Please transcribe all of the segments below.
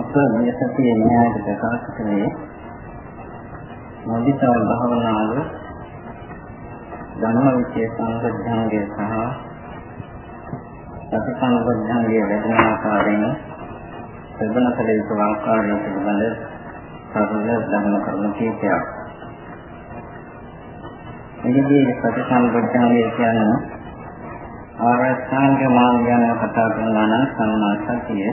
අප මේ සතියේ න්‍යායට ප්‍රකාශ කළේ මොදිතා භාවනාව ධර්ම විචේ සංගද්ධාංගය සහ සති සංගද්ධාංගය වැඩෙන ආකාරයෙන් සබන කළ යුතු ආකාරය පිළිබඳ සරල ධර්ම කරුණු කීපයක්. මෙහිදී සති සංගද්ධාංගය කියන්නේ ආරස්සාංග මාර්ගයන කතා කරනවා නම් සම්මා සතිය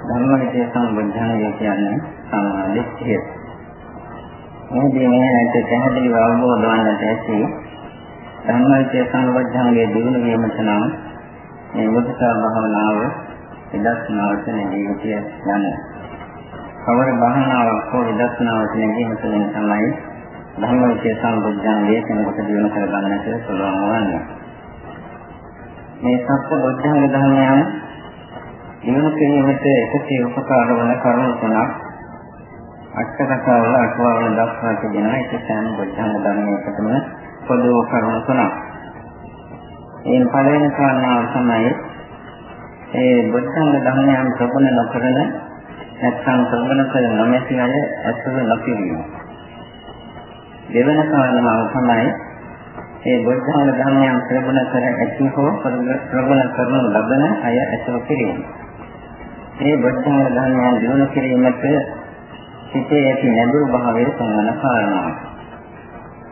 ධර්ම විද්‍යා සම්බුද්ධානය කියන්නේ සම්මාදිට්ඨිය. මේදී මේකට පැහැදිලිව අවබෝධ වන්නට ඇති ධර්ම විද්‍යා සම්බුද්ධානයේ දිනු වීමට නම් මේ මුදිතා භාවනාව විදර්ශනාවට නෙමෙයි යන්නේ. කවර භාවනාවක් හෝ විදර්ශනාවට නෙමෙයි තුළින් තමයි ධර්ම විද්‍යා සම්බුද්ධානයේ කෙනෙකුට දිනු කරගන්නට පුළුවන් වන්නේ. මේ සත්‍ය බුද්ධාංග ධර්මයන් දිනු කිරීමට එකසේ උපකාර වන කරුණු තුනක් අටකතාවල අටවවල දක්වා තිබෙනවා ඒක සෑම බුද්ධාංග ධර්මයකටම පොදු කරුණු තුනක්. එයින් පළවෙනි කාරණාව තමයි ඒ බුද්ධාංග ධර්මයන් ප්‍රගුණ නොකරන නැත්නම් ප්‍රගුණ කර නොමැති අය ඇසුර නොකිරීම. දෙවන කාරණාව තමයි ඒ බුද්ධාංග ධර්මයන් ප්‍රගුණ කර ඇති හෝ ප්‍රගුණ කරනු ලබන අය ඇසුර කිරීම. මේ බුද්ධාංග ධර්මයන් දිනු කිරීමට සිටේ ඇති නැඹුරු භාවය සම්මන කාරණාවක්.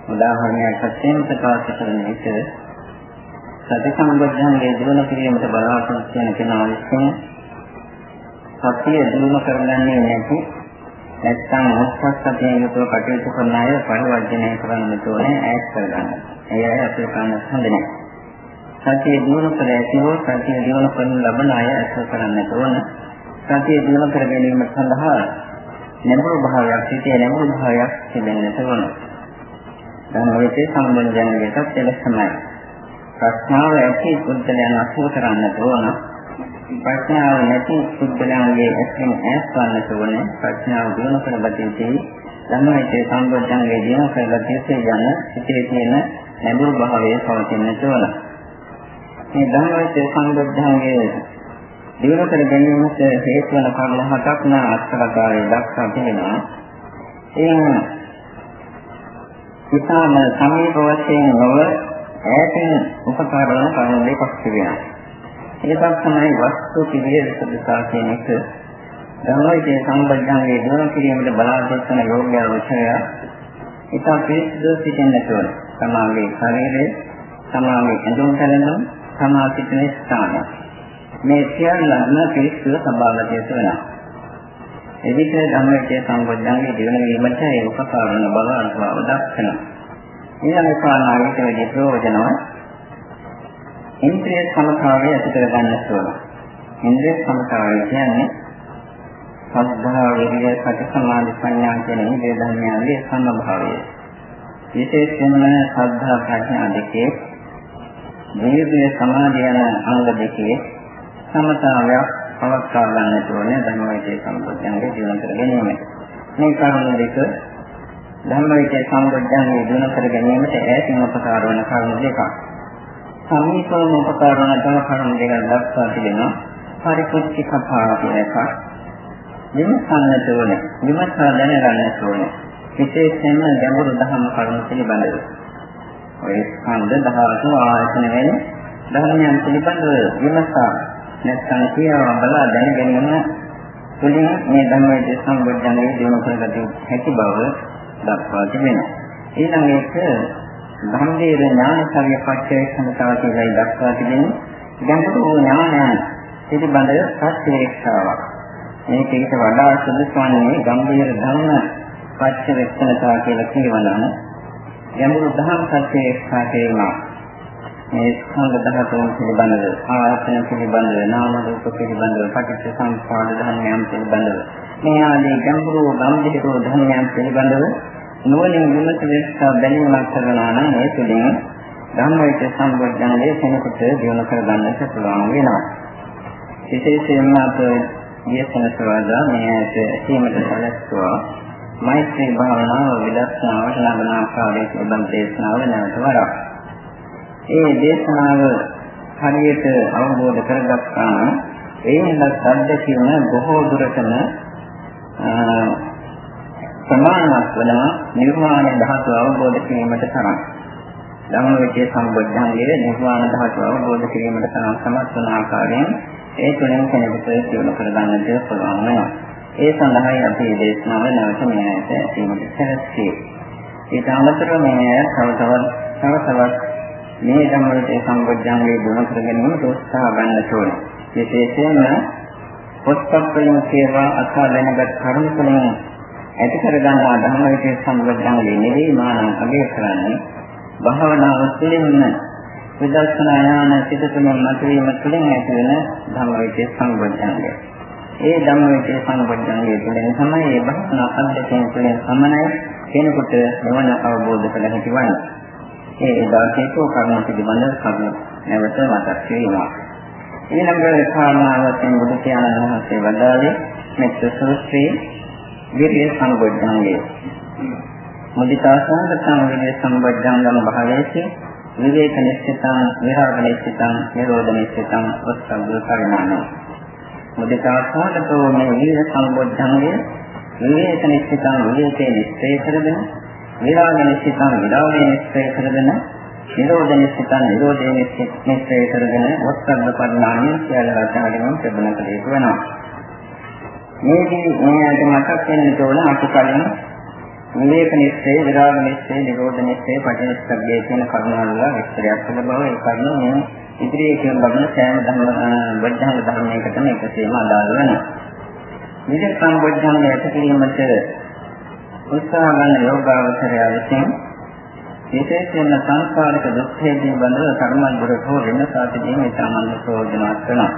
උදාහරණයක් වශයෙන් ප්‍රකාශ කරන විට සති සම්බුද්ධාංගයේ දිනු කිරීමට බලාපොරොත්තු වෙන කෙනා විසින් සතිය දිනු කරගන්නේ නැති නැත්නම් මොහොතක් සතියෙන් යුතුව කටයුතු කරන අය පරිවර්ජනය කරන්න ඕනේ ඈත් කරගන්න. ඒ අය අසුර කරන්න හොඳ නැහැ. සතිය දිනු කර ඇතිව සතිය දිනු කරන ලබන අය අසුර කරන්නට ඕනේ. සතිය දිනු කර ගැනීම සඳහා නැඹුරු භාවයක් සිටේ නැඹුරු භාවයක් තිබෙන්නට ඕන. දැන් ඔය තේ සම්බන්ධ දැනගන්නට එලෙසමයි. ප්‍රශ්නාව ඇති පුද්ගලයන් අසුර කරන්නට ඕන. ප්‍රඥාව නැති පුද්ගලයන්ගේ ඇසින් ඈත් වන්නට ඕන. ප්‍රඥාව දිනු කර බදිතේ ධම්මයේ සම්බන්ධංගේ දිනු කර බදිතේ යන සිටේ තියෙන නැඹුරු භාවය පවතින්නට ඕන. මේ ධම්මයේ සම්බන්ධංගේ දිනු කර ගැනීමට හේතු වන කරුණු හතක් නා අත්කලාකාරී දක්වා තිබෙනවා. එයින් ඉතාම සමීප වශයෙන් නොව ඈතින් උපකාර වන කරුණු දෙකක් තිබෙනවා. ඒකක් තමයි වස්තු පිළියෙල සදසා කියන එක. ධර්මයේ සම්බන්ධංගේ දිනු කිරීමට බලාපොරොත්තු වන යෝග්‍ය අවශ්‍යය. ඉතා පිළිසිදු සිටින්නට ඕන. සමාගයේ ශරීරය, සමාගයේ ඇඳුම් කලන, සමා සිටින ස්ථානය. මේ සියල්ලම පිළිස්සුව සම්බාධකයට වෙනවා. එවිට ධම්මයේ සම්බොධ්‍යංගේ දිනන වීමට ඒ උපකාර වන බව අනුභව දක්වනවා. ඊළඟ කාරණාවට වැඩි ප්‍රයෝජනවත් ඉන්ද්‍රිය සමතාවය ඇති කර ගන්නට ඕන. ඉන්ද්‍රිය සමතාවය කියන්නේ සද්ධා විරිය සති සමාධි ප්‍රඥා කියන ඉන්ද්‍රිය ධර්මයන්ගේ සමභාවය. විශේෂයෙන්ම සද්ධා ප්‍රඥා දෙකේ විරිය සමාධිය යන අංග දෙකේ සමතාවයක් පවත්වා ගන්නට ඕනේ ධර්මවිචේ සම්පූර්ණයේ ජීවන කර ගැනීම. මේ කරුණු දෙක ධර්මවිචේ සම්පූර්ණයේ ජීවන කර ගැනීමට ඈතින් උපකාර වන කරුණු දෙකක්. සමීපව උපකාර වන තව කරුණු දෙකක් දක්වා තිබෙනවා. පරිපුච්චි කතාව කියන එක. විමසන්නට ඕනේ. විමසා දැනගන්නට ඕනේ. විශේෂයෙන්ම ගැඹුරු දහම් කරුණු පිළිබඳව. ඔය ස්කන්ධ ධාතු ආයතන වෙන ධර්මයන් පිළිබඳව විමසා නැත්නම් කියනවා බලා දැන ගැනීම තුළින් මේ ධර්මයේ සම්බුද්ධංගයේ දිනු කරගත හැකි බව දක්වා තිබෙනවා. ඊළඟ එක ධම්මේර ඥානසාරිය පච්චය සම්තාව කියලායි දක්වා තිබෙන්නේ. ගැඹුරු ඥානයන් පිළිබඳ ප්‍රත්‍යක්ෂාවක්. මේක ඊට වඩා සුදුසුවන්නේ ගම්භීර ධර්ම පච්චවෙක්ෂණතා කියලා කියවනම ගැඹුරු ධර්ම ප්‍රත්‍යක්ෂා කියනවා. මේ ස්කන්ධ ධාතුන් පිළිබඳව ආයතන පිළිබඳව නාම රූප පිළිබඳව පටිච්ච සමුප්පාද ධර්මයන් පිළිබඳව මේ ආදී ගැඹුරු ගම්භීර ධර්මයන් පිළිබඳව නුවණින් විමසලට බැලීමක් කරනවා නම් ඒ තුළින් ධම්මවිච සම්බොධ්‍යංගයේ කෙනෙකුට දියුණු කර ගන්නට පුළුවන් වෙනවා. විශේෂයෙන්ම අප ඊයසනසවාදා මේ ඇට ඇසීමට සැලැස්සුවා මෛත්‍රී භාවනාව විදර්ශනාවට ලබන ආකාරයේ පිළිබඳ දේශනාව නැවත වරක්. ඒ දේශනාව හරියට අවබෝධ කරගත්තාම ඒනත් අත්දැකීම බොහෝ දුරටම ප්‍රමාණවත් වෙනවා නිර්වාණ ධාතුව අවබෝධ කිරීමට තරම්. ධම්මවිචේ සම්බොධ්‍යංගයේ නිර්වාණ ධාතුව අවබෝධ කිරීමට තරම් සමත් වන ආකාරයෙන් ඒ තුළින් කෙනෙකුට සියලු කරගන්නට පුළුවන් වෙනවා. ඒ සඳහායි අපි දේශනාව නැවත මේ ඇයට ඇසීමට සැලැස්සියේ. ඊට අමතරව මේ තව තවත් තව තවත් මේ ධම්මවිචේ සම්බොධ්‍යංගයේ ගුණ කර ගැනීමට උත්සාහ ගන්න ඕනේ. විශේෂයෙන්ම පොත්පත් වලින් සේවා අසා දැනගත් කරුණු තුළින් ඇති කර ගන්නා ධම්මවිචේ සම්බොධ්‍යංගයේ නෙවෙයි මානම් අගය කරන්නේ භාවනාව තුළින්ම විදර්ශනා ඥාන සිත තුළින් මතුවීම තුළින් ඇති වෙන ධම්මවිචේ සම්බොධ්‍යංගය. ඒ ධම්මවිචේ සම්බොධ්‍යංගය තුළින් තමයි මේ භාවනා අධ්‍යයනය තුළින් සමනය කෙනෙකුට නිවන අවබෝධ කර හැකි වන්නේ. ඒ දාර්ශනිකෝ කර්ම පිළිබඳ කරුණු නැවත මතක් කිරීමක්. ඊළඟ කාරණාවෙන් බුදු පියාණන් වහන්සේ වදාළේ මෙත්ත සූත්‍රයේ විරිය සම්බොධ්‍යංගය. මුදිතා සංගතං විනය සම්බද්ධංගම් භාවේති විවේක නිශ්චිතං විරාග නිශ්චිතං නිරෝධ නිශ්චිතං උත්සබ්බ පරිණාමෝ මුදිතා සංගතෝ මේ විනය සම්බද්ධංගය විවේක නිශ්චිතං විවේකේ නිශ්චය කරගෙන විරාග නිශ්චිතං විරාගේ නිශ්චය කරගෙන නිරෝධ නිශ්චිතං නිරෝධේ නිශ්චය කරගෙන උත්සබ්බ පරිණාමය කියලා රචනාවෙන් ප්‍රබලන කළ යුතු වෙනවා මේකේ මෙයාට මතක් වෙන්න ඕන අපි කලින් විවේක නිස්සය, විරාග නිස්සය, නිරෝධ නිස්සය, පටිච්චසමුප්පාදය කියන කරුණවල විස්තරයක් කළ බව ඒ කරුණ මේ ඉදිරියේ කියන ලබන සෑම ධර්ම වර්ධන ධර්මයකටම එකසේම අදාළ වෙනවා. විදේ සම්බොධ්‍යංග ඇති කිරීමට උත්සාහ ගන්න යෝගාවචරය විසින් විශේෂයෙන්ම සංස්කාරක දුක් හේතුන් බඳව කර්මන්තරතෝ වෙන සාතිදීම ඉතාමත් ප්‍රයෝජනවත් වෙනවා.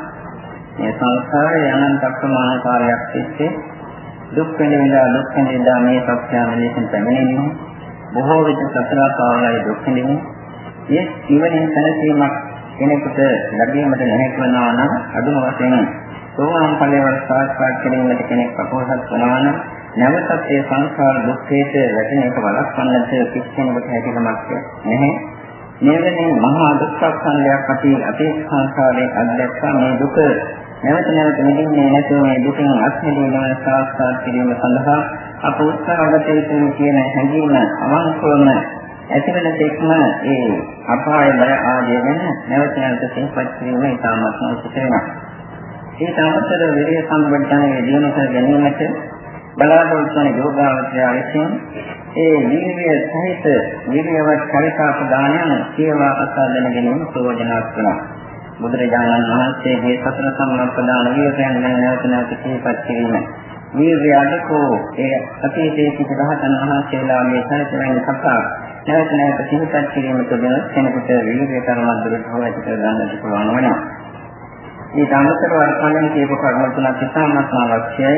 මේ සංස්කාරය අනන්ත ප්‍රමාණ කාලයක් තිස්සේ දුක් වෙනවිලා දුක් වෙනවිලා මේ සත්‍යම ලෙසින් පැමිණෙන්නේ බොහෝ විට සතර පාවලයි දුක් වෙන්නේ මේ ඉවනින් තනසීමක් කෙනෙකුට ලැබීමට නැහැ වෙනවා නම් අදුම වශයෙන් සෝවාන් ඵලයේ සාක්ෂාත් කිරීමට කෙනෙක් අපෝසත් වෙනවා නම් නැවතත් ඒ සංසාර දුක්ඛයට වැටෙන එක වළක්වන්නට කිසිමකට හැකියාවක් නැහැ. මෙවැනි මහා දුක්ඛ සංලයක් අපි අපේ සංසාරයේ අත්දැක්කා මේ දුක නැවත නැවත නිදින්නේ නැතුව මේ දුකින් අත් මිදීම සාක්ෂාත් කිරීම සඳහා අප උත්සාහගත යුතු කියන හැඟීම අවංකවම ඇතිවන තෙක්ම ඒ අපාය බය ආදී වෙන නැවත නැවත සිහිපත් කිරීම ඉතාමත් උචිත වෙනවා. ඒ තමතර විරිය සම්බන්ධයෙන් දිනු කර ගැනීමට බලාපොරොත්තු වන යෝගාවචරය විසින් ඒ වීර්ය සහිත වීර්යවත් කල්පාප දානයන් කියවා අසා දැන ගැනීම ප්‍රයෝජනවත් වෙනවා. බුදුරජාණන් වහන්සේගේ සතර සම්මප්පදාන වීර්යයන් නැවත නැවත සිහිපත් කිරීම. වීර්ය අදකෝ ඒ අතීතයේ සිට රහතන් වහන්සේලා මේ සැලසෙන කතා නැවත නැවත සිහිපත් කිරීම තුළ කෙනෙකුට වීර්ය තරමක් දුරට හෝ ඇති කර ගන්නට පුළුවන් වෙනවා. මේ ධම්මතර වර්තමානයේ කියපු කර්ම තුනක් ඉතාමත් අවශ්‍යයි.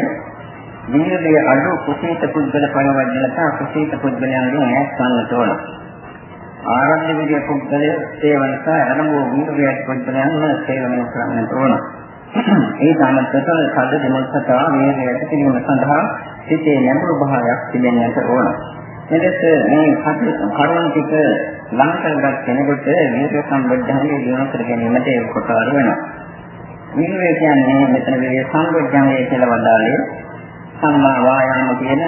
වීර්ය අඩු කුසීත පුද්ගල පරිවර්ජනතා කුසීත පුද්ගලයන්ගෙන් ඈත් කරන්නට ඕන. ආරම්භ විදිය පුද්ගලය සේවනක ආරම්භ වීර්යයට පුද්ගලයන්ව සේවනය කරන්නට ඕන. ඒ තමතට සද්ද දෙමොත්තා වීර්යයට පිළිම සඳහා සිටේ නැඹුරු භාවයක් තිබෙන්නට ඕන. මෙලෙස මේ කරුණ ටික ලං කරගත් කෙනෙකුට වීර්ය සම්බද්ධහනේ දිනු කර ගැනීමට ඒක කොටවර වෙනවා. වීර්යය කියන්නේ මෙතන වීර්ය සම්බද්ධහනේ කියලා වදාළේ සම්මා වායාම කියන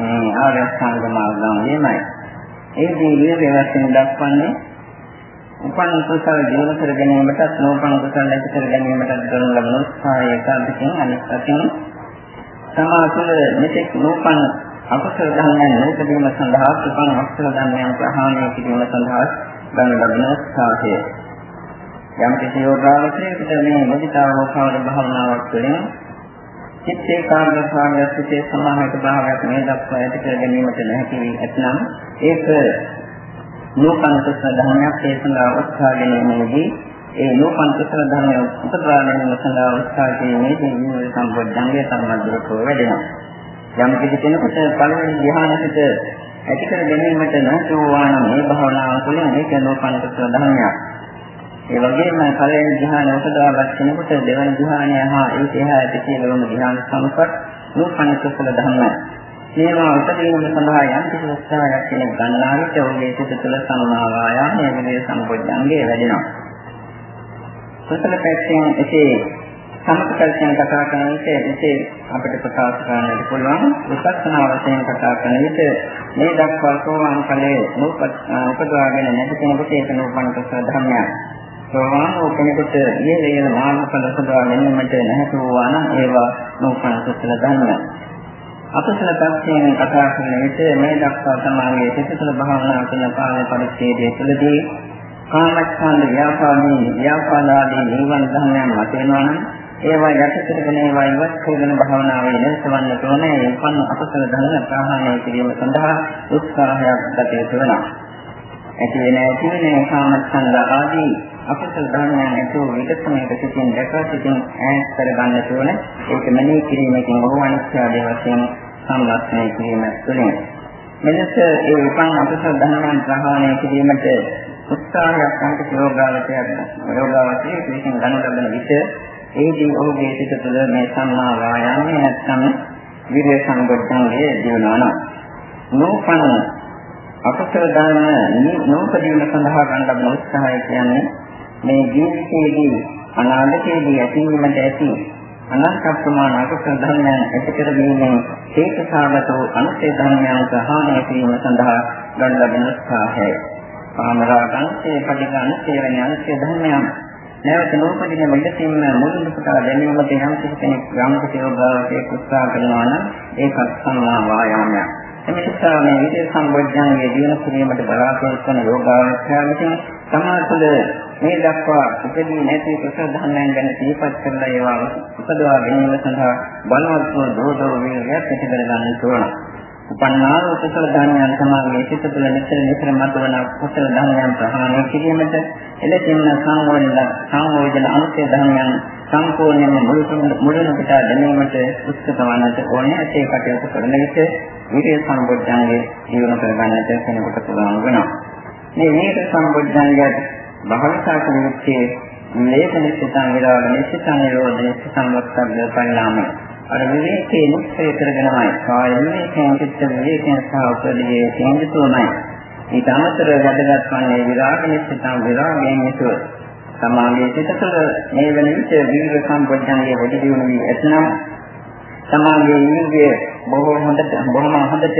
මේ ආර්ය සංග මාර්ගයමයි. ඒ දීවිය වේවස්යෙන් දක්වන්නේ උපන් කුසල දිනු කර ගැනීමටත් නෝපන් කුසල ඇති කර ගැනීමටත් කරන ලබන උත්සාහයක අධිකින් අනිත් අතින් සමාතුල මෙතෙක් නෝපන් අකුසල ධර්මයන් නූපදීම සඳහා උපන් අකුසල ධර්මයන් ප්‍රහාණය කිරීම සඳහා ගන්න ලබන උත්සාහය යම් කිසි යෝගාවචරයකට මේ මුදිතාව කවර භාවනාවක් තුළින් චිත්ත ඒකාග්‍රතාවය සිටේ සමාහිත භාවයක් මේ දක්වා ඇති කර ගැනීමට නැති වී ඇතනම් ඒක නූපන් කුසල ධර්මයක් ඒ සඳහා උත්සාහ ගැනීමේදී ඒ නූපන් කුසල ධර්මය උපදවා ගැනීම සඳහා උත්සාහ කිරීමේදී මේ සම්බොධ්‍යංගය සම්බන්ධව වැඩෙනවා. යම් කිසි කෙනෙකුට පළවෙනි ධ්‍යානසිත ඇති කර ගැනීමට නැතුවාන මේ භාවනාව තුළින් මේක නූපන් කුසල ධර්මයක්. ඒ වගේම පළවෙනි ධ්‍යාන උපදවාගත් කෙනෙකුට දෙවන ධ්‍යානය හා ඒක එහා ඇති සියලුම ධ්‍යාන සමපත් නූපන් කුසල ධර්මයි. මේවා උපදීන සඳහා යම් කිසි උත්සාහයක් කෙනෙක් ගන්නා විට ඔහුගේ සිත තුළ සම්මා වායාමයේ විදේ සම්පොඥංගේ වැඩෙනවා. කුසල පැත්තෙන් එසේ සමථකල්පයෙන් කතා කරන විට එසේ අපිට ප්‍රකාශ කරන්නට පුළුවන් විපස්සනා වශයෙන් කතා කරන විට මේ දක්වා සෝවාන් ඵලයේ උපදවාගෙන නැති කෙනෙකුට ඒක නෝපන් කුසල ධර්මයක්. සෝවාන් වූ කෙනෙකුට මේ වේල මාර්ගඵල සදවා ගැනීමට නැහැතු වූවා නම් ඒවා නෝපන් කුසල ධර්මයක්. අපසල තත්යෙන් කතා කරන විට මේ දක්වා සමාගයේ සිතසල භාවනා කරන කාලය පරිච්ඡේදයේ තුළදී කාමච්ඡන්ද ව්‍යාපාදී ව්‍යාපාදාදී නිවන ධර්මයන් මත වෙනවා නම් ඒවා යටතටගෙන ඒවා ඉවත් කරගෙන භාවනාවේ නිරතවන්නට ඕනේ. ඒ පන්න අපසල ධර්ම ප්‍රහාණය කිරීම සඳහා උත්සාහයක් ගත යුතු වෙනවා. ඇති වෙන ඇති වෙන කාමච්ඡන්ද ආදී අපසල ධර්මයන් ඇතුළු විකසනයක සිටින් දැක සිටින් ඈත් කර ගන්නට ඕනේ. ඒක මෙනෙහි කිරීමකින් බොහෝ අනිත්‍යය වශයෙන් සම්ලක්ෂණය කිරීම තුළින් මෙලෙස ඒ උපන් අපසල ධර්මයන් ප්‍රහාණය කිරීමට උත්සාහයක් අන්ත යෝගාවචරය යෝගාවචරය විසින් ගනු ලබන විට ඒදී ඔහුගේ සිත තුළ මේ සම්මා වායාමයේ නැත්නම් විරිය සම්බොධ්‍යංගයේ දිනවනවා. නෝපන අකුසල ධර්ම නෝපදීන සඳහා ගන්න ලබන උත්සාහය කියන්නේ මේ ජීවිතයේදී අනාගතයේදී ඇතිවීමට ඇති අනන්ත ප්‍රමාණ අකුසල ධර්මයන් ඇති කරගැනීමෙන් හේතුසාගත වූ අනුසේ ධර්මයන් සහාය කිරීම සඳහා ගන්න ලබන උත්සාහය. කාමරාගන්සේ පටිඝානසේ වෙන අනුසේ ධර්මයන් නැවත නූපදින මෙලෙසින්ම මුලින්ම පුතා දැනීමට යම් කෙනෙක් යම් කෙනෙකුගේ උත්සාහ කරනවා නම් ඒකත් සම්මා වායාමයක්. එනිසා මේ විදේ සම්බොධ්‍යංගයේ දින කිරීමට බලාපොරොත්තු වන යෝගාවචරයෙන් සමාතුල මේ දක්වා උපදී නැති කුසල ධර්මයන් ගැන සිහිපත් කරලා ඒවා උපදවා ගැනීම සඳහා බලවත් වූ දෝදෝ වේගයක් පිටකර ගන්න ඕන. උපන්නා වූ කුසල ධර්මයන් සමාගයේ සිත තුළ නිතර නිතර මතුවන කුසල ධර්මයන් ප්‍රහාණය කිරීමට එලෙසින් සංවෝධන සංවෝධන අනුසය ධර්මයන් සම්පූර්ණයෙන්ම මුළු මුළුන පිට දැනීමට උත්සාහවන්නට ඕනේ ඒ කටයුතු කරන විට විරේ සම්බොධ්‍යංගයේ ජීවන කරගන්නට කෙනෙකුට පුළුවන් වෙනවා. මේ විරේ සම්බොධ්‍යංගයට බහලතා කරුත්තේ මේකෙන් සිතන් විරාග නිසිතන් නිරෝධය සම්වත්තබ්බ පරිණාමය අර විවේකයේ මුක්තය කරගෙනමයි. කාය විවේකයෙන් චිත්ත විවේකයෙන් සහ උපදීයේ තේන්දුතුමයි ඊට අමතරව වැදගත් වන්නේ විරාග නිසිතං විරාගයෙන් යුතුව. සමාධියේ සිට තුළ මේ වෙන විට විවිධ සම්පජන්යේ වැඩි දියුණු වී ඇතනම් සමාධියේ ඉන්දිය බොහෝ හොඳට බොහොම හොඳට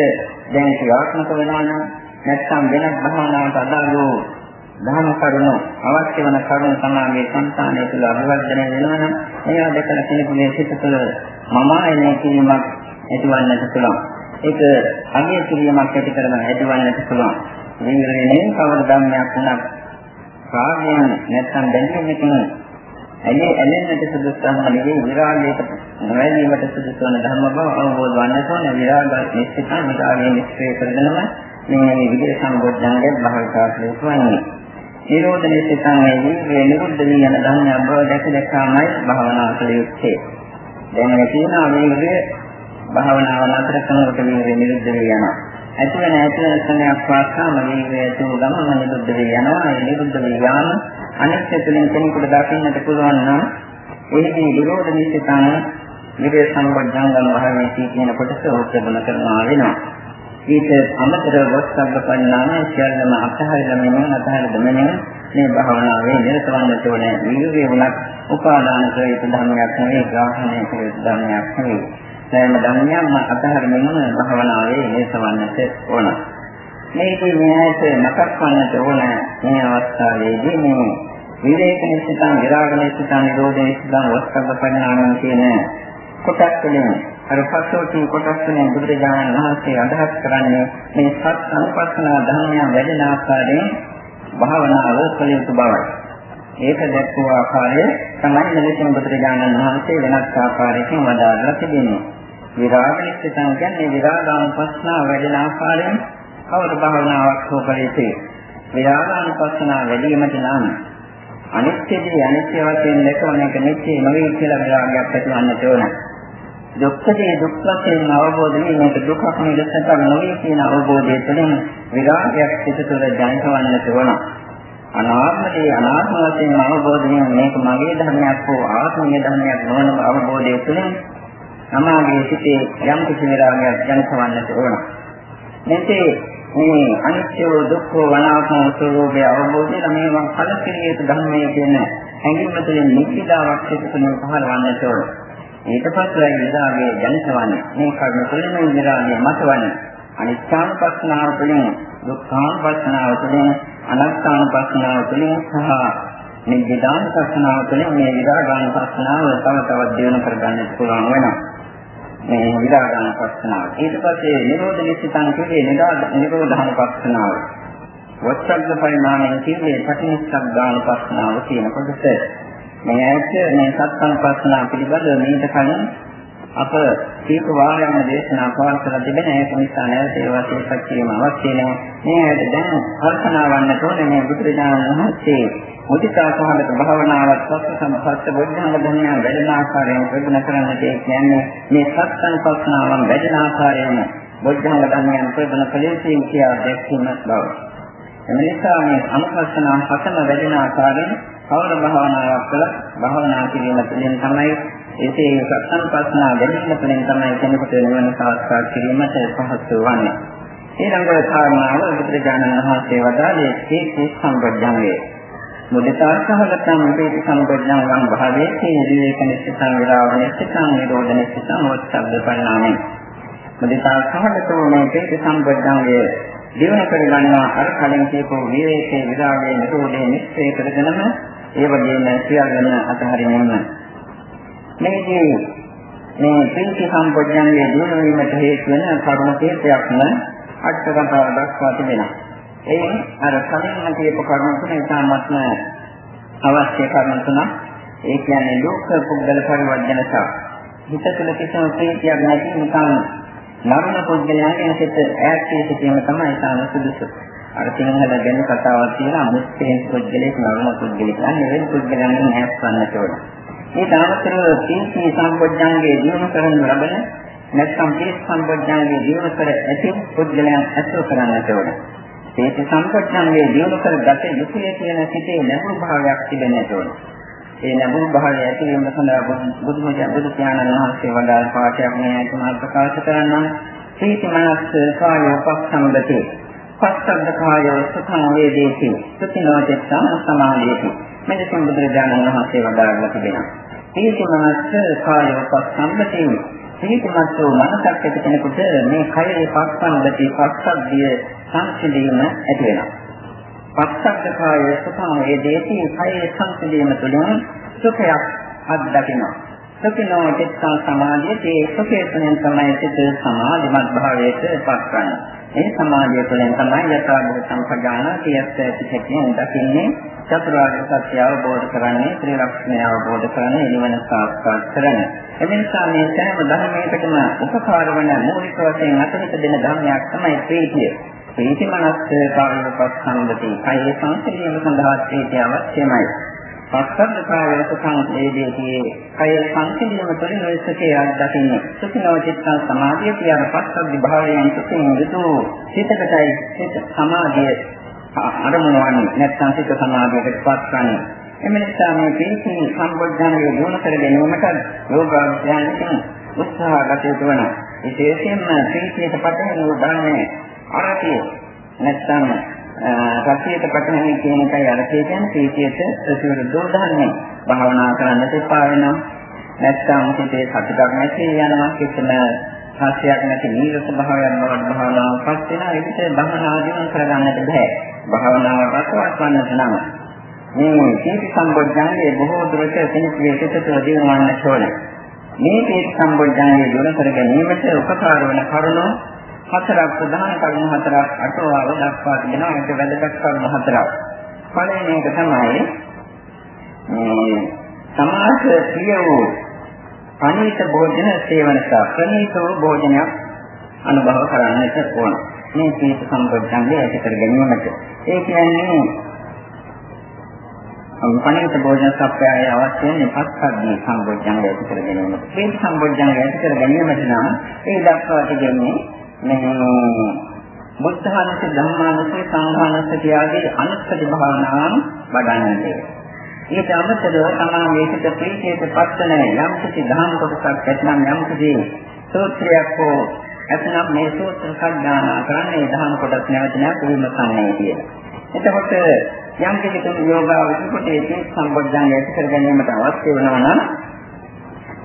දැන් ක්‍රියාත්මක වෙනවා නම් නැත්නම් වෙනත් භාවනාවට අදාළ වූ දහම කරුණු අවශ්‍ය වන කරුණු සමාගයේ సంతානය තුළ අභිවර්ධනය වෙනවා නම් මේවා දැකලා කෙනෙකුගේ සිත තුළ මම ආයනය කිරීමක් ඇතිවන්නට පුළුවන්. ඒක අගය කිරීමක් ඇති කරන ඇතිවන්නට පුළුවන්. විවරණයෙන් කවර ධර්මයක් වුණත් රාගයෙන් නැත්නම් දැනීමකින් ඇලි ඇලෙන්නට සුදුසුම නෙවෙයි විරාගයකට නොවැළීමට සුදුසු වන ධර්ම බව අවබෝධ වන්නට ඕන විරාග නිශ්චිත විරාගය නිශ්චය කරගෙනම මේ විදිහට සම්බොධ්‍යංගය භාවිතා කරන්නේ. නිරෝධ නිශ්චිතන්නේ මේ නිරුද්ධ වී යන ධර්මයක් බව දැක දැකාමයි භාවනා කළ යුත්තේ. දැන් මේ තියෙනවා මේ විදිහේ භාවනාව නතර කරනකොට මේ නිරුද්ධ වී යනවා. ඇති වෙන ඇති වෙන ස්නේහයක් වාස්කාම මේ තුන ගමන නිරුද්ධ වී යනවා. ඒ නිරුද්ධ වී යාම අනිත්‍ය තුළින් කෙනෙකුට දකින්නට පුළුවන් නම් එහිදී විරෝධ නිශ්චිතන විරේ සම්බද්ධංගම් භාවයේ කියන කොටස උත්පන්න කරනවා වෙනවා. ඊට අමතරව වස්සග්ග පරිණාමය සියල්ලම අතහැරලා අතහැරලා මේ භාවනාවේ නිරතවන්නට ඕනේ. නිරුවේ වුණත් උපාදාන කරේත ධර්මයක් නෙවෙයි, ග්‍රහණය කරේත ධර්මයක් නෙවෙයි. සෑම ධර්මයක්ම අතහැරගෙන භාවනාවේ නිරතවන්නට ඕන. මේකේ මෙයාට මතක් වන්නට ඕන මේ අවස්ථාවේදී මේ විවේක නිසිතං, විරාග නිසිතං, නිරෝධ නිසිතං, වස්සග්ග පරිණාමය කියන කොටස් වලින් අර පස්වකින් කොටස් වලින් බුදුරජාණන් වහන්සේ අදහස් කරන්නේ මේ සත් සංපස්සනා ධර්මයන් වැඩෙන ආකාරයෙන් භාවනාව කළ යුතු බවයි. ඒක දැක්වූ ආකාරය තමයි මෙලෙසින් බුදුරජාණන් වහන්සේ වෙනස් ආකාරයකින් වදාළා තිබෙන්නේ. විරාග නිශ්චිතං කියන්නේ විරාගානුපස්සනා වැඩෙන ආකාරයෙන් කවර භාවනාවක් හෝ කළ යුතුයි. විරාගානුපස්සනා වැඩිවීමට නම් අනිත්‍යදී අනිත්‍ය වශයෙන් දැකම මේක නිත්‍ය නොවේ කියලා විරාගයක් ඇතිවන්නට ඕන. දුක්ඛයේ දුක් වශයෙන් අවබෝධ වී මේක දුකක් නෙවෙයි නොවේ කියන අවබෝධය තුළින් විරාගයක් සිත තුළ ජනිතවන්නට ඕන. අනාත්මදී අනාත්ම වශයෙන් අවබෝධ වීම මේක මගේ ධර්මයක් හෝ ආත්මීය ධර්මයක් නොවන අවබෝධය තුළින් සමාගයේ සිටේ යම් කිසි විරාගයක් ජනිතවන්නට ඕන. මෙතේ මේ අනිත්‍ය දුක්ඛ වනාත්ම ස්වરૂපය අවබෝධය මේවා කලකිරිය යුතු ධර්මයේ කියන හැඟීම තුළින් නිත්‍යතාවක් සිත තුළින් පහළවන්නට ඕන. ඊට පස්සේ විරාගයේ ජනිතවන්නේ මේ කර්ම තුළින් විරාගයේ මතවන්නේ අනිත්‍යානුපස්සනාව තුළින් දුක්ඛානුපස්සනාව තුළින් අනාත්මානුපස්සනාව තුළින් සහ නිබ්බිදානුපස්සනාව තුළින් මේ විරාගානුපස්සනාව තව තවත් දියුණු කරගන්න පුළුවන් වෙනවා. මේ විරාගානුපස්සනාව. ඊට පස්සේ නිරෝධ නිසිතං කියන්නේ නිරෝධානුපස්සනාව. වච්ඡග්ග පරිණාමයෙන් කියන්නේ පටිච්චසමුප්පාදානුපස්සනාව කියන කොටස. මේ ඇත්ත මේ සත්සංපස්සනාව පිළිබඳව මේක කලින් අප කීප වාරයක්ම දේශනා පවත්වලා තිබෙන ඒක නිසා නැවත ඒවා සිහිපත් කිරීම අවශ්‍ය නැහැ. මේ ඇයට දැන් කල්පනා වන්නට ඕනේ මේ බුදුරජාණන් වහන්සේ මුදිතා සහගත භාවනාවත් සත්‍ය සම්පත්ත බොද්ධංග ධර්මයන් වැඩෙන ආකාරයෙන් ප්‍රගුණ කරන්නට කියන්නේ මේ සත්සංපස්සනාවන් වැඩෙන ආකාරයෙන් බොද්ධංග ධර්මයන් ප්‍රගුණ කළේ කියලා දැක්වීම බව. එම නිසා මේ අනුපස්සනා හතම වැඩෙන ආකාරයෙන් කවර භාවනාවක් කළත් භාවනා කිරීම තුළින් තමයි ඒකේ සත්සංපස්නා ගැනීම තුළින් තමයි කෙනෙකුට නිවන සාක්ෂාත් කිරීමට පහසු වන්නේ. ඊළඟ කාරණාව බුදුරජාණන් වහන්සේ වදාළේ ඒකේ සම්බොධ්‍යංගය. මුදිතා සහගතම් වේති සම්බොධ්‍යංගම් භාවයේ තේරීක නිස්සං විරාව නිස්සං නිරෝධ නිස්සං වොච්ඡබ්ද පරිණාමය. මුදිතා සහගතෝ මේ තේති සම්බොධ්‍යංගය දිනන කරගන්නවා අර කලින් කියපු විවේකයේ විරාගයේ නිරෝධයේ නිස්සය කරගෙනම ඒ වගේම සියල්ලම අතහරින්නම මේකේ මේ ප්‍රීති සම්පජන්යේ දිනු වීමට හේතු වෙන කරුණ කීපයක්ම අටකතාව දක්වා තිබෙනවා. ඒ අර කලින් කියපු කරුණ තුන ඉතාමත්ම අවශ්‍ය කරුණ තුනක්. ඒ කියන්නේ ලෝක පුද්ගල පරිවර්ජනතාව. හිත තුළ කිසිම ප්‍රීතියක් නැති නිකන් නරණ පුද්ගලයන්ගේ සිත ඈත් වී සිටීම තමයි ඉතාම සුදුසු. අර සිංහල ගැන කතාවක් තියෙනවා මුස්තේ පුද්ගලෙක් නරණ පුද්ගලෙක්. අන්න වෙන පුද්ගලයන්ගෙන් ඈත් වන්නට ඕන. මේ තාමතර තීක්ෂණ සම්බොජ්ජංගයේ දිනු කරන ලබන නැත්නම් තීක්ෂ සම්බොජ්ජංගයේ දිනු කර ඇති පුද්ගලයන් අසු කරන්නට ඕන. තීක්ෂ සම්බොජ්ජංගයේ දිනු කර ගත යුතුය කියන සිටේ නැඹුරු භාවයක් තිබෙන්නට ඕන. ඒ නැඹුරු භාවය ඇති වීම සඳහා බුදුමජ බුදු පියාණන් වහන්සේ වදාළ පාඨයක් මේ අතුමා ප්‍රකාශ කරනවා. තීක්ෂ මනස් කායෝ පස්සම්බති. පස්සබ්ද කායෝ සුඛං වේදේති. සුඛිනෝ චිත්තං සමාධියති. මෙලෙසින් බුදුරජාණන් වහන්සේ වදාළා තිබෙනවා. තීසමනස්ස කායවපස්සම්බතේ තීසමස්ස මනසක් ඇති කෙනෙකුට මේ කයේ පස්සම්බති පස්සද්ධිය සංසිඳීම ඇති වෙනවා. පස්සද්ධ කාය සුඛං වේදේති කයේ සංසිඳීම තුළින් සුඛයක් අත්දකිනවා. සුඛිනෝ චිත්තං සමාධියේ සුඛේ තුළින් තමයි සිත සමාධිමත් භාවයට පත් කරන්නේ. මේ සමාධිය තුළින් තමයි යථාභූත සම්පජානති යත් පිටකයෙන් දකින්නේ චතුරාර්ය සත්‍ය අවබෝධ කරන්නේ ත්‍රිලක්ෂණය අවබෝධ කරන්නේ නිවන සාක්ෂාත් කරන්නේ. එනිසා මේ සෑම ධර්මයකටම උපකාර වන මූලික වශයෙන් අතහිත දෙන ධර්මයක් තමයි ප්‍රීතිය. ප්‍රීති මනස් කායවපස්සන්දති. කය සංසිඳීම සඳහා ප්‍රීතිය අවශ්‍යමයි. පස්සද්ද කායවක සංවේදීතියේ කය සංසිඳීම තුළින් ඔය සකේ අත්දකින්නේ. සුඛිනව චිත්තං සමාධිය කියන පස්සද්ද භාවයෙන් සුඛින් යුතු සිතකටයි සිත සමාධිය අරමුණ වන්නේ නැත්නම් සිත සමාධියට පත් කරන්නේ. එම නිසා මේ පිළිසි සම්බොධ්‍යංගය දිනු කර ගැනීමට යෝගාභ්‍යාසයෙන් උත්සාහ ගත යුතු වෙනවා. විශේෂයෙන්ම පිළිසියට පටහැනි උදාහරණය අරතිය නැත්නම් සතියට පටහැනි කියන එකයි අරතිය කියන්නේ පිළිසියට ප්‍රතිවිරුද්ධ උදාහරණය. භාවනා කරන්නට එපා වෙනවා. නැත්නම් හිතේ සතුටක් නැති යනවා කිසිම හස්යක් නැති නීරස භාවයක් බවට භාවනාව පස් වෙනවා. ඒකට භාවනාව දිනු කරගන්නට බෑ. භාවනාව රසවත් වන්නට නම් මේ සීති සම්බොධ්‍යංගයේ බොහෝ දුරට කෙනෙකුගේ සිතට දිනවන්නට ඕන. මේ සීති සම්බොධ්‍යංගයේ දින කර ගැනීමට උපකාර වන කරුණු හතරක් ප්‍රධාන කරුණු හතරක් අටවව දක්වා තිබෙනවා. ඒක වැදගත් කරුණු හතරක්. පළවෙනි එක තමයි මේ සමාජ ප්‍රිය වූ අනීත භෝජන සේවනසා ප්‍රණීත වූ භෝජනයක් අනුභව කරන්නට ඕන. මේ සීත සම්පූර්ණංගය ඇති කර ගැනීමට. ඒ කියන්නේ පණිවිඩ භෝජන සප්පයය අවශ්‍ය වෙන පස්සද්ධි සම්පූර්ණංගය ඇති කර ගැනීමට. මේ සම්පූර්ණංගය ඇති කර ගැනීමට නම් ඒ දක්වා තිබෙන්නේ මේ බුද්ධානස ධම්මානස සංඝානස කියාගේ අනුස්සති භාවනාවන් වඩන්නේ. ඊට අමතරව තමයි මේකට ප්‍රීතියට පත්වන යම් කිසි ධර්ම කොටසක් ඇතනම් යම් කිසි සූත්‍රයක් හෝ එතනම් මේ සූත්‍ර සඥාන කරන්නේ දහම් කොටස් නැවත නැවත විමසන්නේ කියලා. එතකොට යම් කෙනෙකුට යෝගාවචරයට ඒ සම්බොධ්‍යංගය ඇති කර ගැනීමට අවශ්‍ය වෙනවා නම්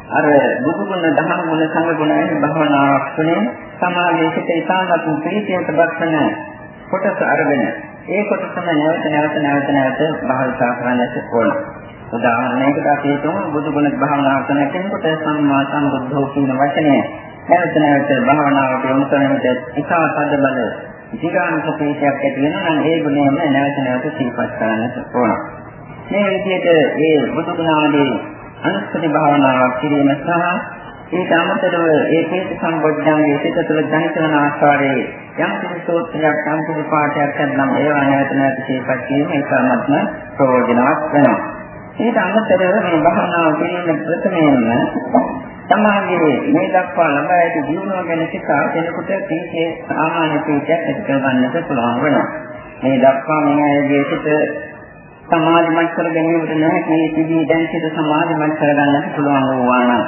අර බුදු ගුණ දහම් ගුණ සංඝ ගුණ වෙන භවනාවක් තුනේ සමාධියේ සිට ඉතාමත් ප්‍රීතියට දක්වන කොටස අරගෙන ඒ කොටසම නැවත නැවත නැවත නැවත භාවිතා කරන්නට ඕන. උදාහරණයකට අපි හිතමු බුදු ගුණ භාවනා කරන කෙනෙකුට සම්මා සම්බුද්ධෝ කියන වචනය නැවත නැවත භාවනාවට යොමු කරනකොට ඉතා පද බල ජීවාංශ ප්‍රේතයක් ඇති වෙනවා නම් ඒ ගුණයම නැවත නැවත සිහිපත් කරන්නට ඕන. මේ විදිහට මේ බුදු ගුණාදී අනුස්සති භාවනාවක් කිරීම සහ ඊට අමතරව ඒ හේතු සම්බොධ්‍යංගයේ සිත තුළ දැනිට වන ආකාරයේ යම් කිසි සූත්‍රයක් යම් කිසි පාඨයක් නැත්නම් ඒවා නැවත නැවත සිහිපත් කිරීම ඒකමත්ම ප්‍රයෝජනවත් වෙනවා. ඊට අමතරව මේ භාවනාව කිරීම ප්‍රථමයෙන්ම සමාජයේ මේ දක්වා ලබා ඇති ජීවනය ගැන සිතා කෙනෙකුට තීකේ සාමාන්‍ය තීකයක් ඇති කරගන්නට පුළුවන් වෙනවා. මේ දක්වා මේ අයගේ සිට සමාධිමත් කර ගැනීමට නැහැ මේ තිබී දැන් සිට සමාධිමත් කරගන්නට පුළුවන් වුණා නම්.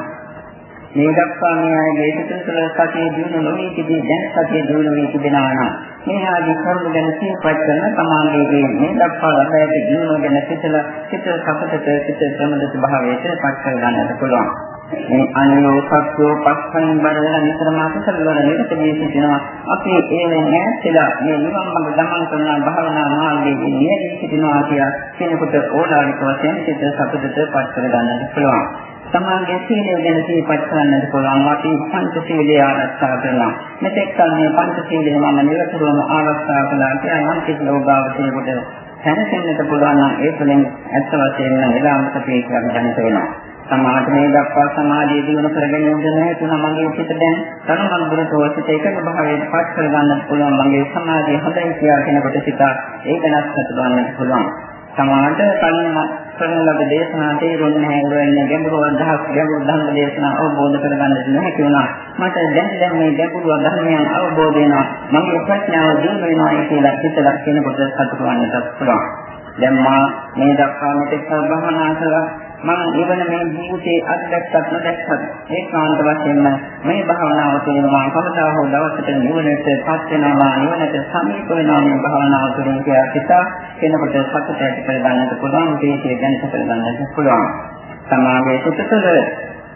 මේ දක්වා මේ අයගේ සිත තුළ සතිය දිනු නොවී තිබී දැන් සතිය දිනු වී තිබෙනවා නම්. මේ ආදී කරුණු ගැන සිහිපත් කරන සමාධියේ මේ දක්වා ලබායත දිනු ගැන සිතලා සිත සපතට සිත සමදත භාවයට පත් කරගන්නට පුළුවන්. මේ අනියෝ සත්‍යෝ පස්සෙන් බරලා නිතරම අකුසල නිරත වී සිටිනවා. අපි ඒ නැතිලා මේ නිවන් මඟ ගමන් කරන භාවනා මාර්ගයේ නියැලී සිටිනවා කියලා කෙනෙකුට ඕලාරික වශයෙන් සිත සතුටට පත් කර ගන්නට පුළුවන්. සමාගයේ සීලය ගැන සිහිපත් කරන්නට පුළුවන්. අපි පංච සීලය ආරක්ෂා කරනවා. මෙතෙක් කල මේ පංච සීලය මම නිරතුරුවම ආරක්ෂා කළා කියලා යම් කිසි ලෝභාවචරයකට දැනසෙන්නට පුළුවන් නම් ඒ තුළින් ඇත්ත වශයෙන්ම නිරාමක පිළිගන්න දැනට වෙනවා. සමාධි මේ දක්වා සමාධිය දිනු කරගෙන ඉඳලා තුන මගේ පිට දැන් තනමන් දුරට ඔසිත එකම භාවයෙන් පත් කරගන්න පුළුවන්. මගේ සමාධිය හොඳයි කියලා කෙනෙකුට සිත ඒක නැස්කට ගන්නත් පුළුවන්. සමාහට කලින් කරන ලද දේශනා තේරුන්නේ නැහැ වෙන්නේ ගැඹුරු අදහස් ගැඹුරු ධර්ම දේශනා අවබෝධ කරගන්න නැහැ කියනවා මට දැන් දැන් මේ ගැඹුරු ධර්මයන් අවබෝධ වෙනවා. මගේ ප්‍රඥාව දිනු වෙනවා කියලා හිතලා කෙනෙකුට සතුටු වෙන්නත් පුළුවන්. දැන් මා මේ දක්වා මෙතෙක් භවනා කළා. මම ඊවන මේ ජීවිතේ අත්දැක්කත් නොදැක්කත් ඒකාන්ත වශයෙන්ම මේ භාවනාව තුළින් මම කවදා හෝ දවසක නිවනට පත් වෙනවා නිවනට සමීප වෙනවා මේ භාවනාව තුළින් කියලා හිතා කෙනෙකුට සතුට ඇති කරගන්නට පුළුවන් දේශය දැනට කරගන්නට පුළුවන්. සමාගයේ සුතතල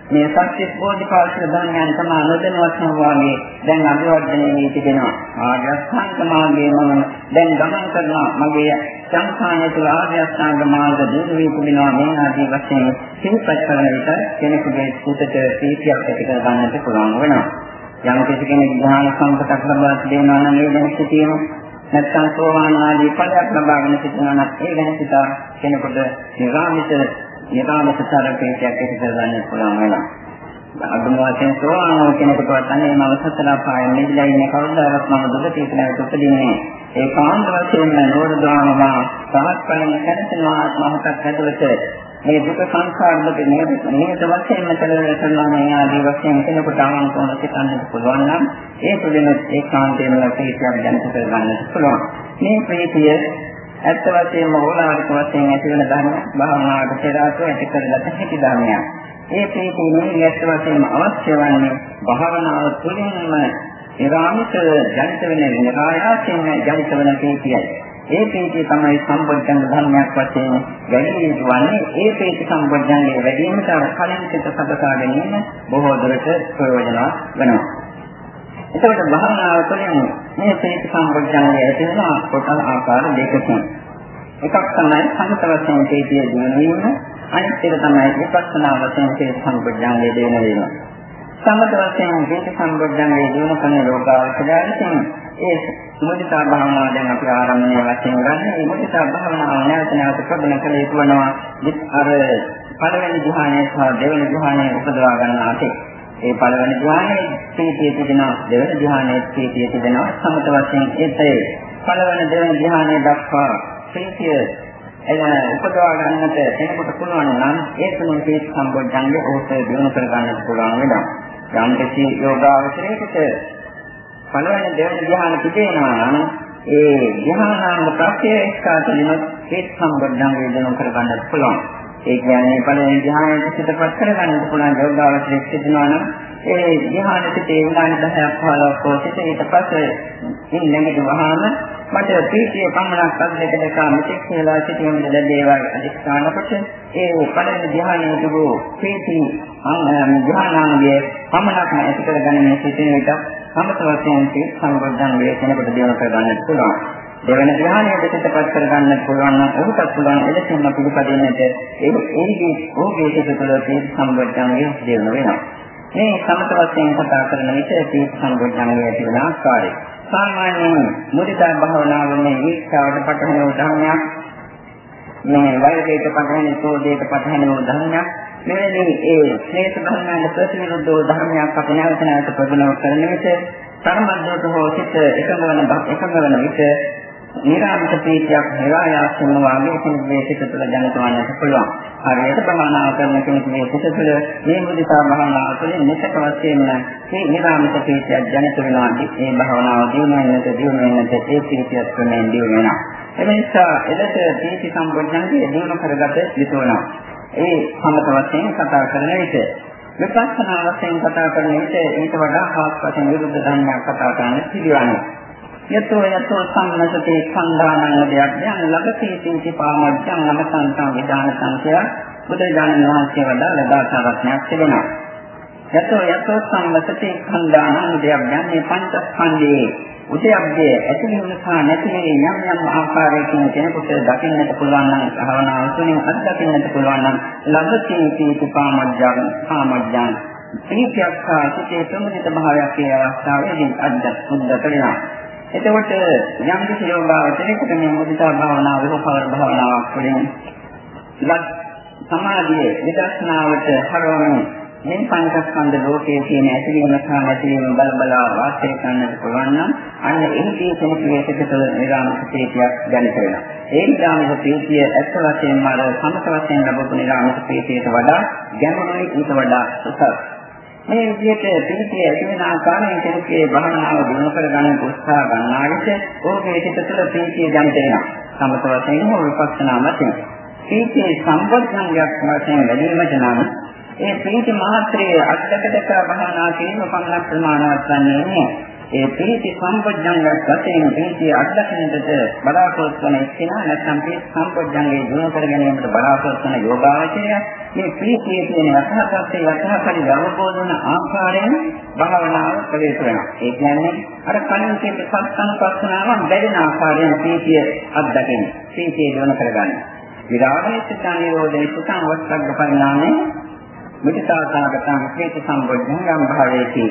මේ සත්‍ය බෝධිපාක්ෂික ධර්මයන් තමයි නොදැනුවත්ම වාගේ දැන් අභිවර්ධනය වී තිබෙනවා. ආර්ය අෂ්ටාංග මාර්ගයේ මම දැන් ගමන් කරනවා. මගේ සංඛාණය තුළ ආර්ය අෂ්ටාංග මාර්ග දිනු වී තිබෙනවා. මේ ආදී වශයෙන් සිහිපත් කරන විට කෙනෙකුගේ සිතට ප්‍රීතියක් ඇති කර ගන්නට පුළුවන් වෙනවා. යම් කෙනෙක් ධ්‍යාන සම්පතක් ලබා තිබෙනවා නම් ඒ දැන සිටීම නැත්නම් සෝවාන් ආදී ඵලයක් ලබාගෙන සිටිනවා නම් ඒ ගැන සිතා කෙනෙකුට නිරාමිත නිරාමිත තරපේටයක් ඇති කරගන්න පුළුවන් වෙනවා. අදුම වශයෙන් සෝවාන් කෙනෙකුටවත් අනේ මම සතර පාය නිදිලා ඉන්නේ කවදාවත් මම දුක තීතනකට උපදින්නේ. ඒ කාන්ත වශයෙන්ම නෝරදානවා සමත් කලින් කැරෙනවා මහතක් ඇතුළත මේ දුක සංසාර දුක නියත නියත වශයෙන්ම කෙලවර කරනවා මේ ආදී වශයෙන් කෙනෙකුට ආවන්තෝන සිතන්නට පුළුවන් නම් ඒ තුළින් ඒ කාන්තේම ප්‍රීතියක් දැනට කරගන්නට පුළුවන්. මේ ප්‍රීතිය ඇත්ත වශයෙන්ම ඕලාරික වශයෙන් ඇති වෙන ධර්ම භාවනාවට පෙර ආසෝ ඇති කරගත හැකි ධර්මයක්. ඒ ප්‍රීතිය ඇත්ත වශයෙන්ම අවශ්‍ය වන්නේ භාවනාව තුළින්ම නිරාමිත ජනිත වෙන නිරායාසයෙන් ජනිත වෙන ප්‍රීතියයි. ඒ ප්‍රීතිය තමයි සම්බොධ්‍යංග ධර්මයක් වශයෙන් වැඩි යුතුවන්නේ. ඒ ප්‍රීති සම්බොධ්‍යංගයේ වැඩි වීමට අර කලින් සිත සබසා ගැනීම බොහෝ දුරට ප්‍රයෝජනවත් වෙනවා. එතකොට භාවනාව තුළින් මේ ප්‍රීති සම්බොධ්‍යංගය ඇති වෙන කොටස් ආකාර දෙකකින්. එකක් තමයි සංත වශයෙන් ප්‍රීතිය දිනවීම, අනිත් එක තමයි විපස්සනා වශයෙන් ප්‍රීති සම්බොධ්‍යංගය දිනවීම. සමත වශයෙන් ප්‍රීති සම්බොධ්‍යංගය දිනන කෙන ලෝකාවචරයෙන් ඒ මුදිතා භාවනාව දැන් අපි ආරම්භණය වශයෙන් ගන්න. මේ මුදිතා භාවනාව නැවත නැවත ප්‍රගුණ කළ යුතු වෙනවා. අර පළවෙනි ධ්‍යානය සහ දෙවෙනි ධ්‍යානය උපදවා ගන්නාට ඒ පළවෙනි ධ්‍යානයේ ප්‍රීතිය තිබෙනවා. දෙවන ධ්‍යානයේ ප්‍රීතිය තිබෙනවා. සමත වශයෙන් ඒතේ පළවෙනි දෙවන ධ්‍යානයේ දක්වා ප්‍රීතිය එන උපදවා ගන්නට එනකොට පුළුවන් නම් ඒ තුන ප්‍රීති සම්බොජ්ජංගේ ඕසේ දිනු කර ගන්නට පුළුවන් වෙනවා. යම් කිසි යෝගාවචරයකට පළවෙනි දෙවන ධ්‍යාන තිබෙනවා නම් ඒ ධ්‍යානාංග ප්‍රත්‍යක්ෂ කරගෙන ප්‍රීති සම්බොජ්ජංගේ දිනු කර ගන්නට පුළුවන්. ඒ කියන්නේ පළවෙනි ධ්‍යානයේ සිටපත් කරගන්න පුළුවන් යෝගාවචරයක් සිටිනවා නම් ඒ ධ්‍යානෙට තේ විනාඩි 10ක් 15ක් කොටස ඊට පස්සේ ඉන් නැගිට වහාම මට ප්‍රීතිය පමණක් අද්දක දෙක මෙතෙක් කියලා සිටින ලැබේවා අධිෂ්ඨාන කොට ඒ පළවෙනි ධ්‍යානයේ තිබූ ප්‍රීති ධ්‍යානාංගයේ පමණක්ම ඇති කරගන්නේ සිටින විට සමත වශයෙන් සම්බුද්ධන් වේ කෙනෙකුට දියුණු කරගන්නට පුළුවන්. දෙවන ධ්‍යානයේ පිටපත් කරගන්න පුළුවන් නම් ඔහුටත් පුළුවන් එලෙසින්ම පිළිපදින්නට ඒ ඒකේ ඕකේ සිට තුළ තියෙන සම්බුද්ධන්ගේ දියුණු වෙනවා. මේ සමත වශයෙන් කතා කරන විට ඒ සම්බුද්ධන්ගේ ඇති වෙන ආකාරය සාමාන්‍යයෙන් මුදිතා භාවනාවේ ඊක්ෂාවට පටහැන උදාහරණයක් මේ වෛරයට පටහැන සෝදයට පටහැන උදාහරණයක් මෙවැනි ඒ ශ්‍රේෂ්ඨ ධර්මයන් ප්‍රතිවිරුද්ධ ධර්මයක් අපි නැවත නැවත ප්‍රගුණ කරන විට තරමද්දට හෝ සිත එකඟ වන එකඟ වන විට නිරාමිත ප්‍රීතියක් නිරායාසම වාගේ කෙනෙකුගේ සිත තුළ ජනිත වන්නට පුළුවන්. හරියට භවනා කරන කෙනෙකුගේ සිත තුළ මේ මුදිතා භවනාව තුළින් නිසක වශයෙන්ම මේ නිරාමිත ප්‍රීතියක් ජනිත වෙනවා. මේ භවනාව දිනු වෙනට දිනු වෙනට ඒ ප්‍රීතියක් තුළින් දිනු වෙනවා. එනිසා එලෙස ප්‍රීති සම්පූර්ණන්ගේ දිනු කරගත යුතු වෙනවා. ඒ සමත වශයෙන් කතා කරන විට විපස්සනා වශයෙන් කතා කරන විට ඊට වඩා හාස් වශයෙන් විරුද්ධ ධර්මයක් කතා කරන්න පිළිවන්නේ. යතෝ යතෝ සම්මසතේ සංදානං දෙයක් යන ලබතේ තීති පාමච්ඡං නමසන්තං විදාන සංඛ්‍ය බුදුරජාණන් වහන්සේ වදාළ දාසාවඥයක් තිබෙනවා. යතෝ යතෝ සම්මසතේ සංදානං දෙයක් යන්නේ පංචස්කන්ධයේ උදයබ්බේ ඇතිවීම සහ නැතිවීම යම් යම් ආකාරයකින් කෙනෙකුට දකින්නට පුළුවන් නම් භාවනාව තුළින් අත්දකින්නට පුළුවන් නම් ලබතේ තීති පාමච්ඡං පාමච්ඡං ප්‍රීතියක් සහ සිතේ ප්‍රමුදිත භාවයක් ඒ අවස්ථාවේදී අද්දත් සුද්ධ කරනවා. එතකොට යම් කිසි යෝගාවචරයකට මේ මුදිතා භාවනාව විපවර භාවනාවක් වලින් ලක් සමාධියේ විදර්ශනාවට හරවමින් මේ පංචස්කන්ධ ලෝකයේ තියෙන ඇතිවීම සහ නැතිවීම බල බලා වාසය කරන්නට පුළුවන් නම් අන්න එහිදී කෙනෙකුගේ සිතට නිරාමික ප්‍රීතියක් දැනිට වෙනවා. ඒ නිරාමික ප්‍රීතිය ඇත්ත වශයෙන්ම අර සමත වශයෙන් ලැබපු නිරාමික ප්‍රීතියට වඩා ගැඹුරුයි ඊට වඩා උසස්. මේ විදිහට පිළිතිය ඇති වෙන ආකාරයෙන් කෙනෙකුගේ භාවනාව දිනු කර ගන්න උත්සාහ ගන්නා විට ඕකේ සිත තුළ පිළිතිය ජනිත වෙනවා. සමත වශයෙන් හෝ විපස්සනා වශයෙන්. පිළිතිය සම්බන්ධයක් වශයෙන් වැඩිවීමට නම් ඒ පිළිති මාත්‍රයේ අත්දකදක භාවනා කිරීම පමණක් ප්‍රමාණවත් වන්නේ නැහැ. ඒ ප්‍රීති සම්පජ්ජංගයක් වශයෙන් ප්‍රීතිය අත්දකින්නට බලාපොරොත්තු වන එක්කෙනා නැත්නම් ප්‍රීති සම්පජ්ජංගේ ගුණ කර ගැනීමට බලාපොරොත්තු වන යෝගාවචරය මේ ප්‍රීතියේ තියෙන යථාර්ථයේ යථාපරි අවබෝධ වන ආකාරයෙන් භාවනාව කළ යුතු වෙනවා. ඒ කියන්නේ අර කලින් කියපු සත්සංපස්සනාවන් බැඳෙන ආකාරයෙන් ප්‍රීතිය අත්දකින්න. ප්‍රීතිය ගුණ කරගන්න. විරාගයේ සිත නිරෝධයේ සුතං වස්සග්ග පරිණාමේ මුදිතාසාගතං ප්‍රීති සම්පජ්ජංගම් භාවේති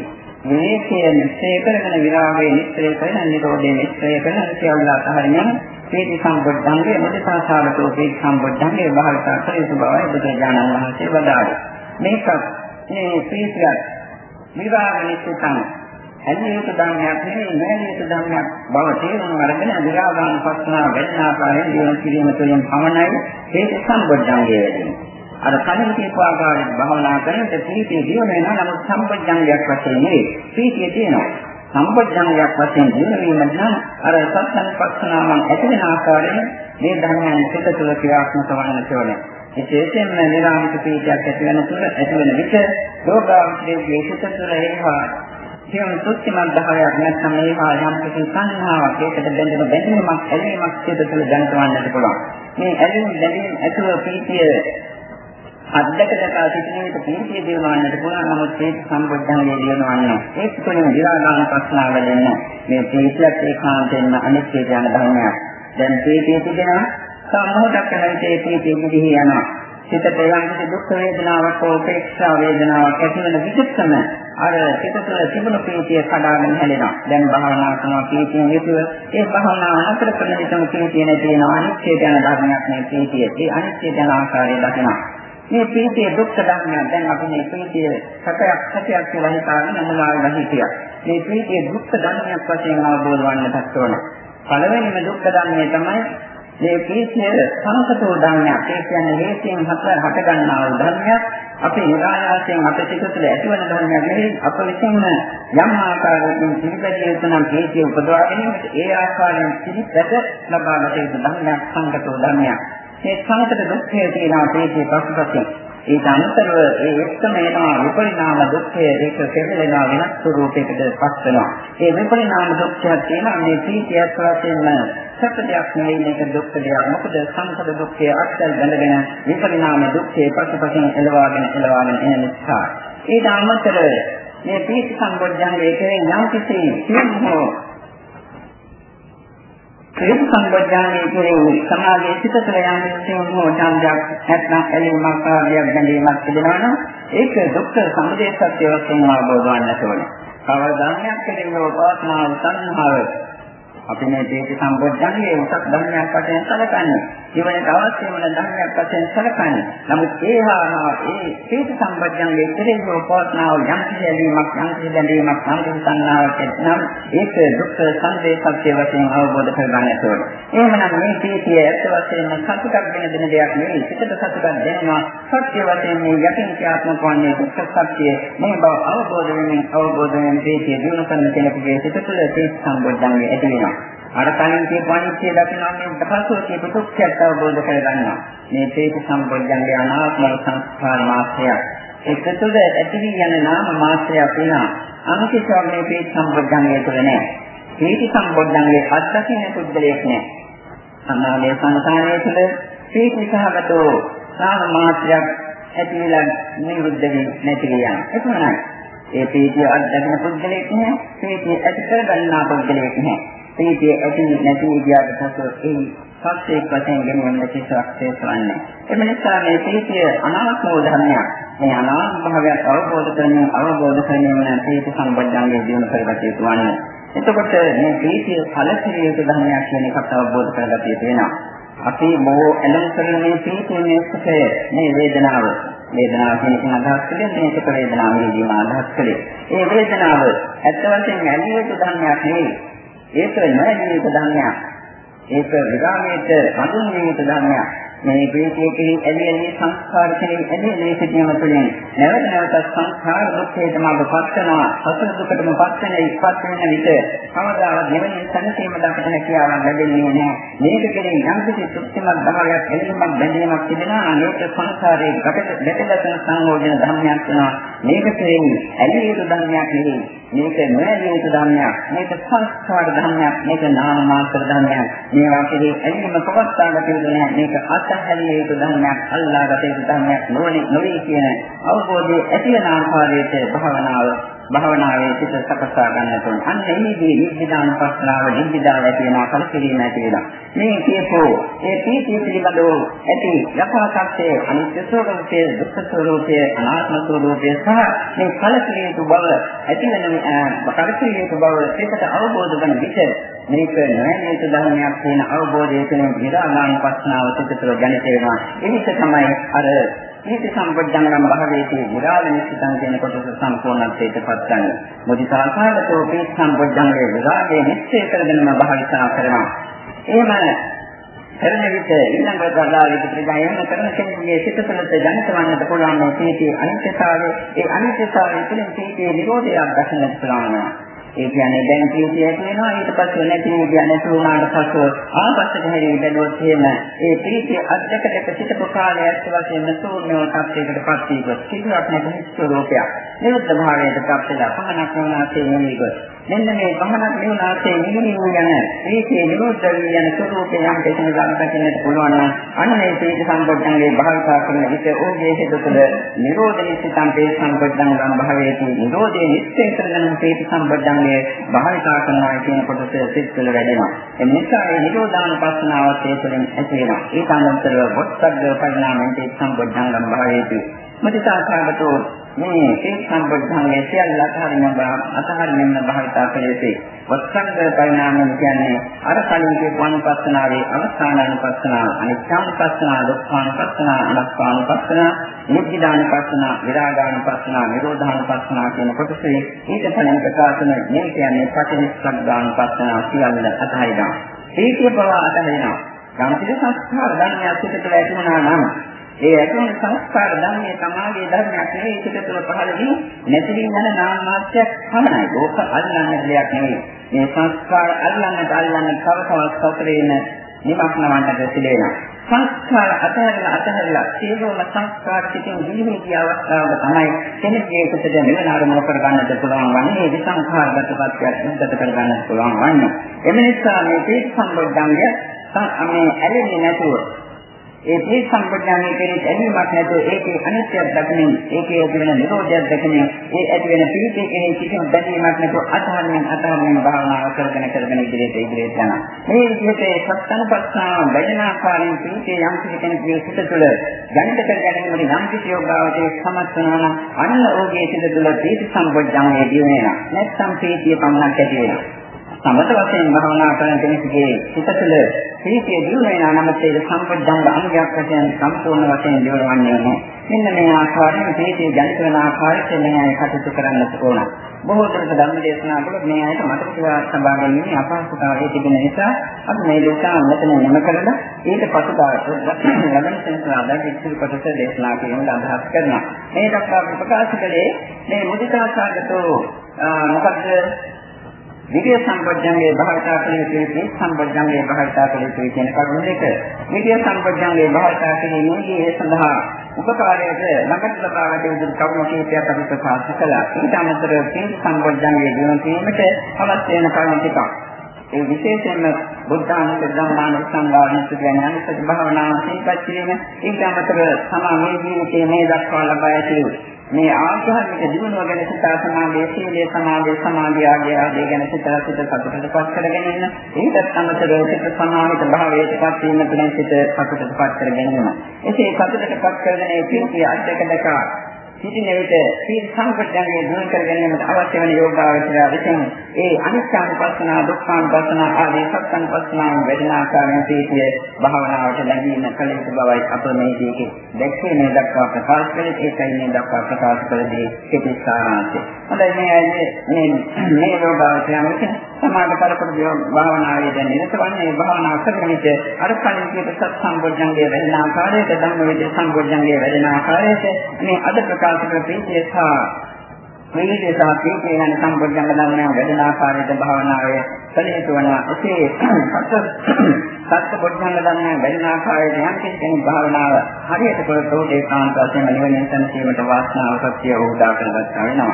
විවේකයේ නිශ්චය කරගෙන විරාගයේ නිශ්චය කරන නිරෝධයේ නිශ්චය කරන සියල්ල අතහරින්න ප්‍රීති සම්බුද්ධංගේ මුදිතාසාරතෝ ප්‍රීති සම්බුද්ධංගේ භාවිතා කළ යුතු බවයි බුදුරජාණන් වහන්සේ වදාළේ. මේක මේ ප්‍රීතිය විරාග නිශ්චිතං ඇලියුත ධර්මයක් නෙවෙයි නැලියුත ධර්මයක් බව තේරුම් අරගෙන විරාගාන පස්සනා වෙන්න ආකාරයෙන් ජීවන කිරීම තුළින් පමණයි ප්‍රීති සම්බුද්ධංගේ වෙන්නේ. අර කලින් කියපු ආකාරයට භවනා කරනකොට ප්‍රීතිය දියුණු වෙනවා. නමුත් සම්පජ්ජංගයක් වශයෙන් නෙවෙයි. ප්‍රීතිය තියෙනවා. සම්පජ්ජංගයක් වශයෙන් දියුණු වීම නම් අර සත්සන්පස්සනාවන් ඇති වෙන ආකාරයෙන් මේ ධර්මයන් සිත තුළ ක්‍රියාත්මක වන්නට ඕනේ විශේෂයෙන්ම නිරාමිත ප්‍රීතියක් ඇති වෙන තුර ඇති වෙන විට යෝගාවචරයේ සිත තුළ ඒවා කියන සුත්තිමත් භාවයක් නැත්නම් ඒවා යම් කිසි සංහාවක් ඒකට බැඳෙන බැඳීමක් ඇලීමක් සිත තුළ දැනගන්නට පුළුවන්. මේ ඇලීම බැඳීම ඇතුව ප්‍රීතිය අද්දක දකා සිටින විට ප්‍රීතිය දිනවන්නට පුළුවන් නමුත් ඒක සම්බුද්ධංගේ දිනවන්නේ ඒක තුළින් විරාගාන ප්‍රශ්නාව දෙන්න මේ ප්‍රීතියත් ඒකාන්තයෙන්ම අනිත්‍ය යන ධර්මයක් දැන් ප්‍රීතිය තිබෙනවා සම්මෝධක කරන්නේ ප්‍රීතිය දිහි යනවා සිතට යම් කිසි දුක් වේදනාවක් හෝ උපේක්ෂා වේදනාවක් ඇති වෙන විචක්ෂම අර සිත තුළ තිබුණු ප්‍රීතිය කඩාගෙන හැලෙනවා. දැන් භාවනා කරනවා ප්‍රීතියෙන් යුතුව ඒ භාවනාව අතර කරන විටම ප්‍රීතිය නැති වෙනවා. අනිත්‍ය යන ධර්මයක් නේ ප්‍රීතිය. ඒ අනිත්‍ය යන ආකාරය දකිනවා. මේ ප්‍රීතිය දුක්ඛ ධර්මයක්. දැන් අපි මේ ප්‍රීතිය සැපයක් සැපයක් කියලා හිතාගෙන අනුමාන හිතියක්. මේ ප්‍රීතිය දුක්ඛ ධර්මයක් වශයෙන් අවබෝධ වන්නටත් ඕන. පළවෙනිම දුක්ඛ ධර්මය තමයි මේ ප්‍රීතිය සංකතෝ ධර්මයක්. ඒ කියන්නේ හේතුයෙන් හතර හට ගන්නා වූ ධර්මයක්. අපි නිරායාසයෙන් අපේ සිත තුළ ඇතිවන ධර්මයක් නෙවෙයි අප විසින්ම යම් ආකාරයකින් පිළිපැදිය යුතු නම් ප්‍රීතිය උපදවා ගැනීමට ඒ ආකාරයෙන් පිළිපැද ලබා ගත යුතු ධර්මයක් සංකතෝ ධර්මයක්. මේ සංකත දුක්ඛය තියෙනවා ප්‍රේතේ පසුපසින්. ඊට අමතරව ඒ එක්කම එනවා විපරිණාම දුක්ඛය ඒක කෙරෙනවා වෙනස් ස්වරූපයකට පත් වෙනවා. ඒ විපරිණාම දුක්ඛය තියෙනවා මේ ප්‍රීතියත් වශයෙන්ම සැප දෙයක් නෙවෙයි මේක දුක් දෙයක්. මොකද සංකත දුක්ඛය අත්‍යල් බඳගෙන විපරිණාම දුක්ඛය පසුපසින් එළවාගෙන එළවාගෙන එන නිසා. ඊට අමතරව මේ ප්‍රීති සම්බොධ්‍යංගයේ කෙරෙන යම් කිසි සියුම්හෝ ප්‍රේම සම්බොධ්‍යංගයේ කෙරෙන සමාගයේ සිත තුළ යම් සියුම්හෝ ඡන්දයක් නැත්නම් ඇලීමක් ආදියක් බැඳීමක් තිබෙනවා නම් ඒක දුක්ඛ සමුදය සත්‍ය වශයෙන් අවබෝධ වන්නට ඕනේ. කවදාඥයක් කෙරෙන උපාසනාව සංහාව අපි මේ දේශ සම්බොධ්‍යංගයේ උසස් ධර්මයක් වශයෙන් සැලකන්නේ. ජීවනයේ අවශ්‍ය වන ධර්මයක් වශයෙන් සැලකන්නේ. නමුත් ඒහා ඒ දේශ සම්බොධ්‍යංගයේ කෙරෙහි පවත්නාව යම් කිසිලීමක් යම් කිසිලීමක් සම්පූර්ණ සංනාවක් නම් ඒක දුක්ඛ සංදේ සත්‍ය වශයෙන් අවබෝධ කරගන්නට ඕනේ. එහෙමනම් මේ තීතිය ඇත්ත වශයෙන්ම සතුටක් දෙන දෙන දෙයක් නෙවෙයි. සිතට සතුටක් දෙනවා. සත්‍ය වශයෙන් මේ යකින් ක්‍රියාත්මක වන්නේ දුක්ඛ සත්‍ය. මේ බව අවබෝධ වෙමින් අවබෝධ වෙන තීතිය දිනු කරන කෙනෙකුගේ සිත තුළ දේශ සම්බොධ්‍යංගය ඇති වෙනවා. අර කලින් කියපු අනිත්‍ය දකිනවා මේ දහසෝ කියපු දුක්ඛයත් අවබෝධ කරගන්නවා. මේ තේක සම්බොධ්‍යංගේ අනාත්ම සංස්කාර මාත්‍රයක්. ඒක තුළ ඇති වී යන නාම මාත්‍රයක් වෙනවා. අනිත්‍යව මේ තේක සම්බොධ්‍යංගය තුළ නැහැ. තේක සම්බොධ්‍යංගේ අත්දකින්න පුද්ගලයෙක් නැහැ. සම්මානයේ සංසාරයේ තුළ තේක සහගතෝ නාම මාත්‍රයක් ඇති වෙලා නිරුද්ධ වෙන්නේ නැති කියන. එතනයි. ඒ පීතිය අත්දකින්න පුද්ගලයෙක් නැහැ. පීතිය ඇති කරගන්නා පුද්ගලයෙක් නැහැ. ප්‍රීතිය ඇති නැති විදියට පසු ඒ සත්‍යයක් වශයෙන් ගෙනෙන්න කිසිවක් තේසවන්නේ. එම නිසා මේ ප්‍රීතිය අනාත්ම ධර්මයක්. මේ අනාත්ම භාවයක් අවබෝධ කරගන්න අවබෝධ කරගන්න නම් ප්‍රීති සම්බන්ධයෙන් දිනු කරගත යුතු වන්නේ. එතකොට මේ ප්‍රීතිය කලකිරිය යුතු ධර්මයක් කියන එකත් අවබෝධ කරගත යුතු වෙනවා. අපි බොහෝ ඇලුම් කරන මේ ප්‍රීතියේ සුඛය මේ වේදනාව වේදනාව කියන එක අදහස් කළේ මේ සුඛ වේදනාව නිදීම අදහස් කළේ. ඒ වේදනාව ඇත්ත වශයෙන්ම ඇලිය යුතු ධර්මයක් නෙවෙයි. ඒක නොඇලීමේ ධර්මයක්. ඒක විරාමයේ හඳුන්වීමේ ධර්මයක්. මේ ප්‍රීතියේ ඇලී ඇලී සංස්කාර කෙරෙහි ඇලී ඇලී සිටීම තුළින් නැවත නැවත සංස්කාර දුක්ඛයටම අපපත් වෙනවා. සසර දුකටම පත් වෙන ඉස්පත් වෙන විට කවදාවත් නිවන සැනසීම දක්වන හැකියාවක් ලැබෙන්නේ නැහැ. මේක කෙරෙහි යම් කිසි සුක්ෂමක් භාවයක් එළඹක් බැඳීමක් තිබෙනවා මේක සංසාරයේ ගැටට ගැටලන සංයෝජන ධර්මයක් වෙනවා. මේක කෙරෙහි ඇලී යුතු ධර්මයක් නෙවෙයි. මේක නොඇලී යුතු ධර්මයක්. මේක සංස්කාර ධර්මයක්. මේක නාම මාත්‍ර ධර්මයක්. මේවා කෙරෙහි ඇලීම පවත්වාගත යුතු නැහැ මේක අත අත්හැරිය යුතු ධර්මයක් අල්ලාගත යුතු ධර්මයක් නොවේ නොවේ කියන අවබෝධය ඇති වෙන ආකාරයට භාවනාව භාවනාවේ සිත සකසා ගන්නට ඕන. අන්න එහිදී නිබ්බිදාන පස්නාව නිබ්බිදා ඇති වෙන කල පිළිම ඇති වෙනවා. මේ කියපෝ ඒ පීති පිළිබඳව ඇති යථාර්ථයේ අනිත්‍ය ස්වરૂපයේ දුක්ඛ ස්වરૂපයේ අනාත්ම ස්වરૂපයේ සහ මේ කල පිළිතු බව ඇති වෙන කල පිළිතු බව සිතට අවබෝධ වන විට මේක නැහැනේත ධර්මයක් වෙන අවබෝධය තුළ නිරාමාන පස්නාව සිත තුළ ජනිත වෙනවා. එනිසා තමයි අර මේක සම්පජ්ජංගම් භාවයේදී විරාල නිසිතං කියන කොටස සම්පූර්ණත්වයට පත් ගන්න. මුදිතාකාරතෝ මේ සම්පජ්ජංගේ විරාගයේ නිශ්චය කරගෙනම භාවිතා කරනවා. එහෙම කරන විට ඊළඟ දරාවේ ප්‍රතිගායන කරන කෙනෙකුගේ සිත තුළට ජනිත වන්නට පුළුවන් මේ සීතේ අනිත්‍යතාවය ඒ අනිත්‍යතාවය තුළින් සීතේ නිරෝධයක් දක්නට පුළුවන්. ඒ කියන්නේ දැන් කීතියක් වෙනවා. ඊට පස්සේ නැති කියන නැති වුණාට පස්සේ ආපස්සට හැරී බැලුවොත් එහෙම ඒ ප්‍රීතිය අධ්‍යක්ෂක පිටිපු කාලයක් වශයෙන් සූර්ණව tattයකටපත් වී කිසිවක් නැති ස්වરૂපයක් නිරුද්ධ භාවයට පත් වෙලා පහනක් වුණාසේ නෙමෙයි මෙන්න මේ පහනක් නිවුණාසේ නිවිනි වූ යන ප්‍රීතිය නිරුද්ධ වී යන ස්වરૂපය යම් දෙකම ගන්නට පුළුවන් නම් අන්න ඒ ප්‍රීති සම්පෝෂණයේ භාවිතා කරන විට ඕගේ හේතු තුළ නිරෝධනි සිතම් ප්‍රීති සම්පෝෂණං භාවයේදී නිරෝධයේ නිශ්චය කරන ප්‍රීති සම්පෝෂණ ධර්මයේ භාවිතා කරනවා කියන කොටස සිත්වල වැඩෙනවා. ඒ නිසා මේ නිරෝධාන පස්සනාවත් ඒ තුළින් ඇති වෙනවා. ඒක අනන්තරව බොස්සග්ග පරිණාමයෙන් සම්බුද්ධංගම් භාවයේදී මතිසාකාරතෝ මේ ඒ සම්බුද්ධංගයේ සියල්ල අතහරින්න අතහරින්න භාවිතා කළේසේ වස්සංග පරිණාමය කියන්නේ අර කලින් කියපු අනුපස්සනාවේ අවසාන අනුපස්සනාව අනිත්‍යානුපස්සනාව දුක්ඛානුපස්සනාව අනාත්මානුපස්සනාව නිබ්බිදානුපස්සනාව විරාගානුපස්සනාව නිරෝධානුපස්සනාව කියන කොටසේ ඊට කලින් ප්‍රකාශ කරන මේ කියන්නේ පටිච්චසමුප්පාදානුපස්සනාව සියල්ල අතහරිනවා. ඒකේ බව අතහරිනවා. යම් කිසි සංස්කාර ධර්මයක් පිටට ඇතුණා නම් ඒ ඇතුළේ සංස්කාර ධර්මයේ තමාගේ ධර්මයක් නෙවෙයි ඒක තුළ පහළ වී නැති වී යන නාම මාත්‍රයක් පමණයි. ඕක අල්ලන්න දෙයක් නෙවෙයි. මේ සංස්කාර අල්ලන්නට අල්ලන්න තව තවත් සතරේන නිමක්නවන්නට සිදෙනවා. සංස්කාර අතහැරලා අතහැරලා සියලුම සංස්කාර පිටින් දිවිහි ගිය අවස්ථාවක තමයි කෙනෙක්ගේ කුසද මෙවන අරමුණ කරගන්නට පුළුවන් වන්නේ විසංඛාරගත පත්‍යයක් නිදත කරගන්නට පුළුවන් වන්නේ. එම නිසා මේ තීත් සම්බොධ්‍යංගය මේ ඇලෙන්නේ නැතුව ඒ මේ සම්පජානයේ කෙරෙහි ඇලීමක් නැතුව ඒකේ අනිත්‍යයක් දකිනින් ඒකේ ඇති වෙන නිරෝධයක් දකිනින් ඒ ඇති වෙන පිළිතේ කෙරෙහි කිසිම බැඳීමක් නැතුව අතහරින්න අතහරින්න භාවනාව කරගෙන කරගෙන ඉදිරියට ඉදිරියට යනවා. මේ විදිහට සත්‍යනුපස්සනාව වැඩෙන ආකාරයෙන් පිළිතේ යම් කිසි කෙනෙකුගේ සිත තුළ ජනිත කර ගැනීමට යම් කිසි යෝගාවචරයේ සමත් වෙනවා නම් අන්න ඕගේ සිත තුළ ප්‍රීති සම්පජානයේ දිය වෙනවා. නැත්නම් ප්‍රීතිය පමණක් ඇති වෙනවා. සමත වශයෙන් භාවනා කරන කෙනෙකුගේ සිත තුළ ප්‍රීතිය දිනු වෙනා නම් ඒක සම්පූර්ණ අංගයක් වශයෙන් සම්පූර්ණ වශයෙන් දිනවන්නේ නැහැ. මෙන්න මේ ආකාරයෙන් ප්‍රීතිය ජනිත වෙන ආකාරයට මේ අය කටයුතු කරන්න ඕන. බොහෝ දුරට ධර්ම දේශනා කළොත් මේ අයට මතක තියා සබා ගැනීම අපහසුතාවය තිබෙන නිසා අපි මේ දේශනා මෙතන නිම කරලා ඊට පසුතාවට ලබන සංසාරයෙන් ඉතිරි කොටස දේශනා කිරීමට අදහස් කරනවා. මේ දක්වා ප්‍රකාශ කළේ මේ මුදිතා සාගතෝ මොකද විද්‍ය සම්පජ්ජංගේ භාවිතා කළ යුතුයි සම්පජ්ජංගේ භාවිතා කළ යුතුයි කියන කරුණ දෙක. විද්‍ය සම්පජ්ජංගේ භාවිතා කිරීමේදී ඒ සඳහා උපකාරයට ළඟට ලබා ගත යුතු කරුණු කීපයක් අපි ප්‍රකාශ කළා. ඊට අමතරව තීන සම්පජ්ජංගේ දිනු කිරීමට අවශ්‍ය වෙන කරුණු ටිකක්. ඒ විශේෂයෙන්ම බුද්ධානුස්සති ධම්මාන සංවාදිත කියන අනිත් භාවනාව සිහිපත් කිරීම ඊට අමතරව සමා මේ ජීවිතයේ මේ දක්වා ලබා ඇති මේ ආධ්‍යාත්මික දිනුව ගැන සිතා සමාධියේ සීලයේ සමාධියේ සමාධිය ආදී ආදී ගැන සිතා සිත සතුටටපත් කරගෙන ඉන්න. ඒකත් අමතරව සිත සමාහිත භාවයටපත් වීම තුළින් සිත සතුටටපත් කරගෙන යනවා. එසේ සතුටටපත් කරගෙන ඒ පිළිපිය අධ්‍යක දක්වා සිටින විට සීල සංකල්පයන්ගේ දුරු කර ගැනීමට අවශ්‍ය වන යෝගාවචරය විසින් ඒ අනිත්‍යනුපස්සන දුක්ඛානුපස්සන ආදී සත්‍යනුපස්සන වැඩින ආකාරයෙන් සීතිය භාවනාවට ලැබීම කල යුතු බවයි අප මේකේ දැක්කේ මේ දක්වා ප්‍රකාශ කළේ ඒකයි මේ දක්වා ප්‍රකාශ කළේ කෙටි සාරාංශය. හොඳයි මේ අය මේ මේ යෝගාවචරය විසින් සමාධි කරපු භාවනාවේ දැන් නිරතවන්නේ භාවනා කරන විට අර කලින් කියපු සත් සම්බොජ්ජංගයේ වැඩෙන ආකාරයට ධම්ම විදේ සම්බොජ්ජංගයේ වැඩෙන ආකාරයට මේ අද ප්‍රකාශ ප්‍රකාශ කර ප්‍රීතිය සහ ප්‍රීතිය සහ ප්‍රීතිය යන සම්බුද්ධංග ධර්මයන් වැඩෙන ආකාරයට භාවනාවේ සැලසුම් වන එසේ සත්‍ය බුද්ධංග ධර්මයන් වැඩෙන ආකාරයට යම් කෙනෙක් භාවනාව හරියට කරතොත් ඒකාන්ත වශයෙන් නිවන සංසීමට වාසනාව සත්‍ය උදා කරගත්තා වෙනවා.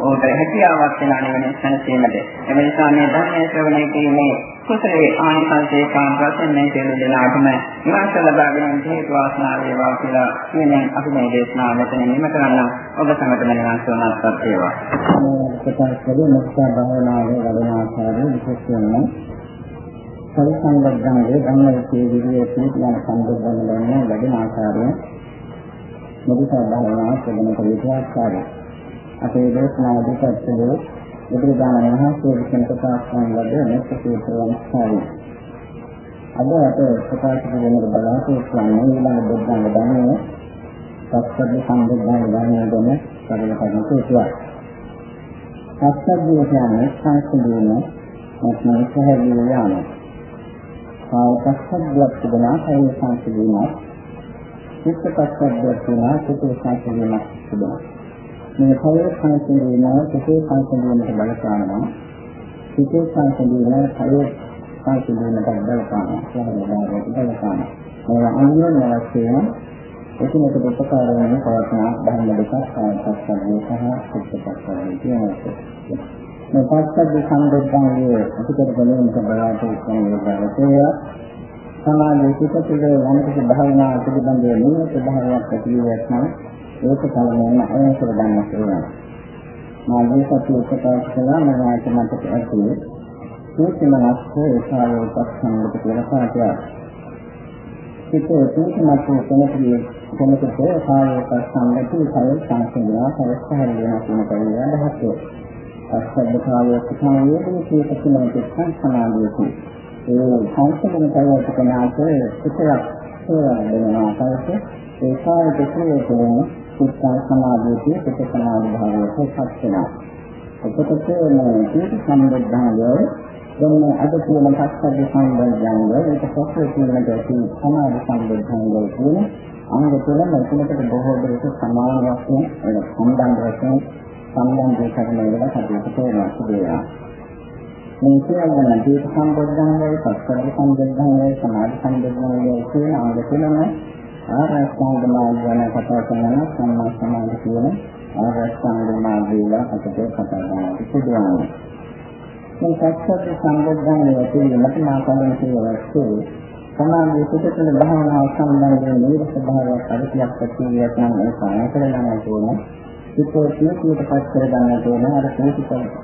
ඕකට හැකියාවක් වෙනා නිවන සංසීමට. එම නිසා මේ ධර්මයේ ශ්‍රවණය කිරීමේ කුසලයේ ආනිසංසයේ කාම වශයෙන් මේ සියලු දෙනාටම නිවාස ලබා ගැනීම හේතු වාසනා වේවා කියලා කියමින් අපි මේ දේශනාව මෙතන නිම කරන්න ඔබ සමගම නිවන් සුවපත් වේවා. මේ ප්‍රකාශකලේ මුක්තා භාවනාවේ වැඩෙන ආකාරය විශේෂයෙන්ම පරිසංගතංගේ ධම්මයේ විදියේ කියන සම්බුද්ධන දන්නේ වැඩෙන ආකාරය මුදිතා භාවනාව ප්‍රගුණ කළ යුතු ආකාරය. අපේ දේශනාව දෙකත් බුදුරජාණන් වහන්සේ විසින් ප්‍රකාශ කරන ලද මෙත් සූත්‍රයන් ස්ථායි. අද අප ප්‍රකාශ කරන බලාපොරොත්තු වන්නේ ඊළඟ බුද්ධාංග ධර්මයේ සත්‍ය සම්බුද්ධාංග ධර්මයේ ගැන සරල කරන සූත්‍රයක්. සත්‍ය කියන්නේ සංසිඳීම නැත්නම් සහැල්ලු යාම. කායපස්සද්ධියක් තිබෙනා කාය සංසිඳීමක්. චිත්ත පස්සද්ධියක් තිබෙනා චිත්ත සංසිඳීමක් තිබෙනවා. මේ කය සංසිඳීම සිතේ සංසිඳීමට බලපානවා. සිතේ සංසිඳීම කය සංසිඳීමට බලපානවා. සමහරවිට බලපානවා. මේවා අනුගමනය වශයෙන් එකිනෙකට උපකාර වෙන පවත්නා ධර්ම දෙකක් සාපස්සද්ධිය සහ චිත්තපස්සද්ධිය කියනවා. මේ පස්සද්ධි සම්බුද්ධංගයේ අපිට බලන්න බලාට ඉස්සන වේදාවතේ සමාධි සිත තුළ යම් කිසි භාවනා පිළිබඳව නියත භාවයක් ඇති වෙනවා ඒක තමයි අයසර ගන්න ඕන. මාගේ සතු ප්‍රකාශ කළා මම ආයත මතක ඇති. සූත්‍රමනස්ස ඒකායෝ පස්සන්දට කියලා පාඩයක්. සිතේ සූත්‍රමත් කෙනෙකුගේ කෙනෙකුට කායෝ පස්සන්දට කය සංසිඳනවා පරිස්සහර වෙනවා කියන කයි අදහස. අස්සද්ද කායෝ සුඛායෝදී කියන කිසිම සමාධියකි. ඒ සංසිඳන කය තුනට සිතක් සේවා වෙනවා. ඒ කාය දෙකේ චිත්ත සමාධියේ චිත්ත සමාධි භාවයට පත් වෙනවා. එතකොට මේ චිත්ත සම්බුද්ධාලය දැන් අද කියන පස්සද්ධ සම්බුද්ධාලය ඒක පස්සේ කියන දෙකේ සමාධි සම්බුද්ධාලය කියන අංග තුන මෙතනකට බොහෝ දෙයක සමාන වශයෙන් සම්බන්ධ වශයෙන් සම්බන්ධ කරගෙන ඉඳලා කටයුතු කරනවා කියලා. මේ කියන්නේ දීප සම්බොධ්ධංගය, සත්කර්ම සම්බොධ්ධංගය, සමාධි සම්බොධ්ධංගය කියන අංග තුනම ආරස්ථාංග මාර්ග ගැන කතා කරනවා සම්මා සමාධි කියන ආරස්ථාංග මාර්ගයලා අපිට කතා කරන්න සිදුවන්නේ. මේ සත්‍ය සම්බොධ්ධංගය පිළිබඳව මාතෘකාවෙන් කියවස්සේ සමාධි පිටතන භාවනාව සම්බන්ධයෙන් නිර ස්වභාවයක් අරිතියක් ප්‍රතිවියක් නම් ඒ සායන කරගන්න ඕනේ. සිතේ කීයට පස් කර ගන්න ඕන අර කීිත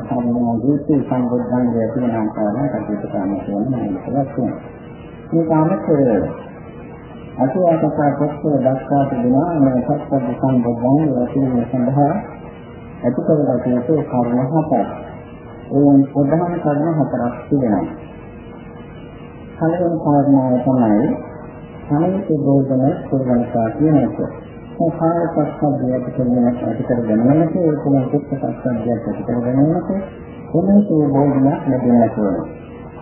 සම්මෝහ දීපේ සම්බුද්ධංගය කියන ආකාරයෙන් කටයුතු කරන්න ඕන මේකවත් වෙනවා. මේ කාමකේ අසුවාකසා පොත්වල දක්වා තිබෙනවා මේ සත්‍ය සම්බුද්ධංගය කියන සඳහා ඇති කරලා තියෙන කර්ම හතක්. ඒ ප්‍රධාන කර්ම හතරක් තිබෙනවා. පළවෙනි කාරණාව තමයි සමිත භෝජන සේවනකා කියන එක. මේ කාය පස්සද්ධිය ඇති කරගෙන ඇති කරගන්නකොට ඒ තුන කුක්ක පස්සද්ධිය ඇති කරගන්නකොට එන්නේ බෝධියක් ලැබෙන්න ඕන.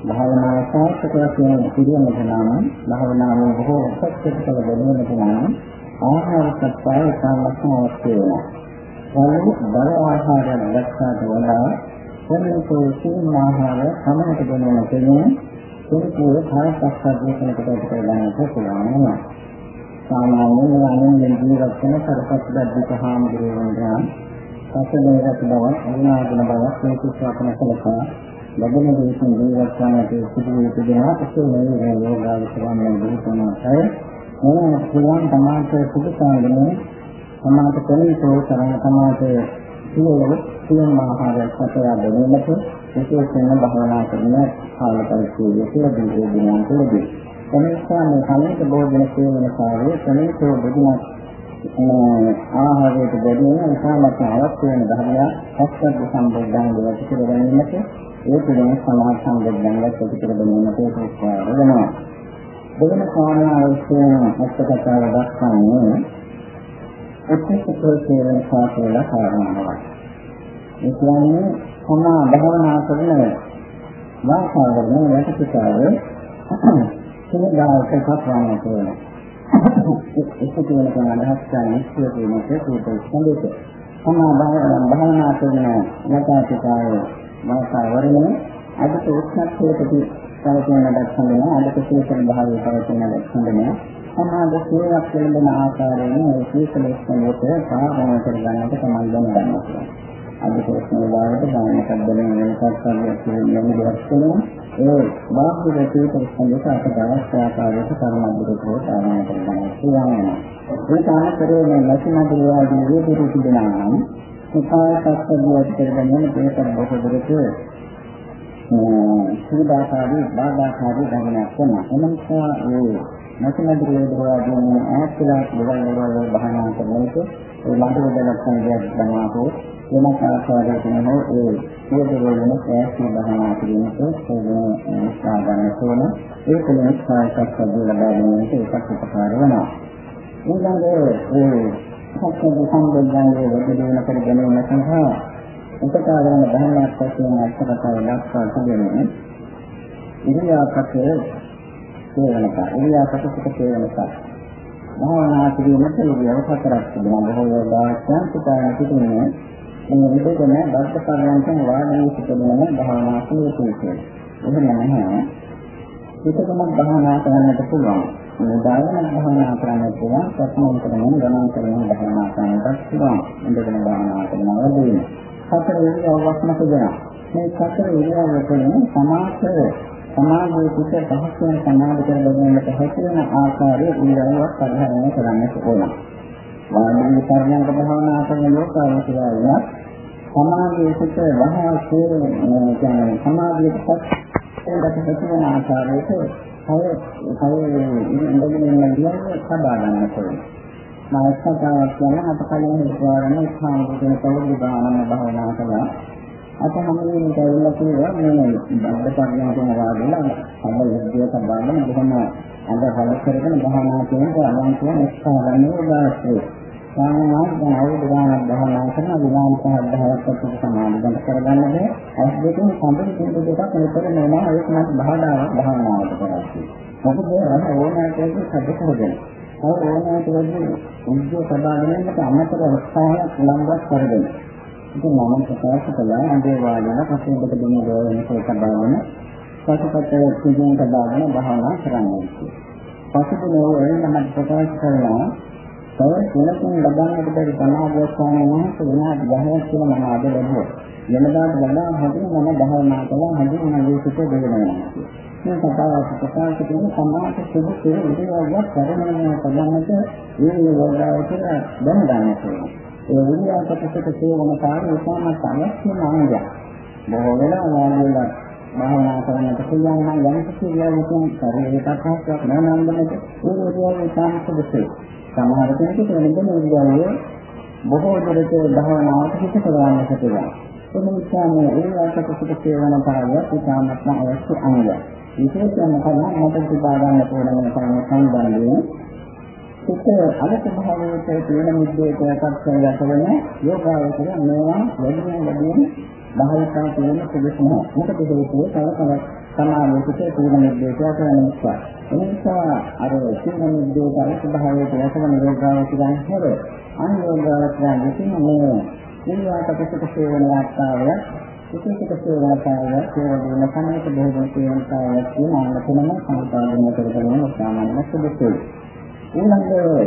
භාවනාව සාර්ථක කියන පිළිවෙලට නම් භාවනාවේ බොහෝ සත්‍යක කළ දෙන්නට නම් ආහාර සත්‍යය සාමස්ම අවශ්‍ය වෙනවා. වලින් බල ආහාරය දැක්කාට වඩා වෙනතෝ සීම ආහාර සමහරට දෙන්න කියන්නේ ඒකේ කාය පස්සද්ධිය කියන කොට ඇති කරගන්නට පුළුවන් වෙනවා. සාමාන්‍යයෙන් අනුන්ගෙන් ජීවත් වෙන කරපත් බද්ධික හාමුදුරුවෝ සසලේක බවක් අනුනාදන බවක් මේ කුසාපන කලකා ලැබෙන දේශන ජීවත් වන්නට සිදුවේ තිබෙනවා ඒ මේ යෝගාවචරණය දුරුකනයි මොන පුළුවන් තමාට සුදුසාගෙන තමාට කෙනෙකෝ තරම තමාට සියලු සියම් ආහාරයක් සපයා දෙන්නට විශේෂයෙන්ම භවනා කරන කාල පරිච්ඡේදයේ කියලා දීර්ඝ දිනයන් තුළදී එනිසා මේ සමීප භෝජන සේවන කාර්යය සමීපව බුදුමත් ආහාරයට දෙන්නේ ඉතාමත් අවශ්‍ය වෙන ධර්මයක් හස්තද සම්බුද්ධං දෙවිත කියලා ගැනීමට ඒ තුළින් සමාජ සම්බුද්ධංගත් ඇති කර ගැනීමට උත්සාහ කරනවා. දෙවන කාරණාවෙන් අත්කතාව දක්වන්නේ උත්සකෝ සේවන සාකල කාරණාවක්. ඒ කියන්නේ සමා භවනා කරන වාසාවරණ යටිකාවේ සුදායක කප්පවන්න ඕන. ඒක කියන කෙනා අදහස් ගන්න ඉස්සර කියන එක සූත්‍ර සම්දේශය. සමා භාවනා කරන යථාර්ථය වාසාවරණය අදට උත්සාහයකදී පවතින දක්ෂණය අදට සීතල භාවයේ පවතින දක්ෂණය සමාද සේවයක් පිළිබඳ ආකාරයෙන් මේ සීතල ස්කන්ධයට පාරණය කරගන්නට තමයි දැනගන්න. අද ප්‍රශ්න වලට ගානක් බැලෙන වෙනසක් කරලා කියන දෙයක් තියෙනවා. ඒ බාහිර සීතල ස්කන්ධයට අපට අවශ්‍ය ආකාරයට කර්මද්දකට ආරම්භ කරගන්න පුළුවන්. ඒ කාලතරේ මේ ලක්ෂණ දිවාදී වේදිරු තිබෙනවා නම් උපාසක්කදියට කරගෙන මේක බොහෝ දුරට සුදාකාරී බාධාකාරී ධර්මයක් වෙනවා. එනිසා ඒ නැතිනම් දිවාදී ඈත්ලා දෙවල් වල බහනා කරනකොට ඒ ළඟ වෙන ලක්ෂණ දෙයක් ගන්නවා වෙනස් ආකාරයකින් හෝ ඒ සියදවල වෙන ප්‍රයත්න බහනා කිරීමට සෝදන සාධන සෝන ඒ තුළින් සාර්ථක ලබා ගැනීමට ඒකත් උපකාර වෙනවා. ඊළඟට ඒ සත්‍ය සම්බන්ධයෙන් වැඩිදින කර ගැනීම සඳහා උපකාර වන බහනාවක් වශයෙන් අර්ථකථන දක්වා තිබෙනවා. ඉරියාපතේ සේවනක ඉරියාපතේ සේවනක භාවනා කිරීමට විවස්ථා කරක් තිබෙනවා. බොහෝ යෝගාවචයන් සිතාන සිටින්නේ මේ විදිහටම බද්ධ පරයන්තෙන් වාඩි සිටගෙන භාවනා කළේ එහෙම නැහැ. පිටකම භාවනා කරන්නට පුළුවන්. මේ ධර්ම භාවනා කරන්නට පුළුවන්. සක්මන් කරන ගමන් කරන භාවනා කරන්නට පුළුවන්. ඉඳගෙන භාවනා කරනවා වගේ. සතර ඉරියව්වක්ම තිබෙනවා. මේ සතර ඉරියව්ව තුළින් සමාසය සමාධියේ පිට පහස් වෙන සමාධි කරගන්නට හැකි වෙන ආකාරයේ ඉරියව්වක් පරිහරණය කරන්නට ඕන. වාඩි පරණක භාවනා කරන ලෝකාවචරය සමාධියේ සිට වහා කියන්නේ සමාධියට පත් වෙන ආකාරයට කය කය ඉඳගෙන ඉන්න කියන්නේ සබා ගන්න ඕනේ. මානසිකතාවක් කියන අප කලින් හිතවරන සාමූහික කවුරු දානම භාවනා කළා. අත හැමෝම කියලා කිව්වා මේ බද්ධ පරිණාමයෙන් වාදලා සම්බ යුද්ධය සම්බන්ධව බොහොම අද හල කරගෙන භාවනා කියන අලංකව නිස්සාරණය උදාස්සේ. සාමාන්‍යයෙන් දැන් අවුරුදු ගානක් භාවනා කරන විනාඩි 5ක් 10ක් අතර සමාන දැන් කරගන්න බෑ. අස් දෙකෙන් සම්බන්ධ සිද්ධ දෙකක් මෙතන නෝනා ඒක නම් භාවනාවක් භාවනාවට කරන්නේ. මොකද ඕනෑමට සැදෙක හොදෙන. ඔය ඕනෑමට වගේ උද්‍යෝ සබාගෙනට අමතර උත්සාහයක් ලංගස් කරගෙන. ඉතින් මම ප්‍රකාශ කළා අඳේ වාදන පසුබට දෙන ගෝවනක තබාගෙන පසුපත කුජුන් තබාගෙන භාවනා කරන්න කියලා. පසුබිම වලින් මම ප්‍රකාශ කළා තව වෙනකින් ලබන්නට බැරි සමාධිස්ථානය වහන්සේ විනාඩි 10ක් කියලා මම අද ලැබුවා. වෙනදාට වඩා හදින් මම භාවනා කළා හදින් මගේ සිත දෙවෙනවා. මේ කතාව ප්‍රකාශ කරන සමාජ සුදු සුදු විදිහට පරිණාමය කරන්නට මේ යෝගාවචර දැනගන්න ඕනේ. ඒ විද්‍යාව කොටසට සේවන කාර්ය ඉතාමත් අවශ්‍යම අංගයක්. බොහෝ වෙලාවට වාගේ භාවනා කරනකොට කියනවා නම් යම් කිසි විදියකින් ශරීරයකට හස්තක් නනන්දනට ඒ විදියාව ඉතාමත් සුදුසුයි. සමහර කෙනෙකුට වෙනද මේ විදියාවේ බොහෝ දුරට භාවනාවට හිත කරවන්නට පුළුවන්. ඒ නිසා මේ ඒ ආකාරයකට සේවන කාර්යය ඉතාමත් අවශ්‍ය අංගයක්. විශේෂයෙන්ම තමයි මට සිතා ගන්න පුළුවන් වෙන සම්බන්ධයෙන් සිත අලක භාවයට තියෙන මුද්දේකටත් සංගතවන යෝගාවචර මේවා වැඩියෙන් වැඩියෙන් භාවිතා කියන සුදුසුම. මොකද හේතුව තව තවත් සමාධියට තියෙන මුද්දේක කරන නිසා. එනිසා අර තියෙන මුද්දේක අලක භාවයට යටවන යෝගාවචරයන් හැර අනියෝගාවචරයන් විසින් මේ නිවාතකසක සේවන වාස්තාවය විශේෂිත සේවාකාරය සේවන සමයක බොහෝ සේවනකාරය කියන අනුකම්ම සම්පාදනය කරගෙන සාමාන්‍ය සුදුසුයි. ඊළඟ ඒ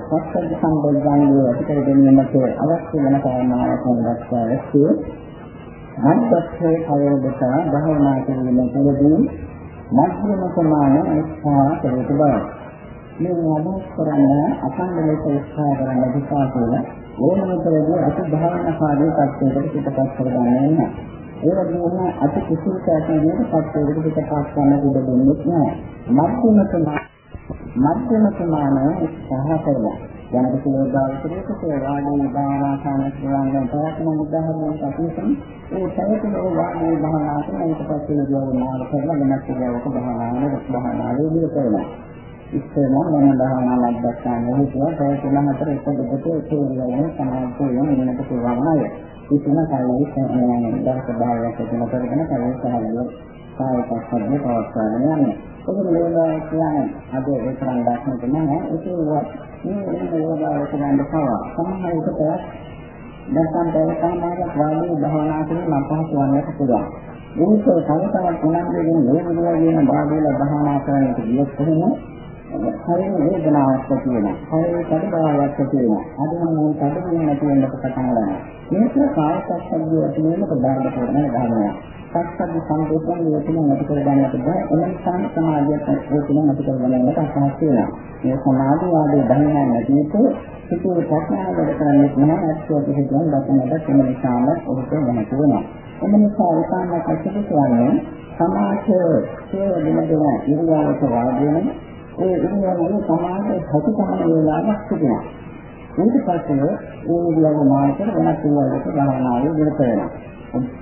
සත්‍ය සම්බන්ධයන්ගේ අතිකර ගැනීමට අවශ්‍ය වෙන කාරණාවක් දක්වා ඇත්තේ මන්දස්සේ කයෝදක භවනා කිරීම තුළදී මධ්‍යම ප්‍රමාණ උත්සාහ කෙරෙහි බව. මේ අදහස් කරන්න අසංග ලෙස උත්සාහ කරන දිසා කියලා ඕනමතරදී අති භාවනාකාරී තත්ත්වයකට පිටපත් කරගන්නේ නැහැ. ඒ වගේම අති කුසල සැකීමේ තත්ත්වයකට පිටපත් කරන්න ඉඩ දෙන්නේ නැහැ. මධ්‍යම ප්‍රමාණ මධ්‍යම ප්‍රමාණය උත්සාහ කරනවා. යන කිසිම දායකයෙකුට වාඩි භාවනා කරන ක්‍රියාවන් ප්‍රයත්න උදාහරණයක් අපිටම ඒ පැයකම වාඩි භාවනා කරන ඊට පස්සේ යෝගනාව කරලා වෙනස් ක්‍රියාවක භාවනාවේ භාවනාවේ විදිහට කරනවා. ඉස්සෙල්ලා මම භාවනා ලබ්ධස්ථානයේ හිටියා පැය තුන හතර එක දෙකට ඒකේලියන සමාධියෙන් වෙනට පුළුවන් අය. ඉතින් කලින් දවස් භාවයක් කරන කරගෙන කලින් සහලිය කායපත් සම්පූර්ණ පවත්වාගෙන යන්නේ. ඒක නේද කියන්නේ අද ඒ තරම් දැක්මක නැහැ ඒක මේ නේද කරන්න පවා සමහර විට නැත්නම් බෑ සාමාන්‍යයෙන් වාදී භාවනා කරන අපහසු වන්නට පුළුවන් ඒක තව තවත් උනන්දුවෙන් මේ විදිහට බාහිර භාවනා කරන්නට ගියොත් එහෙම හරිය වේදනාවක් ඇති වෙනවා. හරිය කඩබාවක් ඇති වෙනවා. අද නම් මේ කඩබින් නැති වෙනකොට පටන් ගන්නවා. මේක කායසක්තිය ඇති වෙනකොට බාහිර කරන ධර්මයක්. සක්සද්ද සම්පූර්ණ වේතන නැති කර ගන්නට බෑ. එම නිසා සමාධියට වේතන නැති කර ගන්නට අපහසු වෙනවා. මේ සමාධි වාදයේ ධර්මයන් නැතිවෙ සිතේ ප්‍රඥාව වැඩ කරන්නේ නැහැ. ඇත්තට හිතන දකින්නට එම නිසාම ඔහුට වෙනස වෙනවා. එම නිසා විපාක කටයුතු කියන්නේ සමාජයේ සියලු දෙන දෙන ඉරියාවක වාදයෙන් ඒ ඉරියව්වේ සමාජයේ ප්‍රතිපහන වේලාවක් තිබෙනවා. ඊට පස්සේ ඒ ඉරියව්ව මාර්ගයට වෙනස් ඉරියව්වකට ගමනාවේ විරත වෙනවා.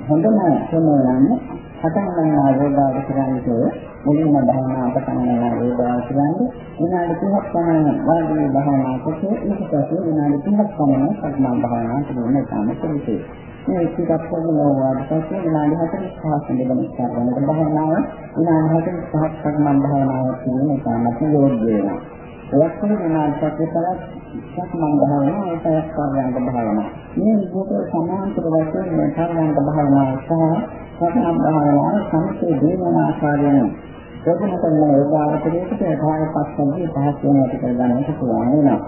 හොඳම සම්මෝලන්නේ පටන් ගන්නා වේලාව කරන්නේ මුලින්ම භාවනා පටන් ගන්නා වේලාව කරන්නේ විනාඩි 30ක් පමණ වාඩි භාවනා කරලා ඊට පස්සේ විනාඩි 30ක් පමණ සක්මන් භාවනා කරන එක තමයි මේ ටිකක් කරනවා පස්සේ විනාඩි 45ක් සම්බන්ධ කරගෙන භාවනාව විනාඩි 45ක් සක්මන් භාවනාව කියන එක තමයි යෝග්‍ය වෙනවා. ඒත් කොහොමද විනාඩි 45ක් සක්මන් භාවනාව ඒකයක් කරගන්න භාවනාව. මේ විදිහට සමාන්තර වශයෙන් මේ කරගන්න භාවනාව සහ සක්මන් භාවනාව සම්පූර්ණ දේවන ආකාරයෙන් ප්‍රගුණ කරන යෝගාවචරයකට භාවපස්සන්ගේ පහස් වෙන ඇති කරගන්නට පුළුවන් වෙනවා.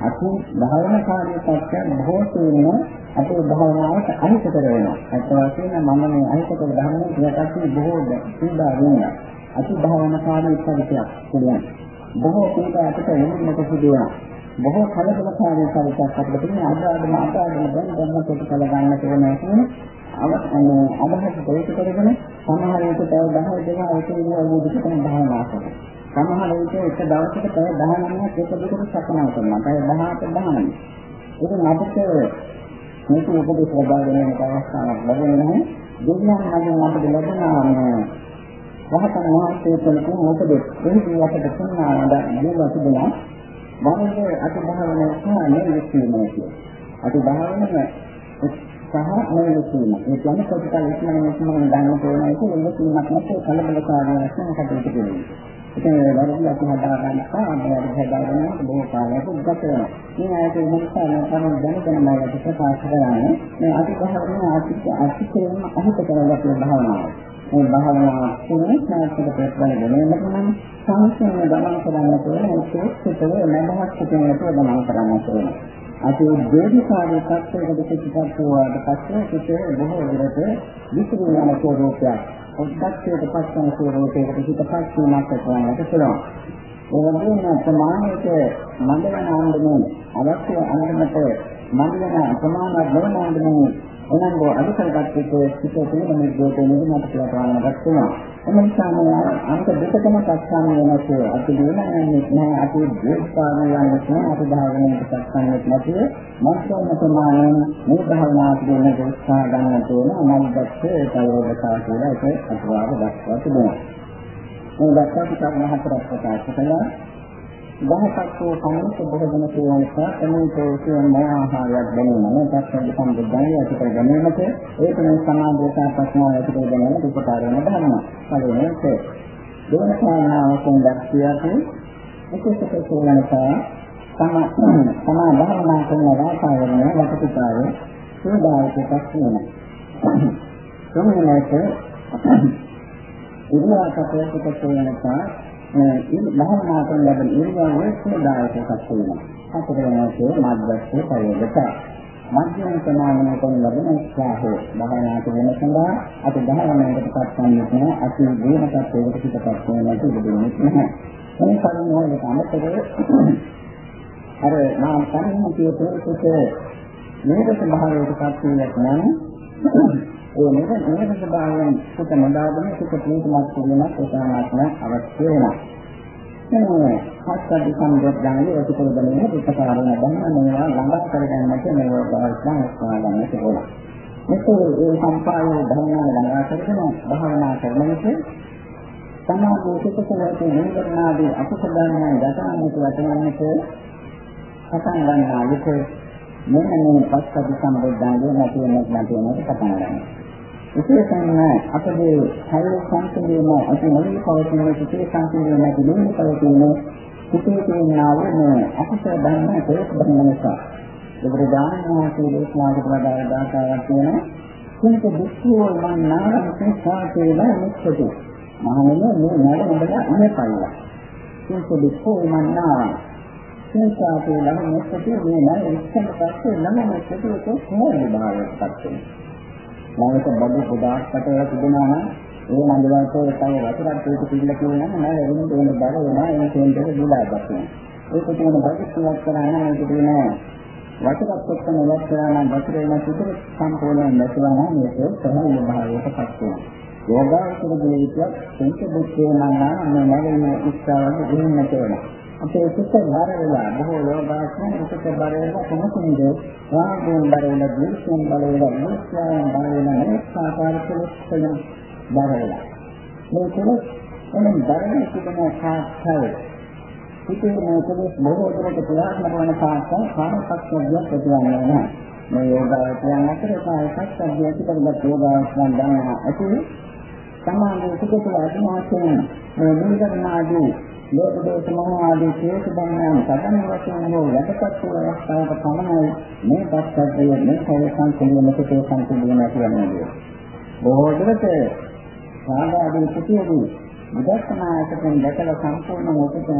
අපි භාවනා කාර්ය පස්සේ බොහෝ සෙයින් අපේ භාවනාවට අහිත කරනවා. අත් වශයෙන්ම මම මේ අහිත කර ධර්මයේ ප්‍රකාශී බොහෝ සීදා වෙනවා. අපි භාවනා කාර්ය පරිච්ඡයක් පුළුවන්. බොහෝ සීදා අපිට වෙනකට සිදු වෙනවා. බොහෝ කලබලකාරී පරිච්ඡයක් අපිට තියෙන ආදාදම ආදාදම දැන් දැන් කොට කල ගන්න තියෙනවා කියන අවස්ථාවේ අදහස් දෙක කරගෙන සමහර විට තව 10 දෙනා එක විදිහට විදිහට භාවනා කරනවා. සමහර විට එක දවසක පැය 19ක් එක දෙකට සක්මන් කරනවා. පැය 18 19. ඉතින් අපිට මේක උපදේශ ලබාගෙන යන අවස්ථාවක් ලැබෙන්නේ නැහැ. දෙවියන් මගෙන් අපිට ලැබෙනා මේ රහතන් වහන්සේ කෙනෙකු උපදෙස් එහිදී අපිට තුන්නාද දීලා තිබෙනවා. වරද අති භාවනාව සහ නිවිසීමේ කියන. අති භාවනාව සහ නිවිසීම. ඒ කියන්නේ ප්‍රතිපල ඉක්මනින් ඉක්මනින් ගන්න ඕන එක නිවිසීමක් නැත්නම් කලබලකාරී නැත්නම් කටයුතු කරනවා. ඉතින් ඒ වගේ අපි හදා ගන්නවා අපේ හදාගෙන බොහෝ කාලයක් ගත වෙනවා. මේ ආයතන මොකක්ද තමයි දැනගෙන මම ප්‍රකාශ කරන්නේ මේ අපි කොහොමද ආර්ථික ආර්ථිකයෙන්ම අහිත කරලා තියෙන භාවනාව. මේ භාවනාව කියන්නේ සාර්ථක ප්‍රතිඵල ගැනීමට නම් සංසයන ගමන් කරන්න ඕනේ ඒ සුත්තේ නැදහස් සිටිනට ගමන් කරන්න ඕනේ. අපි දේශපාලන තත්ත්වයකට පිටපත් වුණාට පස්සේ සිතේ බොහෝ විට විසිරී යන ස්වરૂපයක් උද්දච්චයට පස්සන ස්වરૂපයකට හිතපත් වීමක් කරන්නට පුළුවන්. ඒ වගේම ප්‍රමාණයට මන්දවන ආන්දමේ අවශ්‍ය අනුමත මන්දවන ප්‍රමාණවත් නොවන ආන්දමේ එනංගෝ අධිකරගත් විට සිත පිළිගන්න දෙයට නිදිමත කියලා ප්‍රාණයක් වෙනවා. එම නිසා මේ අන්ත දෙකම සත්‍යම් වෙනස අපි දිනන්නේ නැහැ අපි දේශපාලන යන්නේ නැහැ අපි භාවනාවට සත්‍යම්ෙත් නැතිව මත්සන්න ප්‍රමාණයෙන් මේ භාවනාව කියන උත්සාහ ගන්න තෝරන අනල්පත් ඒකවදකා කියලා ඒක අතුවාද දක්වා තිබෙනවා. මේ දක්වා පිටක් හතරක් ප්‍රකාශ කළා දහසක් වූ කමක බොහෝදන කියනවා තමන්ගේ කියන මහාහාරයක් දැනීම නැත්නම් සම්බුද්ධය ඇති කර ගැනීමට ඒක මේ සමාධිය ප්‍රශ්නාව ඇති කර ගැනීමට උපකාර වෙන ධර්ම. පළවෙනි එක. දෙවන කාරණාවකින් දැක්වියත් එකසක කියනකා තම තමා භාවනා කරන වාතාවරණය වටපිටාවේ සෝදායක ප්‍රශ්න වෙනවා. තුන්වෙනි එක ඉරියාපතේ පිට කියනකා මේ භාවනා කරන ලබන ඉරියව්වේ සෝදායකයක් වෙනවා. හතරවෙනිකේ මාර්ගස්සේ පරිවර්තක. මධ්‍යම ප්‍රමාණය කරන ලබන උත්සාහය භාවනා කිරීම සඳහා අපි භාවනාවකට පත්වන්නේ නැහැ. අපි දේහපත් වේකට පිටපත් වෙනවා කියන්නේ නැහැ. මේ කරුණෝලට අමතරව අර නාම සංහිතිය තෝරපුත මේක ස්වභාවයට පත් වෙනක් නම් ඒ මේක මේක ස්වභාවයෙන් සුත නොදාගෙන සුත ප්‍රීතිමත් කිරීමක් උසානාත්ම අවශ්‍ය වෙනවා. එන්නේ හත්පදි සම්බොධ්‍යංගේ ඒකවල දැනෙන උපකාරණ බන්න මේවා ළඟට කරගන්නට මේවා බලස්නා උත්සාහ ගන්න ඕන. මෙතන ඒ සම්පායන ධර්මයන් ළඟා කරගෙන භාවනා කරන විට සමාධි සිතසලයේ නිවර්ණාදී අකුසලයන් දසාමිත වචනන්නට පටන් ගන්නා විට මෙන්න මේ පස්පදි සම්බොධ්‍යංගේ නැති වෙනත් නැති වෙනත් පටන් ගන්නවා. විශේෂයෙන්ම අපගේ ශරීර සංකේතයේම අපි මොළේ පවතින සිතේ සංකේතයේම නැති දෙන්නේ පවතින සිතේ තියෙනා වූ අකුසල ධර්ම හේතු ධර්ම නිසා. බුදුරජාණන් දේශනාකට වඩා දායකයක් තියෙන කුණක දුක්ඛෝ මන්නාරං සංසාරේන මුක්ඛති මහණෙනි මේ නඩ නඩලා ඉන්නපල්ලා කුණක දුක්ඛෝ මන්නාරං සංසාරේන මුක්ඛති මේ නඩ ඉස්සන් පස්සේ ළම මුක්ඛති කොහොමද භාවයටපත් වෙන්නේ නැවත බඩු ගොඩාක් පැටවලා තිබුණා නම් ඒ නන්දවන්තෝ තව වතුරක් ඒක පිළිල කියනනම් නෑ එන්නේ දෙන බඩ වෙනවා. ඒ කේන්දර දුලා ගන්නවා ඒක තියෙන බඩු තුනක් කරා නම් ඒක තියෙන වතුරක් එක්කම ඉවත් කරා නම් වතුර වෙන සිදුර සම්පූර්ණයෙන් නැතිවම මේක සහන භාවයකටපත් වෙනවා. යෝගාවචර දෙවියක් සංක බුද්ධේ නම් මේ නැගෙන උත්සාහවල දෙන්නට වෙනවා අපේ සිත බර වෙලා බොහෝ ලෝභාසන සිත බර වෙලා කොහොමද රාගයෙන් බර වෙලා ද්වේෂයෙන් බර වෙලා මුස්යාවෙන් බර වෙලා අනෙක් ආකාර කෙලෙස්වලින් බර වෙලා මේ කෙලෙස් එනම් බරණ සිටින කාර්යය සිතේ මේ කෙලෙස් බොහෝ දුරට ප්‍රයාත්මක වන කාර්යය කාමපක්ෂය ප්‍රතිවන්නේ නැහැ. මේ යෝගාවචයන් අතර කායපක්ෂය පිටකගත යෝගාවචයන් දන්නා ඇති සමාධි සිත තුළ අධිමාසයෙන් මේ නිගමනාදී ලෝක දෝෂ මොහ ආදී ශේෂ ධර්මයන් සදන් වශයෙන් හෝ යටපත් වූ අවස්ථාවක පමණයි මේ පස්සද්ධය මේ කය සංකේතන මෙතේ සංකේතන කියන්නේ. බොහෝ දුරට සාගාදී සිටියදී විදර්ශනායකෙන් දැකලා සම්පූර්ණ මොකද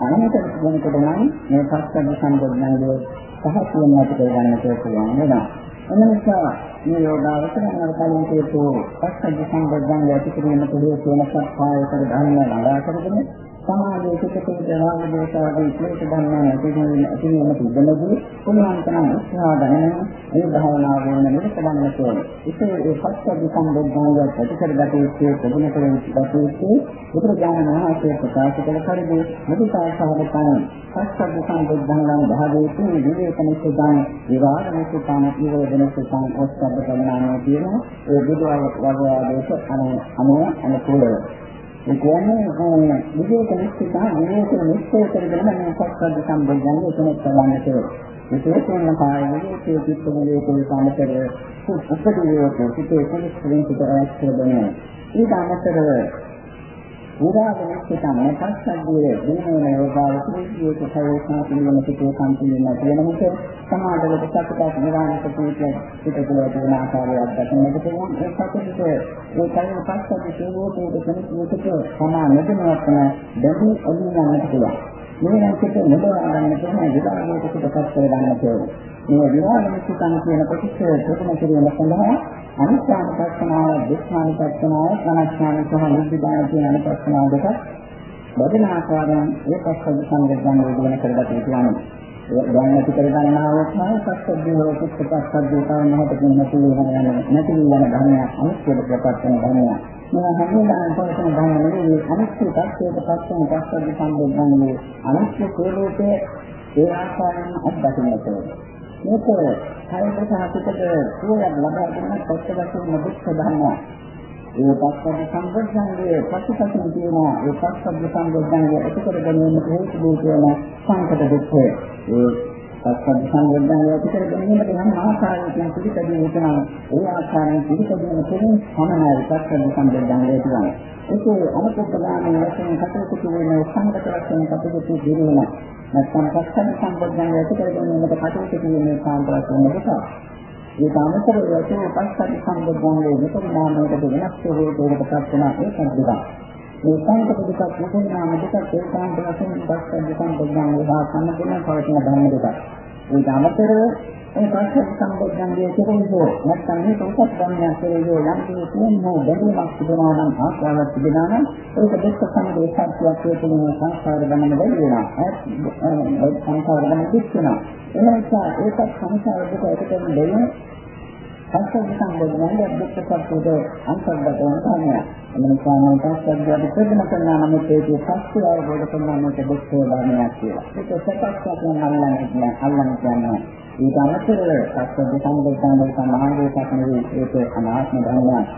අනමත වෙනකොට නම් මේ පස්සද්ධ සම්බොධ්‍යංගය සහසියෙන් නැති කරගන්න පුළුවන් වෙනවා. එනිසා මේ යෝගාවචරණ වල කලින් කියපු පස්සද්ධ සම්බොධ්‍යංගය ඇති කිරීමට හේතු වෙන සත්‍යයකට ධර්ම ළඟා කරගෙන සමාජයේ සිටේ දරාව දේශාවේ ක්ලේශ ධර්ම නැතිවෙන ඇතිවෙන පිළිබඳව පුළුවන් තරම් උත්සාහ ගන්න මේ භාවනාව වෙන නිරත ගන්න ඕනේ. ඒකේ ඒ පස්සද්ධ සම්බොධ්‍යංගය ඇති කරගත යුත්තේ ප්‍රගුණ කරගත යුත්තේ බුදුරජාණන් වහන්සේ ප්‍රකාශ කළ පරිදි මුදිතාසහගතන පස්සද්ධ සම්බොධ්‍යංගයන් භාගයේ විවේකනිසුදාන විවාදනිසුදාන නිරෝධනිසුදාන ඔස්සබ්බ කමනානෝ කියන ඒ බුදු වර්ගාදේශ අනුව අනුකූලව ඒ කියන්නේ විවේක නිශ්චිතා විවේක නිශ්චය කරගෙන මේ සත්‍යද සම්බන්ධයෙන් එතනක් කරන්න කියලා. විශේෂයෙන්ම කාය විවේකයේ චිත්ත විවේකයේ සමතර උපදී විවේකයේ සිටේ කුලිස්යෙන් පිට ඇස්තදනේ. ඊට අමතරව විරාග නිශ්චිතම් නැත්සද්දී දීනේ යෝගාවචරයේ සහයෝගනා පිළිවෙල පිටේ සම්පූර්ණ වෙනමුත සමාදලක සත්‍යයක් නිරාමිත පිටේ පිටකල තියෙන ආකාරයක් දක්වන්නට පුළුවන් ඒ සත්‍යෙට ඒ කලින් පස්සද්දී සේවෝතේ කෙනෙක් මේකට සමා නොදෙනවත් දැඩි ඔලියන්නට පුළුවන්. මේ නැතික නොදවා ගන්න පුළුවන්. විරාගයට පිටපත් කර ගන්න පුළුවන්. මේ විරාග නිශ්චිතම් කියන ප්‍රතිශය ප්‍රථම කිරීම සඳහා අනිත්‍යන පස්සනාව, දුක්ඛාන පස්සනාව, අනාත්මන සහ නිබ්බිදාන කියන අනුපස්සනාව දෙක බදින ආකාරයෙන් ඒ පස්සද්ධ සංගතන වේදන කරගත යුතුයි. ඒ දැන් ඇති කර ගන්නා වූ පස්සද්ධ රෝපිත පස්සද්ධ තවම හදකින් නැති වෙන යන නැති වෙන ධර්මයක් අනිත්‍යද ප්‍රකට වෙන ධර්මයක්. මේ හැමදාම පස්සන ධර්ම නෙවෙයි අනිත්‍ය පස්සේට පස්සන පස්සද්ධ සංගතන අනිත්‍ය ස්වરૂපයේ ඒ ආකාරයෙන් අත්දකින්නට ඕනේ. මේක කායක සාහිතක සුවයක් ලබා දෙන කොටසකින් මුදුත් සදානවා. ඒ පස්සබ්ද සම්බුද්ධංගයේ ප්‍රතිපදින තියෙනවා ඒ පස්සබ්ද සම්බුද්ධංගයේ එකතර ගැනීමට හේතු දේ කියන සංකත දුක්ඛය. ඒ පස්සබ්ද සම්බුද්ධංගයේ එකතර ගැනීමට යම් ආකාරයකින් පිළිපදින උතන ඒ ආකාරයෙන් පිළිපදින කෙනෙක් සමනයි පස්සබ්ද සම්බුද්ධංගයේ තියෙනවා. ඒකේ අනුකම්පාවෙන් වශයෙන් කටයුතු කිරීමේ සංකත වශයෙන් කටයුතු කිරීම නැත්නම් පස්සන සම්බොධ්‍යංග ඇති කරගැනීමට කටයුතු කිරීමේ කාන්තරයක් වෙන නිසා ඒ කාමතරය වශයෙන් පස්සන සම්බොධ්‍යංගයේ විපරිණාමයකට වෙනස් ස්වරූපයකට පත් වෙන ඒකක් දෙකක්. මේ සංකත දෙකක් විපරිණාම දෙකක් ඒකාන්ත වශයෙන් පස්සන සම්බොධ්‍යංගය හා සම්බන්ධ පවතින ධර්ම දෙකක්. ඒ අමතරව ඒ පස්සේ සම්බොධ්‍යංගයේ කෙරෙහිෝ නැත්නම් මේ උසස් ධර්මයන් කෙරෙහිෝ යම් කිසිම බැඳීමක් තිබෙනවා නම් ආශාවක් තිබෙනවා නම් ඒක දෙක සම්බේ සත්‍යයක් හේතුන සංස්කාර ගමන වැඩි වෙනවා ඒ සංස්කාර ගමන දික් වෙනවා ඒ නිසා ඒකත් සංස්කාර දෙක එකතෙන් දෙන්නේ පස්සේ සම්බොධ්‍යංගයේ දුක්ඛ සත්‍යයේ අන්තර්ගත වන ධර්මයක්. එම නිසා මම පස්සේ අපි ප්‍රදම කරනා නම් ඒකේ පස්සේ අවබෝධ කරගන්න මේක දුක්ඛ ධර්මයක් කියලා. ඒක සත්‍යයක් කියන අල්ලන්නේ අල්ලන්නේ කියන්නේ. ඊට අමතරව සත්‍ය සම්බුද්ධාන සමාහේකක් නෙවෙයි. ඒක අනාත්ම ධර්මයක්.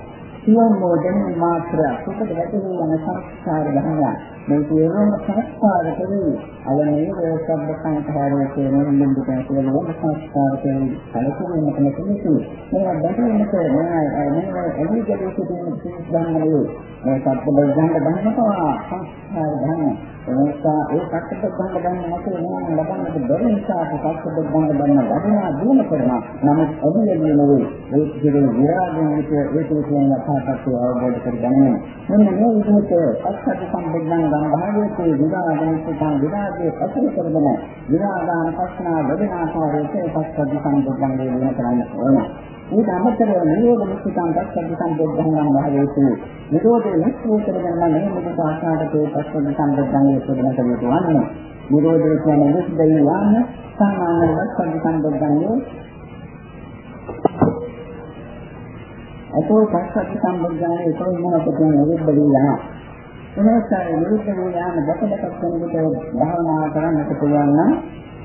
සියම් මොදෙන් මාත්‍ර සුපද වැටේ යන සංස්කාර ධර්මයක්. මේ සියලුම සංස්කාර කෙරෙහි අලනේ වේ සබ්බ සංඛාරයේ කියන නින්දු කියන සියලුම සංස්කාර කෙරෙහි කලකිරීමක් නැතිවෙයි. මේවා දැකීමට මේ මේ එළිදෙක සිටින සිද්ධාන්තයේ මේ සත්‍ය බෞද්ධංග ධර්මකවා සංස්කාර ධර්ම. එනිසා ඒ සත්‍ය බෞද්ධංග ධර්ම නැතුව නෑ ලබන්නට බැරි නිසා සත්‍ය බෞද්ධංග ධර්ම වදිනා දින කරනවා. නමුත් එළියෙන්නේ නෙවෙයි. ඒ කියන විරාගයෙන් විතර ඒක කියන යථාර්ථය අවබෝධ කරගන්න. මෙන්න මේ විදිහට සත්‍ය සම්බුද්ධංග භාගයේ විරාගයෙන් සිතන විරාගයේ අසල කරගෙන විරාගාන පස්නා වැඩෙන ආකාරයට පස්සද්ධ සම්බුද්ධංගේ වෙන කරන්න ඕන. ඊට අමතරව නිරෝධ මුක්තිකම් පස්සද්ධ සම්බුද්ධංගම් භාගයේ නිරෝධයේ නිස්සෝ කරගෙන මේ මුද ආකාරයට පස්සද්ධ සම්බුද්ධංගේ සුදුන කරියට වන්නේ. නිරෝධය කියන්නේ විස්දේ යාම සාමාන්‍ය පස්සද්ධ සම්බුද්ධංගේ අතෝ පස්සද්ධ සම්බුද්ධංගේ කොහොමද කියන්නේ විස්දේ යාම එනසාරේ නිරුද්ධ වූ යාම දැකලක් කෙනෙකුට භාවනා කරන්නට පුළුවන් නම්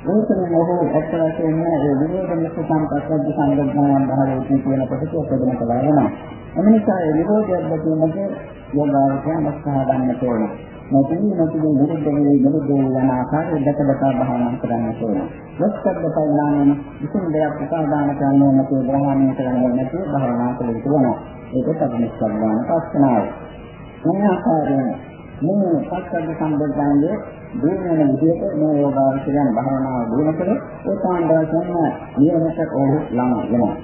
ඒකෙන් ඔහු ඇත්ත වශයෙන්ම ඒ විරෝධ මුක්ති සම්පස්සද්ද සංග්‍රහණ භාවයේ කියන කොටස උපදින කලා වෙනවා. එම නිසා ඒ විරෝධයක් දැකීමේ යෝගාවචයන් උත්සාහ ගන්න ඕනේ. නැතිනම් නැතිනම් විරුද්ධ වූ විරුද්ධ වූ යන ආකාරය දැක දැක භාවනා කරන්න ඕනේ. වස්තබ්බ පරිණාමයෙන් කිසිම දෙයක් උපාදාන කරන්නේ නැතුව ග්‍රහණය කරන්නේ නැතුව භාවනා කළ යුතු වෙනවා. ඒක තමයි නිස්සබ්දාන පස්සනාව. මේ ආකාරයෙන් මේ පස්සද්ධ සම්බුද්ධාංගයේ දිනන විදිහට මේ යෝගාවචරයන් භාවනාව දිනකල ඒ කාණ්ඩයෙන් නියමක ඔහු ළම වෙනවා.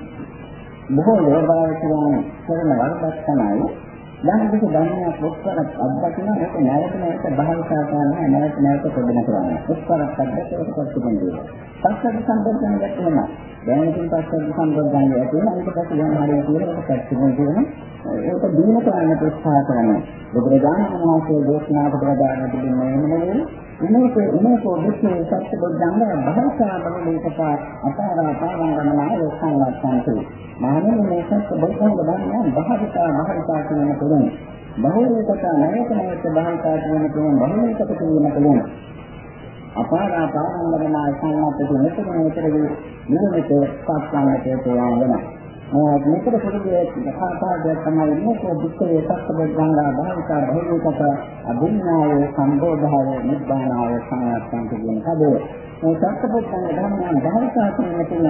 බොහෝ යෝගාවචරයන් කරන වරදක් තමයි යම් කිසි ධර්මයක් ඔක්කොම අත්දකින්න ඒක නැවත නැවත භාවිතා කරන්න නැවත නැවත ප්‍රබල කරන්න. ඔක්කොම අත්දැකීම් කොටුබඳිනවා. පස්සද්ධ සම්බුද්ධාංගය කියනවා. දැන් ඉතින් පස්සද්ධ සම්බුද්ධාංගය ඇතුළේ අනිත් පැත්තේ යන හරිය කියලා ඒක පැත්තකින් කියනවා. ඒක දීන කරන්න උත්සාහ කරනවා. බුදුරජාණන් වහන්සේ දේශනා කොට වදාළා තිබෙන්නේ එහෙම නෙවෙයි. මේක මේක ඔබේ සත්‍ය බුද්ධංග භාෂා බලලේකට අපාරා පාවංගමනාය සංවත්තන්තු. මහණෙනි මේ සත්‍ය බුද්ධංග බලන්න භාවිතා භාවිතා කියන තුරුන්. බහුලීකත නැවත නැවත භාවිතා කියන තුරුන් බහුලීකත කියන තුරුන්. අපාරා පාවංගමනාය සංවත්තන්තු මෙතන මෙතනදී නිරමිත සත්‍යංගයට තෝරනවා. මේකට පොදුවේ කතාපාදයක් තමයි මේක දුක්ඛේ සත්‍යබෝධංගා භාවිකා භෞතිකත අභිඥාය සම්බෝධාය නිබ්බානාය සංයත්තන්ත කියන කඩේ මේ සත්‍යබෝධංග ධර්මයන් භාවිකා කරන තුන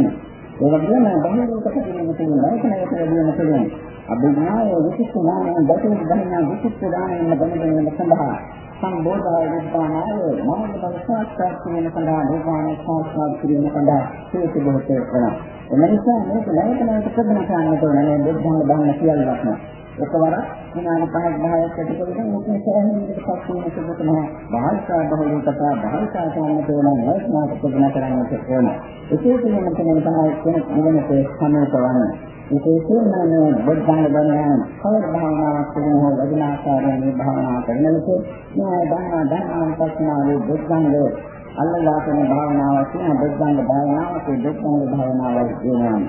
ඒ වගේම බහිරූපක කිරීම තුළින් නැවත නැවත ලැබෙන තුළින් අභිඥාය විශිෂ්ට ඥානයෙන් දකින ධර්මයන් විශිෂ්ට ඥානයෙන් දැනගැනීම සඳහා සම්බෝධය විස්පානාය මොහොත බලසාස්ත්‍රාත් කිරීම සඳහා රූපාන සාස්ත්‍රාත් කිරීම සඳහා හේතු බොහෝ වෙනවා. එම නිසා මේක නැවත නැවත ප්‍රගුණ කරන්න ඕනේ බුද්ධංග ධර්ම සියල්ලක්ම. එකවර විනාඩි 5ක් 10ක් ඇති කරගෙන මේක සරහින්කට පස් වෙන සුදුසු නැහැ. භාෂා බහුලී කතා භාෂා කරන්නට ඕන නැස්මාත ප්‍රගුණ කරන්නට ඕන. ඒකේ තියෙන කෙනෙක් තමයි කෙනෙක් නිවනට සමීපවන්නේ. විශේෂයෙන්ම මේ බුද්ධංග ධර්මයන් කවර භාවනාවක් කරන හෝ වදින ආකාරයෙන් මේ භාවනාව කරන විට මේ ධර්ම ධර්මාන්තස්නාවේ බුද්ධංග අල්ලලා කරන භාවනාවක් කියන බුද්ධංග භාවනාවක් ඒ බුද්ධංග භාවනාවයි කියනවා.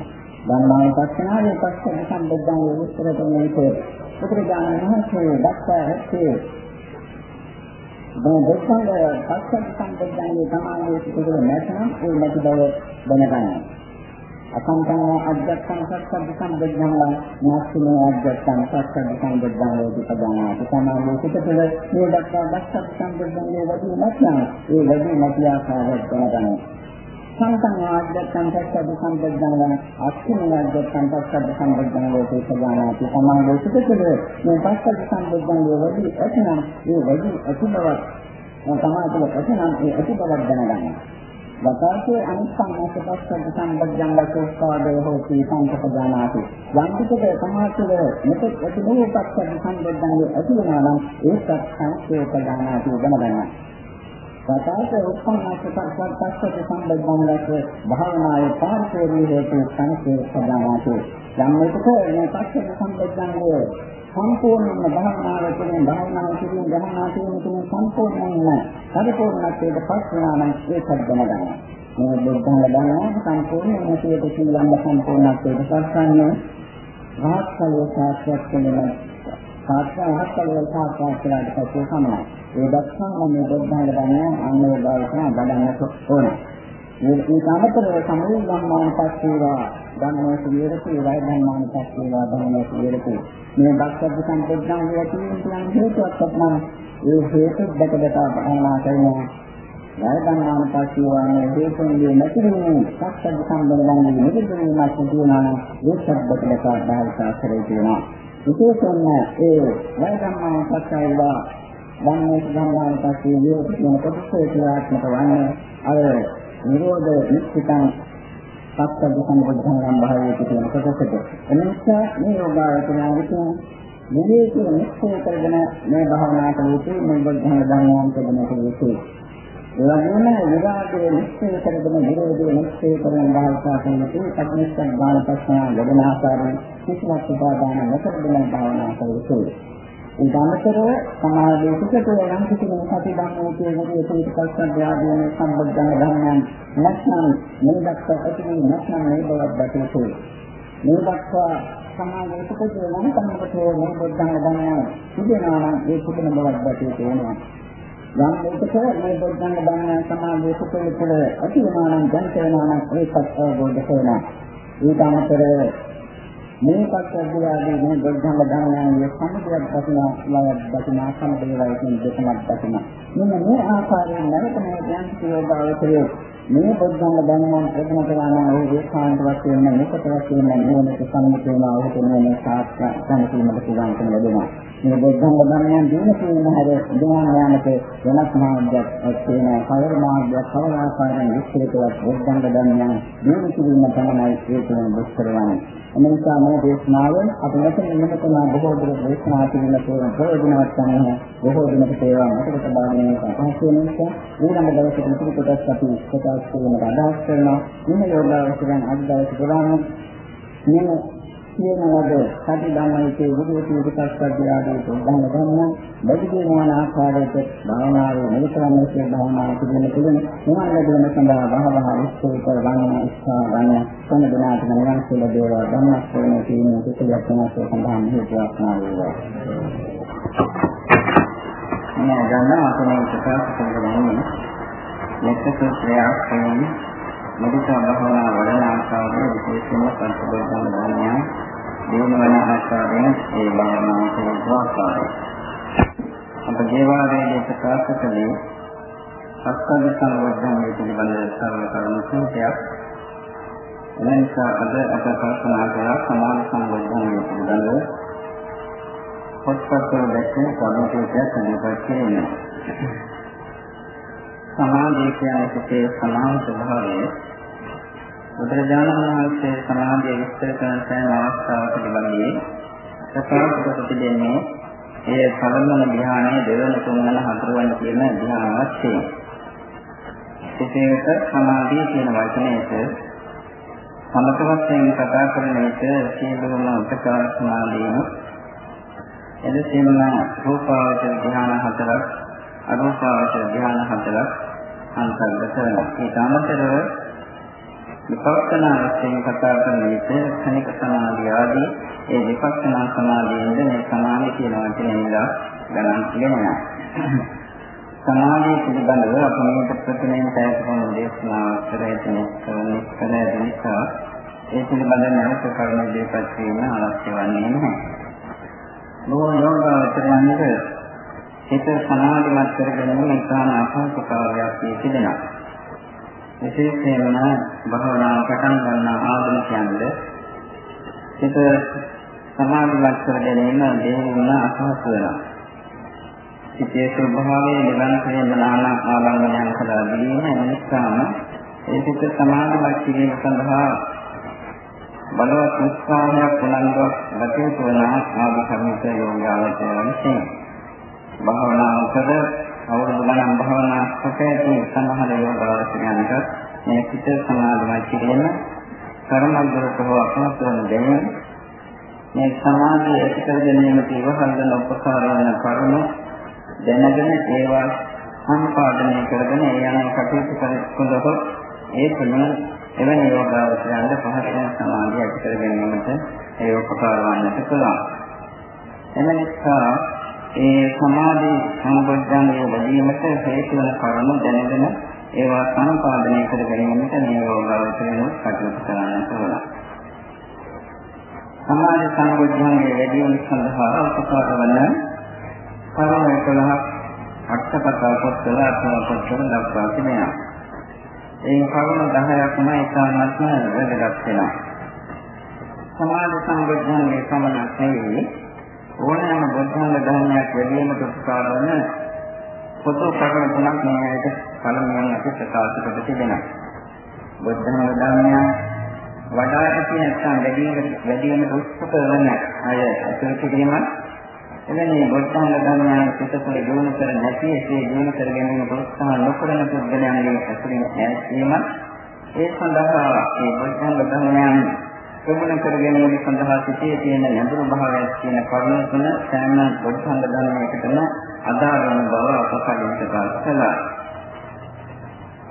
ධර්මාන්තස්නාවේ පස්සේ සම්බුද්ධංග විස්තර කරන විට බුදුරජාණන් වහන්සේ දක්වා ඇත්තේ මේ බුද්ධංග පස්සේ සම්බුද්ධංගේ තමයි සිදුවෙන්නේ නැත්නම් ඒ නැති බව දැනගන්න. අසංකන අධ්‍යක්ෂණ සත්‍ය සම්බුද්ධංග නාස්තින අධ්‍යක්ෂණ සත්‍ය සම්බුද්ධංග උපදානාති සමාධි සිතතල මේ දක්වා දක්ෂ සම්බුද්ධංගේ වැඩි නැත්නම් ඒ වැඩි නැති ආකාරයක් දැනගන්න. සංකම් ආධ්‍යක්ෂණ සත්‍ය සම්බුද්ධංග අස්තින අධ්‍යක්ෂණ සත්‍ය සම්බුද්ධංග උපදානාති සමාධි සිතතල මේ පස්ස සම්බුද්ධංගේ වැඩි ඇතනම් ඒ වැඩි ඇති බවක් සමාධිය ඇතනම් ඒ ඇති බවක් දැනගන්න. වකාශයේ අනිස්සංගත පස්සද්ද සම්බද්ධං ලකෝස්පාදේ හෝති සංකපදානාති යම්කිට සමාතුල මෙතෙක් ඇති වූ පස්සද්ද සම්බද්ධංගේ ඇති වෙනවා නම් ඒකත් සංකේතදානාති දැනගන්න. වකාශයේ උත්පන්නස්ස පස්සද්ද සම්බද්ධං ලක භාවනායේ පාරිශෝධී හේතු සංකේතදානාති යම් විටක මේ පස්සද්ද සම්බද්ධංගේ සම්පූර්ණයෙන්ම භාවනාව තුළින් භාවනාව තුළින් ගමනා කිරීම තුළින් සම්පූර්ණයෙන්ම පරිපූර්ණත්වයට පත් වෙනා නම් ඒකත් දැනගන්න. මේ බුද්ධංග දන්නා සම්පූර්ණයෙන්ම සියයට සීලංග සම්පූර්ණත්වයට පත්වන්නේ රාහත්කලෝ සාක්ෂාත් කරගෙන සාක්ෂාත්කලෝ සාක්ෂාත් කරලා පස්සේ සමනයි. ඒ දක්ෂාම මේ බුද්ධංග දන්නා අන්නේ භාවිතා බඩන්නට ඕනේ. මේ කාමතරව සමුල් ධම්මාන පස්සේවා ධම්මෝ සියරති වය ධම්මාන පස්සේවා ධම්මෝ සියරති මේ දක්ෂ සම්පූර්ණ වේතින් කියන හේතුවක් නම් ඒ හේතු දෙක දෙක භාවනා කරනවා. වය ධම්මාන පස්සේවා මේ හේතුන්ගේ නැතිවෙන්නේ සත්‍ය සම්බන්ධයෙන් නිරුද්ධවීමක් සිදුවනවා නම් ඒ සබ්බත දෙක භාවිතා කරේ තියෙනවා විශේෂයෙන්ම ඒ වය ධම්මාන පස්සේවා ධම්මෝ ධම්මාන පස්සේවා කියන කොටසේ ක්‍රියාත්මක වන්නේ අර නිරෝධ නිශ්චිතං සත්‍ය සම්බුද්ධංගම් භාවයේ කියන කොටසට. එනිසා මේ යෝගාවචරය විසින් විවේකී නිශ්චය කරගෙන මේ භාවනා කරුවේ මේ බුද්ධංග ධර්මයන් කරගෙන කරුවේ. ඒ වගේම විරාගයේ නිශ්චය කරගෙන නිරෝධයේ නිශ්චය කරගෙන භාවිතා කරනකොට අඥාන බාලපස්නා වැඩන ආකාරයෙන් කිසිවක් උපාදාන නොකරගෙන භාවනා කරුවේ. ඒ ධම්මතරව සමාධිය පිටට යම් කිසි සති ධම්මෝ කියන විදිහට පස්සක් ආදීන සම්බුද්ධංග ධර්මයන් නැත්නම් මේ දක්වා ඇති නැත්නම් මේ බවක් දැකේ මේ දක්වා සමාධිය පිටට යම් කමකට මේ බුද්ධංග ධර්මයන් සිදෙනවා නම් ඒ පිටන බවක් දැකේ වෙනවා. යම් මේක මේ බුද්ධංග ධර්මයන් සමාධිය පිටට තුළ ඇති වෙනවා නම් දැන් වෙනවා නම් ඒකත් අවබෝධ වෙනවා ඊට අමතරව මේ පස්සද්ධියාදී මේ බුද්ධංග ධර්මයන්ගේ සම්පූර්ණ දකිනා ලයක් දකිනා සම්බේවයි කියන දෙකමක් දකිනා. මෙන්න මේ ආකාරයෙන් නැවත නැවත යම් සියෝගාවතරිය මේ බුද්ධංග ධර්මයන් ප්‍රගුණ කරනා වූ ඒකාන්ත වශයෙන් මේකට වශයෙන් නුවණට සම්මුත වෙනා වූ මේ සාක්ෂාත් සම්පූර්ණ පුළුවන්කම ලැබෙනවා. මේ බුද්ධංග ධර්මයන් දින කියන හැර ධ්‍යාන යාමක වෙනස් මාර්ගයක් තියෙන කවර මාර්ගයක් කවර ආකාරයෙන් විස්තරකවත් බුද්ධංග ධර්මයන් දින කිරීම තමයි ඒ තුන විස්තර වන්නේ. එනිසා මේ දේශනාව අප මෙතන නිමතන බොහෝ දුර දේශනා කිරීම තුළ ප්‍රයෝජනවත් වන්නේ බොහෝ දිනකට ඒවා මතක තබාගෙන අපහසු වෙන නිසා ඊළඟ දවසේ ඉතිරි කොටස් අපි ප්‍රකාශ කරන්න අදහස් කරනවා. මේ යෝගාවචරයන් අද දවසේ පුරාම මේ කියනවාද? සති ධම්මයේ විදිහේ විකල්පයක් ආදී උදාහරණ ගන්න බැදී මොන ආකාරයකට භාවනාවේ නිරතවන්නේ කියන භාවනාව පිළිබඳ පිළිම මොනවාද කියන සඳහා බහවහ විස්තර කරගන්න උත්සාහ ගන්න කොන දිනාට නිවන් සුල දේවා ධම්මස්කරණය කියන කුසලයක් වෙනස් සඳහා හේතුවක් නාවේවා මම ගන්න අපේ ප්‍රකාශ කරගන්නේ මෙත්ත සූත්‍රයක් කියන්නේ මෙදිසා භාවනා වඩන ආකාරය විශේෂයෙන්ම සංස්කෘතික ධර්මයන් දිනවන ආකාරයෙන් ඒ භාවනාව කරන ආකාරය. අප දේවාලයේ ප්‍රකාශ කළේ සත්‍ය සංවර්ධනය පිළිබඳ සරල කරුණු කිහිපයක්. එනිසා අද අප කල්පනා කරා සමාධි සම්බොධ්‍යය පිළිබඳව පොත්පත්වල දැක්වෙන කරුණුකයක් ඉදිරිපත් කිරීම. සමාධිය කියන්නේ සිතේ සමාන ස්වභාවය. බුදුරජාණන් වහන්සේ සමාධිය විස්තර කරන සෑම අවස්ථාවකදී ප්‍රකාශ කොට තිබෙන්නේ ඒ පළමුවන ධ්‍යානයේ දෙවන තුන්වන හතරවන කියන ධ්‍යාන වශයෙන්. සිතේක සමාධිය කියන වචනයට සමත වශයෙන් කතා කරන විට සියලුම උපකාර සමාධියම එදෙසින්ම රූපාවචර ධ්‍යාන හතරක් අරූපාවචර ධ්‍යාන හතරක් අන්තර්ගත වෙනවා. ඒ අමතරව විපස්සනා වශයෙන් කතා කරන විට කණික සමාධිය ආදී ඒ විපස්සනා සමාධියෙන්ද මේ සමාධිය කියන වචනේ ඉඳලා ගණන් කියනවා. සමාධිය පිළිබඳව අපි මේක ප්‍රථමයෙන් පැහැදිලි දේශනා කරගෙන කරන්නේ නිසා ඒ පිළිබඳව නැවත කරුණු දෙකක් තියෙන අවශ්‍ය වන්නේ නැහැ. නෝ යෝගාවචරයන්ගේ හිත සමාධිමත් කරගැනීම ඉතාම අපහසු කාර්යයක් තිබෙනවා. විශේෂයෙන්ම භවනාව පටන් ගන්න ආධුනිකයන්ද හිත සමාධිමත් කරගැනීම දෙහිවන අපහසු වෙනවා. සිතේ ස්වභාවයේ නිරන්තරයෙන්ම නානා ආලංඝනයන් කළා දීම නිසාම ඒ සිත සමාධිමත් කිරීම සඳහා බලවත් උත්සාහයක් උනන්දුවක් ගතයුතු වන ආදි කර්මික යෝගාවචරය විසින් භාවනා කර අවුරුදු ගණන් භාවනා කරපෑති සමහර යෝගාවචරයන්ට මේ සිත සමාධිමත් කිරීම කර්මද්දරට හෝ අපහසු වන දෙන්නේ මේ සමාධිය ඇති කර ගැනීමට ඉවහල් වන උපකාර වන කරුණු දැනගෙන ඒවා සම්පාදනය කරගෙන ඒ යන කටයුතු කරනකොට ඒ තුන එවැනි යෝගාවචරයන්ට පහසෙන් සමාධිය ඇති කර ගැනීමට ඒ උපකාර වන්නට පුළුවන්. එම නිසා ඒ සමාධි සම්බොධ්‍යංගය ලැබීමට හේතු වන කරුණු දැනගෙන ඒවා සම්පාදනය කර ගැනීමට මේ යෝගාවචරයන් කටයුතු කරන්නට ඕන. සමාධි සම්බොධ්‍යංගය වැඩි වීම සඳහා උපකාර වන කරුණු 11ක් අටකතා පොත්වල අටකතා පොත්වල දක්වා තිබෙනවා. ඒ කරුණු 10ක්ම ඒකාන්තම වැදගත් වෙනවා. සමාධි සම්බොධ්‍යංගයේ පමණක් නෙවෙයි ඕනෑම බුද්ධාංග ධර්මයක් වැඩිම උපකාර වන පොදු කරුණු තුනක් මේ ඇයිද පළමුවෙන් අපි ප්‍රකාශ කොට තිබෙනවා. බුද්ධාංග ධර්මයන් වඩා ඇති නැත්නම් වැඩිම වැඩිම උත්සුක වන අය අතුරු කිරීමත් එවැනි බුද්ධාංග ධර්මයන් පිටතට දිනු කර නැති එසේ දිනු කර ගැනීම ප්‍රොත්සාහ නොකරන පුද්ගලයන්ගේ අතුරින් ඈත්වීම ඒ සඳහා මේ බුද්ධාංග ධර්මයන් ප්‍රගුණ කර ගැනීම සඳහා සිටේ තියෙන නැඹුරු භාවයක් කියන කරුණ තුන සෑම බුද්ධාංග ධර්මයකටම අදාළ වන බව අප කලින් ප්‍රකාශ කළා.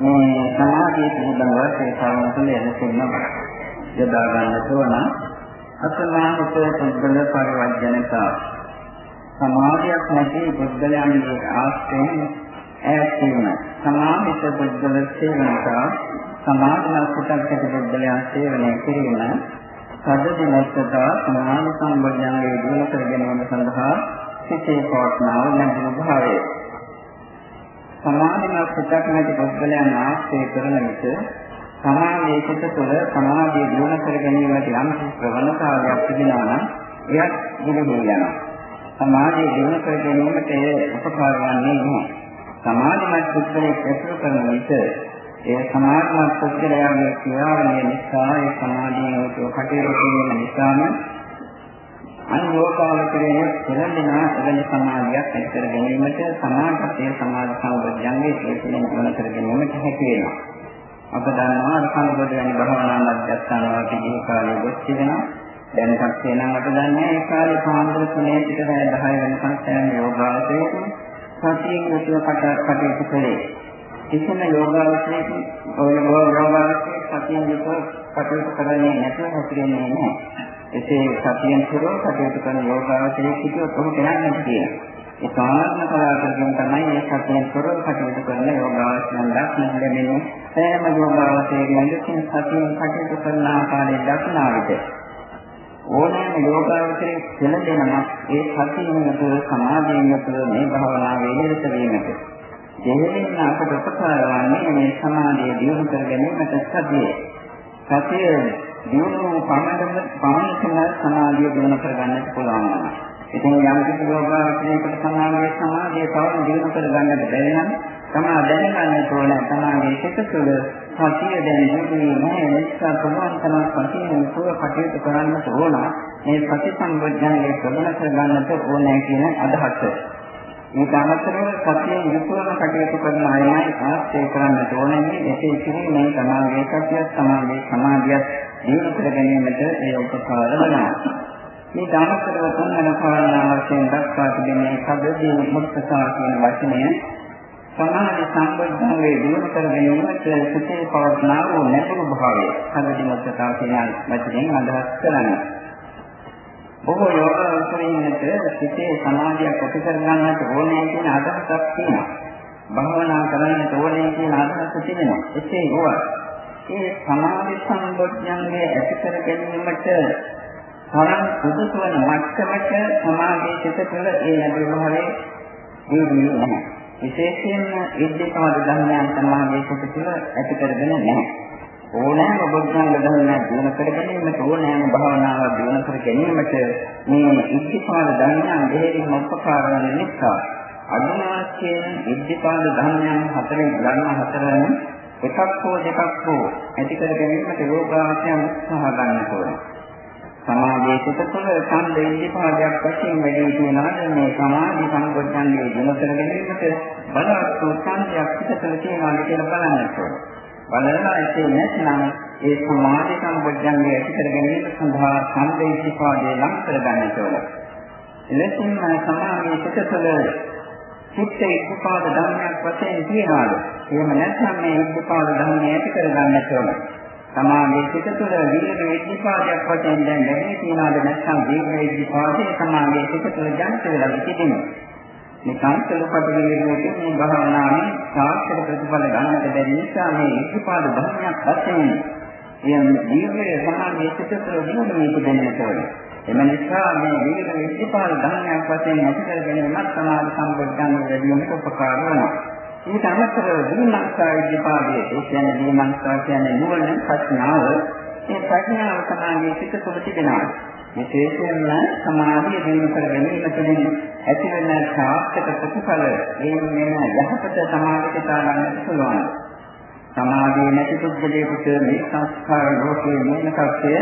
මේ සමාධිය පිළිබඳව ඒ කරුණ තුන එලෙසින්ම යොදා ගන්නට ඕන. අසමාහිත පුද්ගල පරිවර්ජනතා සමාධියක් නැති පුද්ගලයන්ගේ ආශ්‍රයෙන් ඈත් වීම සමාහිත පුද්ගල සේවනතා සමාධිමත් පුද්ගල පුද්ගලයන් සේවනය කිරීම සදදිනස්සතා සමාධි සම්බොධ්‍යංගයේ දිනු කර ගැනීම සඳහා සිතේ පවත්නාව නැඹුරු භාවය සමාධිමත් පුද්ගල නැති පුද්ගලයන් ආශ්‍රය කරන විට සමාධියේ සිත තුළ සමාධිය දිනු කර ගැනීමට යම් ප්‍රවණතාවයක් තිබෙනවා නම් එයත් දිනු යනවා සමාධිය දිනු කර ගැනීමට උපකාර වන්නේ නැහැ. සමාධිමත් පුද්ගලයෙක් ඇසුරු කරන විට ඒ සමාධිමත් පුද්ගලයාගේ ක්‍රියාවලිය නිසා ඒ සමාධිය උතුව කටයුතු කිරීම නිසාම අනුෝපාවචරයේ පෙරදෙන එවැනි සමාධියක් ඇති කර ගැනීමට සමාධියේ සමාධි සම්බොධ්‍යංගයේ හේතුවෙන් ගුණ කර ගැනීමට හැකි වෙනවා. අප දන්නවා අර සම්බොධ වැනි භාවනා මධ්‍යස්ථාන වලදී දී කාලයේ ගොස් තිබෙනවා. දැන් පස්සේ නම් අප දන්නේ ඒ කාලේ පාන්දර තුනේ සිට රැය 10 වෙනකන් සෑම යෝගාවචරයක සතියෙන් යුතුව කටයුතු කළේ. කිසිම යෝගාවචරයක ඔය යෝගාවචරයේ සතියෙන් යුතුව කටයුතු කරන්නේ නැතුව හැසිරෙන්නේ නැහැ. එසේ සතියෙන් පුරව කටයුතු කරන යෝගාවචරයේ කිසිවක් ඔහු කරන්නේ කියලා. ඒ කාරණ කලාවකින් තමයි මේ සතියෙන් පුරව කටයුතු කරන යෝගාවචරයන් දක්නට ලැබෙන්නේ. සෑම යෝගාවචරයකින් සතියෙන් කටයුතු කරන ආකාරය දක්නා විට ඕනෑම යෝගාවචරයේ පෙළදෙනම ඒ සතියෙන් යුතුව සමාධියෙන් යුතුව මේ භාවනාවේ නිරත වීමට. දෙවෙනිම අපට උපකාර වන්නේ මේ සමාධිය දියුණු කර ගැනීමට සතිය. සතිය දිනු පමණම පමණම සමාධිය දිනු කරගන්නට පුළුවන් වෙනවා. ඉතින් යම් කිසි යෝගාවචරයකට සමාධිය සමාධිය තවම දිනු කරගන්නට බැරි නම් තමා දැනගන්න ඕන තමාගේ සිත තුළ සතිය දැන් දිනුනේ නැහැ නිසා පුළුවන් තරම් සතියෙන් සුව කටයුතු කරන්නට ඕන. මේ ප්‍රතිසංගොඥයේ ප්‍රගුණ කරගන්නට ඕනේ කියන අදහස. මේක අමතරව සතියෙන් යුතුවම කටයුතු කරන අයමයි ආශ්‍රය කරන්නට ඕනේ. එසේ කිරීමෙන් තමාගේ සතිය තමාගේ සමාධිය දිනු කර ගැනීමට ඒ උපකාර වෙනවා. මේ දානතරව තුන්වන කාරණා වශයෙන් දක්වා තිබෙන්නේ කබදී මුක්තසා කියන වචනය සමාධි සම්බන්ධයේ දිනු කර ගැනීමට සිතේ පවත්නා වූ නැතුරු භාවය කබදී මුක්තසා කියන වචනයෙන් අදහස් කරන්නේ. බොහෝ යෝගාවචරින්නට සිතේ සමාධියක් ඇති කර ගන්නට ඕනේ කියන අදහසක් තියෙනවා. භාවනා කරන්නට ඕනේ කියන අදහස තිබෙනවා. එසේ වුණා. ඒ සමාධි සම්බොධ්‍යංගය ඇති කර ගැනීමට තරම් සුදුසු වන මට්ටමට සමාධියේ සිත තුළ ඒ ලැබෙන්නේ දීන්නේ නැහැ. විශේෂයෙන්ම ඉද්ධිපාද ධර්මයන් සමාධියේ සිත තුළ ඇති කරගෙන නැහැ. ඕනෑම බොද්ධංග ධර්මයක් දිනු කර ගැනීමට ඕනෑම භාවනාවක් දිනු කර ගැනීමට මේ ඉද්ධිපාද ධර්මයන් දෙහිම උපකාර වන නිසා අනුමාස්යෙන් ඉද්ධිපාද ධර්මයන් හතරෙන් ධර්ම හතරෙන් එකක් හෝ දෙකක් හෝ ඇති කර ගැනීමට යෝගාවචයන් උත්සාහ ගන්න ඕනේ. සමාධියේ සිට තුළ ඡන්ද ඉද්ධිපාදයක් වශයෙන් වැඩි වෙනාද මේ සමාධි සංගොච්ඡන්දේ දිනු කර ගැනීමට බලවත් ඡන්දයක් සිට තුළ තියෙනවා කියලා බලන්න ඕනේ. බලලා ඇති නැත්නම් ඒ සමාධි සම්පජන්ගේ ඇති කර ගැනීම සඳහා සම්පේක්ෂපාදේ ලං කර ගන්නට ඕන. එලෙසින් සමාධියේ සිටතල චිත්ත ඉස්පාද ධර්මයක් වශයෙන් තියනවාද? එහෙම නැත්නම් මේ ඉස්පාද ධර්මය ඇති කර ගන්නට ඕන. සමාධියේ සිටතල විරිය ඉස්පාදයක් වශයෙන් දැන් ලැබී තියනවාද නැත්නම් විරිය ඉස්පාදේ සමාධියේ සිටතල ජනිත වෙලා තිබෙනවා. මේ කාන්තලපදවියේදී මේ භාවනාවේ සාර්ථක ප්‍රතිඵල ගන්නට බැරි නිසා මේ ඉතිපාද ධර්මයක් වශයෙන් එයන් දීර්ඝ සමාධියේ සිටතර දිනුනේ දෙන්නට ඕනේ. එම නිසා මේ දීර්ඝ ඉතිපාද ධර්මයක් වශයෙන් ඇති කර ගැනීමත් සමාධි සම්බොධ්‍යංග වැඩිවීමට උපකාර වෙනවා. ඊට අමතරව දීමන්සා ඉතිපාදයේ ඒ කියන්නේ දීමන්සා කියන්නේ නුවණ ප්‍රඥාව මේ ප්‍රඥාව සමාධියේ සිට තුළ තිබෙනවා. විශේෂයෙන්ම සමාධිය දිනු කර ගැනීම තුළින් ඇතිවන සාර්ථක ප්‍රතිඵල මේ වෙන යහපත සමාධියට ගන්නට පුළුවන්. සමාධිය නැති පුද්ගලයෙකුට මේ සංස්කාර ලෝකයේ මූල තත්ත්වය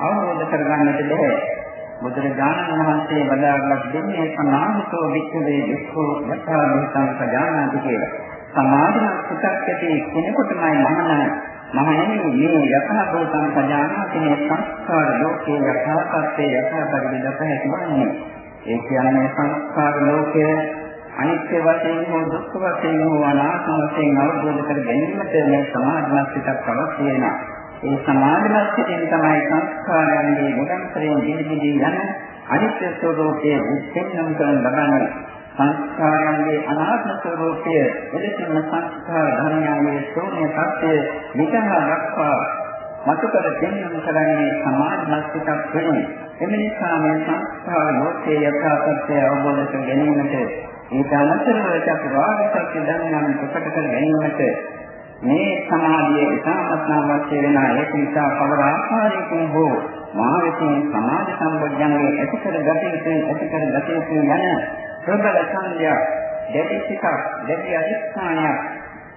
අවබෝධ කරගන්නට බැහැ. බුදුරජාණන් වහන්සේ වදාළා දෙන්නේ සමාහිතෝ වික්ඛවේ වික්ඛෝ යථා භූතං සජානාති කියලා. සමාධිමත් සිතක් ඇති කෙනෙකුටමයි මහාන මහණෙනි මේ යථා භූතං සජානාති මේ සංස්කාර ලෝකයේ යථා තත්ත්වය යථා පරිදි දත හැකිවන්නේ. ඒ කියන්නේ සංස්කාර ලෝකය අනිත්‍ය වශයෙන් හෝ දුක්ඛ වශයෙන් හෝ අනාත්ම වශයෙන් අවබෝධ කර ගැනීමට මේ සමාධිමත් සිතක් අවශ්‍ය වෙනවා. ඒ සමාධිමත් සිතෙන් තමයි සංස්කාරයන්ගේ නිරන්තරයෙන් දිවිදිවි යන අනිත්‍ය ස්වરૂපයේ උත්පන්නම් කරන ලබන්නේ. සංස්කාරයන්ගේ අනාත්ම ස්වરૂපය එලෙසින්ම සංස්කාර ධර්මයන්ගේ ශූන්‍ය තත්ත්වය විතර දක්වා මතකද දෙන්නම් කරන්නේ සමාධිමත් සිතක් වෙන්නේ. එම නිසා මේ සංස්කාර ලෝකයේ යථාර්ථය අවබෝධ කර ගැනීමට ඊට අමතරව චතුරාර්ය සත්‍ය ධර්මයන් ප්‍රකට කර ගැනීමට මේ සමාධිය ඉතාමත්ම අවශ්‍ය වෙන ඒක නිසා කවර ආකාරයකින් හෝ මා විසින් සමාධි සම්බොධ්‍යංගයේ ඇති කර ගත යුතු ඇති කර ගත යුතු යන ප්‍රබල සංඥා දෙවි සිතක් දෙවි අධිෂ්ඨානයක්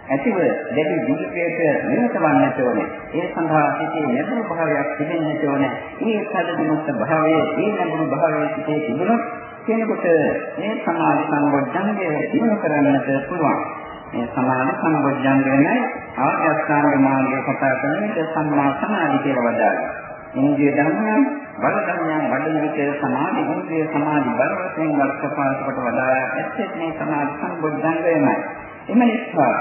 ඇතිව දෙවි ජීවිතයට නිරත වන්නට ඕනේ. ඒ සඳහා සිටේ නැඹුරු භාවයක් තිබෙන්නට ඕනේ. මේ සැදෙමුත් භාවයේ ඒ නැඹුරු භාවයේ සිටේ තිබුණොත් කෙනෙකුට මේ සමාධි සම්බොධ්‍යංගය දිනු කරන්නට පුළුවන්. මේ සමාධි සම්බොධ්‍යංගයයි ආර්ය අෂ්ටාංග මාර්ගය කතා කරන්නේ සම්මා සමාධි කියලා වදාළා. ඉන්දිය ධර්මයන් බල ධර්මයන් වඩන විට සමාධි ඉන්ද්‍රිය සමාධි බල වශයෙන් වර්ෂපාතකට වදාළා. ඇත්තේ මේ සමාධි සම්බොධ්‍යංගයමයි. එම නිසා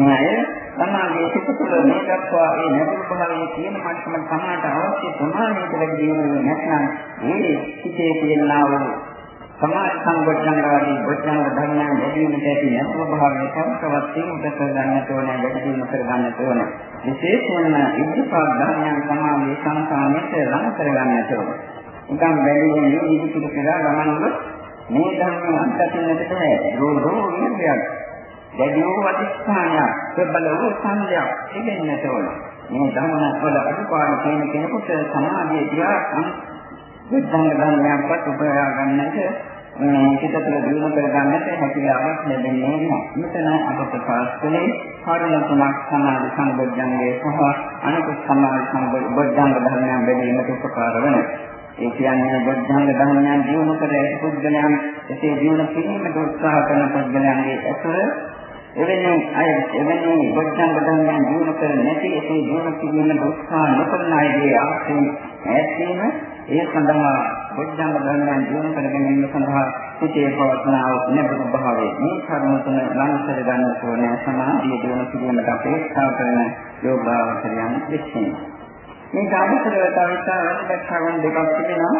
මේ සමාධියේ සිට තුළ මේ දක්වා ඒ නැතුව භාවයේ තියෙන මට්ටම සමාට අවශ්‍ය ප්‍රමාණයට වැඩි දෙන්නේ නැත්නම් මේ සිටේ තියෙනා වූ සමාධි සංගොච්ඡංගාදී ගොච්ඡංග ධර්මයන් වැඩිවීමට ඇති නැතුව භාවයේ තවතවත් තීව්‍ර කර ගන්නට ඕනේ වැඩි දියුණු කර ගන්නට ඕනේ. විශේෂයෙන්ම ඉද්ධිපාද ධර්මයන් සමාධියේ සංසාරයට ලං කර ගන්නට ඕනේ නිකම් වැඩි වෙන්නේ ඉදිරි කියලා ගමනවල මේ ධර්ම අත්දකින්නට බෑ. රෝධෝ නිර්යයක් දැඩි වූ අධිෂ්ඨානයක් ප්‍රබල වූ සංඥාවක් තිබෙන්නට ඕන. මේ ධර්ම වල අනුපාඩු කියන කෙනෙකුට සමාධිය තියා බුද්ධංග ධර්මයක්වත් උපයා ගන්නට පිට තුළ දිනු කර ගන්නට හැකියාවක් ලැබෙන්නේ නැහැ. මෙතන අප ප්‍රකාශ කළේ කාරණා තුනක් සමාධි සංබොධ්‍යංගයේ සහ අනිකුත් සමාධි සංබොධ්‍යංග ධර්මයන් බැලීමට උපකාර වෙනවා. ඒ කියන්නේ බොද්ධංග ධර්මයන් දිනු කර ඇති පුද්ගලයන් එසේ දිනු කිරීමට උත්සාහ කරන පුද්ගලයන්ගේ ඇතුළ එවැනි අය එවැනි බොද්ධංග ධර්මයන් දිනු කර නැති එසේ දිනු කිරීමට උත්සාහ නොකරන අයගේ ආශ්‍රයෙන් ඈත්වීම ඒ සඳහා බොද්ධංග ධර්මයන් දිනු කර ගැනීම සඳහා සිටේ පවත්නාව නැබුරු භාවයේ මේ කර්ම තුන ලංසර ගන්න ඕනේ සමාධිය දිනු කිරීමට අපේක්ෂා කරන යෝගාවචරයන් විශ්ින් මේක අමතරව තව ඉතාලි කරුණු දෙකක් තිබෙනවා.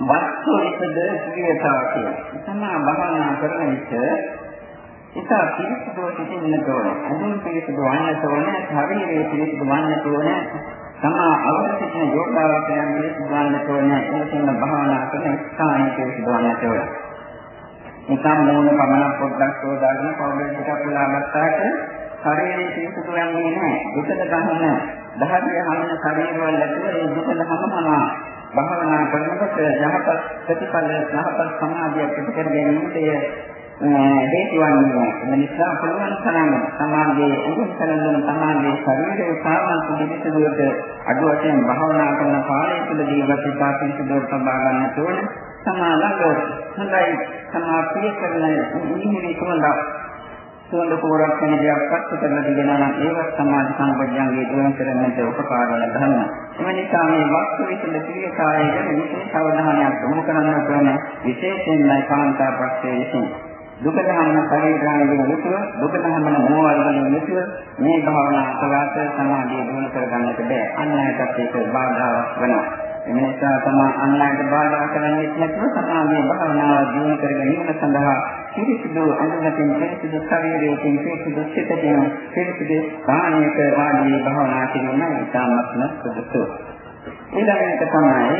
වස්තු විසද ක්‍රියතාව කියලා. තමා භාවනා කරන විට ඉතා පිළිසුදු සිටින්නට ඕන. අඳුන් පිළිසුදු වන්නට ඕන. ශරීරයේ පිළිසුදු වන්නට ඕන. තමා අවශ්‍යන යෝගාවචරයන් පිළිසුදු වන්නට ඕන. එතන භාවනා කරන ස්ථානයේ පිළිසුදු වන්නට ඕන. නිකම් මූණ පමණක් පොඩ්ඩක් සෝදාගෙන පවුලේ ටිකක් වෙලා ගත්තාට ශරීරයේ පිළිසුදු වෙන්නේ නැහැ. ඒකද ගන්න දහදිය හමන ශරීරවල ඇතුළේ ඒ දුක ධමමනා භාවනා කරනකොට යහපත් ප්‍රතිඵල යහපත් සමාධිය පිටකර ගැනීමට හේතු වන්නේ ඒ නිසා පුළුවන් තරම් සමාධියේ උතුම් කරන සමාධියේ ශරීරයේ සාමාන්‍ය පිළිසුදුවට අඩු වශයෙන් භාවනා කරන කාලය තුළදී වටිනා පිළිසුදුවට සබා ගන්නට ඕන සමාලංග හොඳයි සමාපිය කරන නිහිරි සුවඳක් සුවඳ කෝරක් වෙන දෙයක් පත්තු කරලා තිබෙනවා නම් ඒවත් සමාධි සම්පජ්ජංගේ දිනු කරන්නට උපකාර වන ධර්ම. එම නිසා මේ වස්තු විසඳ ක්‍රියාකාරයේ ගැන විශේෂ අවධානයක් යොමු කරන්න ඕන විශේෂයෙන්ම කාන්තා පක්ෂයේ විසින්. දුක දහන්න පරිග්‍රහණය යුතුව දුක දහන්න මොනවද වලින් යුතුව මේ භාවනා කලාත සමාධිය දිනු කරගන්නට බෑ. අන්න ඒකත් ඒක බාධාවක් වෙනවා. එම නිසා තමයි අන්‍යයට බාධා කරන්නේ නැතුව සමාධිය භාවනාව දිනු කර ගැනීම සඳහා පිරිසිදු අනුගතෙන් පිරිසිදු ශරීරයෙන් පිරිසිදු සිතකින් පිරිසිදු කාණයක වාදී භාවනා කිරීම ඉතාමත්ම සුදුසු. ඊළඟට තමයි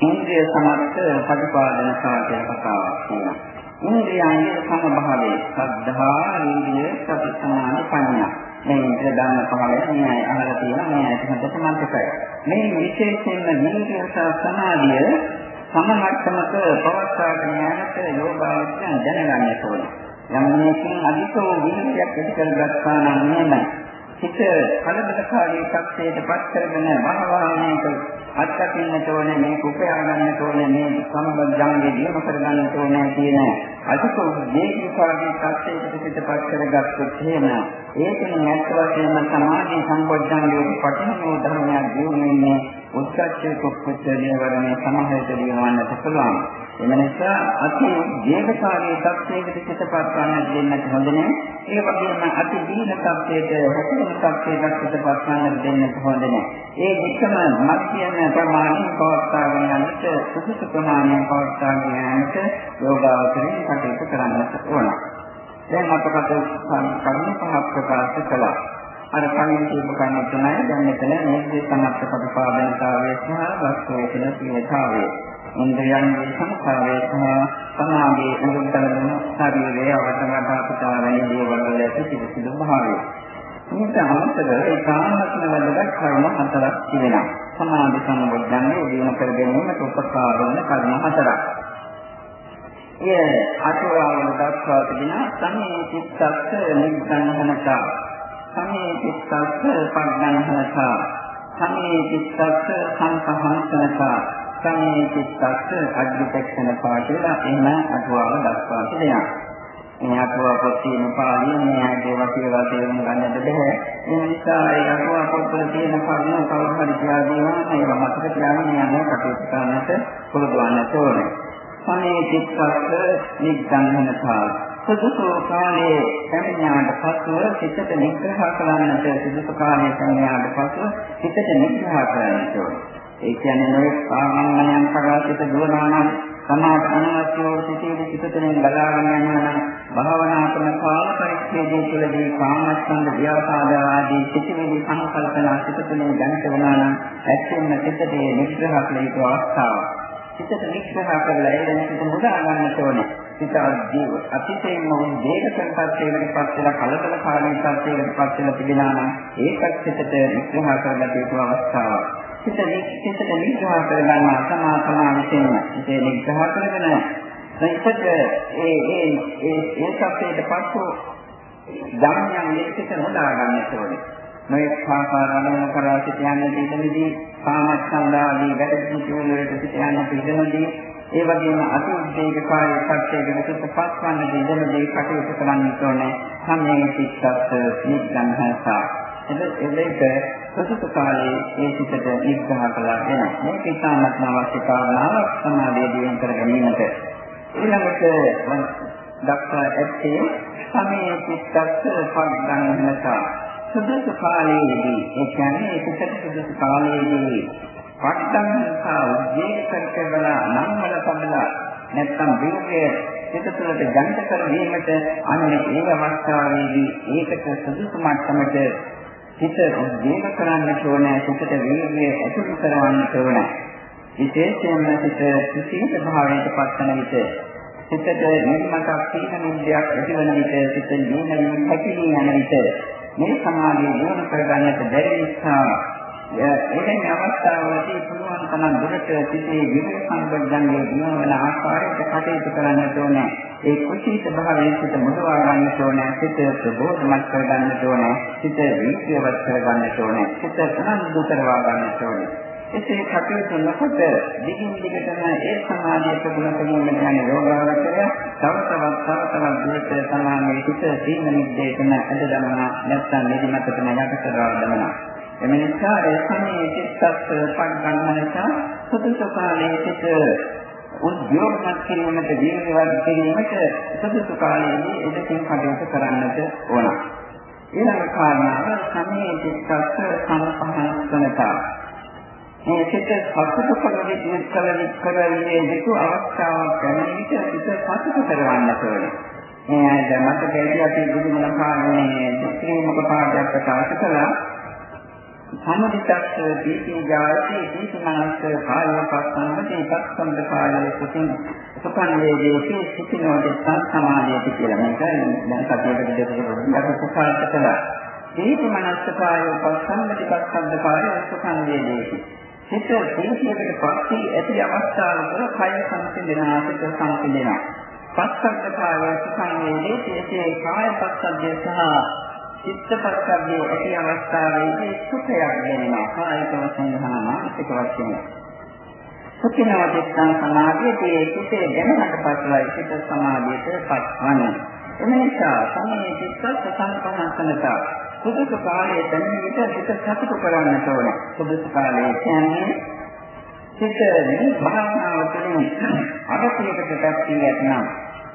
ඉන්ද්‍රිය සමර්ථ ප්‍රතිපාදන සාධක කතාවක් තියෙනවා. ඉන්ද්‍රියයන්ගේ සමභාවයේ සද්ධා, ඉන්ද්‍රිය, සති, සමාධි, ප්‍රඥා මේ ඉන්ද්‍රිය ධර්ම පහළ මේ අහලා තියෙනවා මේ ඇයි හොඳට මතකයි. මේ විශේෂයෙන්ම නීතිය සහ සමාධිය සමමට්ටමක පවත්වාගෙන යන්නට යෝගාවචයන් දැනගන්න ඕනේ. යම් මේකින් අධික වූ වීර්යයක් ඇති කරගත්තා නම් නේද? හිත කලබලකාරී තත්ත්වයට පත් කරගෙන මනෝවාහනයක අත්දකින්නට ඕනේ මේ කුපයා ගන්නට ඕනේ මේ සම්බන්ධංගේ දියම කර ගන්නට ඕනේ කියන අධික දීර්ඝකාලී තත්ත්වයකට පිටපත් කරගත්තොත් එහෙම ඒකෙන් නැත් වශයෙන්ම සමාධි සම්බොධ්‍යංගේ පටිඝෝ ධර්මයක් දියුනේ උත්සච්චේ කුක්කුච්ච නිවරණය සමහයට දිනවන්නට පුළුවන්. එම නිසා අති දීර්ඝකාලී තත්ත්වයකට පිටපත් ගන්නට දෙන්නට හොඳ නැහැ. ඒ වගේම අති දීන තත්ත්වයට හැකෙන තත්ත්වයකට පිටපත් ගන්නට දෙන්නට හොඳ නැහැ. ඒ දෙකම මධ්‍යම ප්‍රමාණය පවත්වාගෙන යන්නට සුදුසු ප්‍රමාණය පවත්වාගෙන යන්නට යෝගාවචරයෙන් කටයුතු කරන්නට ඕන. දැන් අපකට කර්ම පහක් ප්‍රකාශ කළා. අර කලින් කියපු කන්නේ තමයි දැන් මෙතන මේ සමර්ථ පදපාදනතාවය සහ වස්තුවේ සියතාවය. ඉන්ද්‍රයන්ගේ සංස්කාරය සහ සමාධියේ අනුතරන ශරීරයේ අවතමත අපතා වැනි දේවල් වල ඇති පිළිසිදු භාවය. මේක අමතරව ඒ කාමස්න වලට කර්ම හතරක් තිබෙනවා. සමාධි සම්බුද්ධන්නේ දිනු කර ගැනීමට උපකාර වන කර්ම හතරක්. එය අටුවාවල දක්වා තිබෙන සමේ චිත්තස්ස නිග්ගණහනතා සමේ චිත්තස්ස පඥානහනතා සමේ චිත්තස්ස සංකහංසනතා සමේ චිත්තස්ස අධිපක්ෂණ පාඨලා එහෙම අටුවාව දක්වා තිබෙනවා. මේ අටුවා පොත් තියෙන පාළිය මේ ආදී වශයෙන් තේරුම් ගන්නට බැහැ. ඒ නිසා ඒ අටුවා පොත්වල තියෙන කරුණු කවුරු හරි කියලා දෙනවා ඒක මතක තියාගෙන යන්න කටයුතු කරන්නට පුරුදු වන්නට ඕනේ. සමේ චිත්තස්ස නිග්ගන්ධනතා සුදුසු කාලයේ පැමිණාට පසුව සිතට නිග්‍රහ කරන්නට සුදුසු කාලයේ පැමිණාට පසුව සිතට නිග්‍රහ කරන්නට ඕනේ. ඒ කියන්නේ නොයෙක් ආගමනයන් කරාසිත දුවනවා නම් සමාජ අනවශ්‍යව සිටින සිතතෙන් බලාගෙන යනවා නම් භාවනා කරන කාල පරිච්ඡේදයේ තුළදී කාමස්කන්ධ ව්‍යාපාද ආදී සිටිවිලි සංකල්පනා සිතතෙන් දැනට වුණා නම් ඇත්තෙන්ම සිතේ නිග්‍රහ කළ යුතු අවස්ථාවක්. සිතට නිග්‍රහ කරලා ඒ දැන සිත මුදා ගන්නට ඕනේ. සිත අධිව අතිශයින්ම උද්වේගකම් පස්සේකට පත් වෙලා කලබල කාලී පස්සේකට පත් වෙලා තිබෙනා නම් ඒකත් සිතට විග්‍රහ කරගත යුතු අවස්ථාවක්. සිත සිතට විග්‍රහ කරගන්න සමා සමා විසින්ම සිතේ විග්‍රහ කරගෙන ඒකට ඒ ඒ ඒ ඒ සත්‍යයට පස්සෝ ධර්මයන් මේකට නොදා ගන්නට ඕනේ. මේ ආකාර අනුමත කරා සිට යන දීදෙදී කාමච්ඡන්දාදී වැඩ පිළිවෙල වලට සිට යන පිළිදෙනදී ඒ වගේම අති උද්වේගකාරී සත්‍යයක විසුත් පස්වන්න දෙදෙනදී කටයුතු කරන්න ඕනේ. සම්මේ සිත්තත් නිග්ගන්හසා. එදෙක සුසුත කාලේ ඒ සිතට නිග්‍රහ කළා වෙන. මේක ඉතාමත් අවශ්‍ය කාරණාවක් සමාධිය දියුණු කර ගැනීමට. ඊළඟට දක්වා ඇත්තේ සමේ සිත්තත් පග්ගන්හසා. සුදුසු කාලයේදී ඒ කියන්නේ සිතට සුදුසු කාලයේදී පට්ටන්සා උද්වේග කරකවලා නම්වල පබලා නැත්තම් වීර්ය සිත තුළට ජනිත කර දීමට අන්න ඒ අවස්ථාවේදී ඒකට සුදුසු මට්ටමට සිත උද්වේග කරන්න ඕනේ සිතට වීර්ය ඇතුළු කරවන්න ඕනේ. විශේෂයෙන්ම සිත කුසීත භාවයට පත්වන විට සිතට නිර්මතක් සීන නිද්‍යක් ඇතිවන විට සිත නිවන හැකිලී යන විට මේ සමාධිය දිනු කරගන්නට බැරි නිසා එවැනි අවස්ථාවලදී පුළුවන් තරම් දුරට සිටේ විවිධ සම්බන්ධයන්ගේ දිනවන ආකාරයට කටයුතු කරන්නට ඕනේ. ඒ කුසීත භාවයෙන් සිට මුදවා ගන්නට ඕනේ. සිත ප්‍රබෝධමත් කර ගන්නට ඕනේ. සිත වීර්යවත් කර ගන්නට ඕනේ. සිත සම්බුද්ධ කරවා ගන්නට ඕනේ. එසේ කටයුතු නොකොට දිගින් දිගටම ඒ සමාධිය ප්‍රගුණ කිරීමට යන යෝගාවචරය තව තවත් තව තවත් දුරට සමාධියේ සිට සීම නිද්දේශන අද දමනවා නැත්නම් නිදිමතටම යට කරවා දමනවා. එම නිසා ඒ සමයේ චිත්තත් පංගන්නනට සුදුසු කාලයේ සිට උද්‍යෝගමත් කිරීමට ජීවිතවත් කිරීමට සුදුසු කාලයේදී එදකින් කටයුතු කරන්නට ඕන. ඊළඟ කාරණාව සමයේ චිත්තත් සම්පහස්කනතා. මේ චිත්ත සතුට කරගෙන ඉස්සලවි කරන්නේ දෙක අවස්ථාවක් ගැන විට චිත්ත සතුට කරවන්න ඕනේ. මේ අද මතකයේදී අපි බුදුමන කාලේ ශ්‍රීමක පාඩයක් ප්‍රකාශ කළා. සම්මිතස්ස දීපී ජායති දීපමනස්ස කායවපස්සන්නති පස්සන්ද කායයේ කුසින් සුඛං වේදේති සුඛිනෝද සමාධියති කියලා මේක දැන් කතියකට දෙකකට අපි ප්‍රකාශ කළා. දීපමනස්ස කායවපස්සන්නති පස්සන්ද කායයේ සුඛං වේදේති. හිත දීපයකට පස්සේ ඇති අවස්ථාවල කය සංසිඳෙනවා සිත සංසිඳෙනවා. පස්සන්ද කායයේ සුඛං වේදේති ඒ කාය පස්සද්ධිය සහ චිත්තපස්සද්ධිය ඇති අවස්ථාවේදී සුඛයක් දැනෙනවා. කායික වශයෙන් හා මානසික වශයෙන්. සුඛිනවදිත්තං සමාධියදී සිතේ දැනෙනට පස්සෙයි සිත සමාධියට පත්වන්නේ. එම නිසා සමයේ චිත්ත සංකම්පනසනත සුදුසු කාලයේ දැනෙන විට සිත සතුට කරන්නට ඕනේ. සුදුසු කාලයේ කියන්නේ සිත භාවනාව තුළින් අරතියකට පැත්තී යත්නම්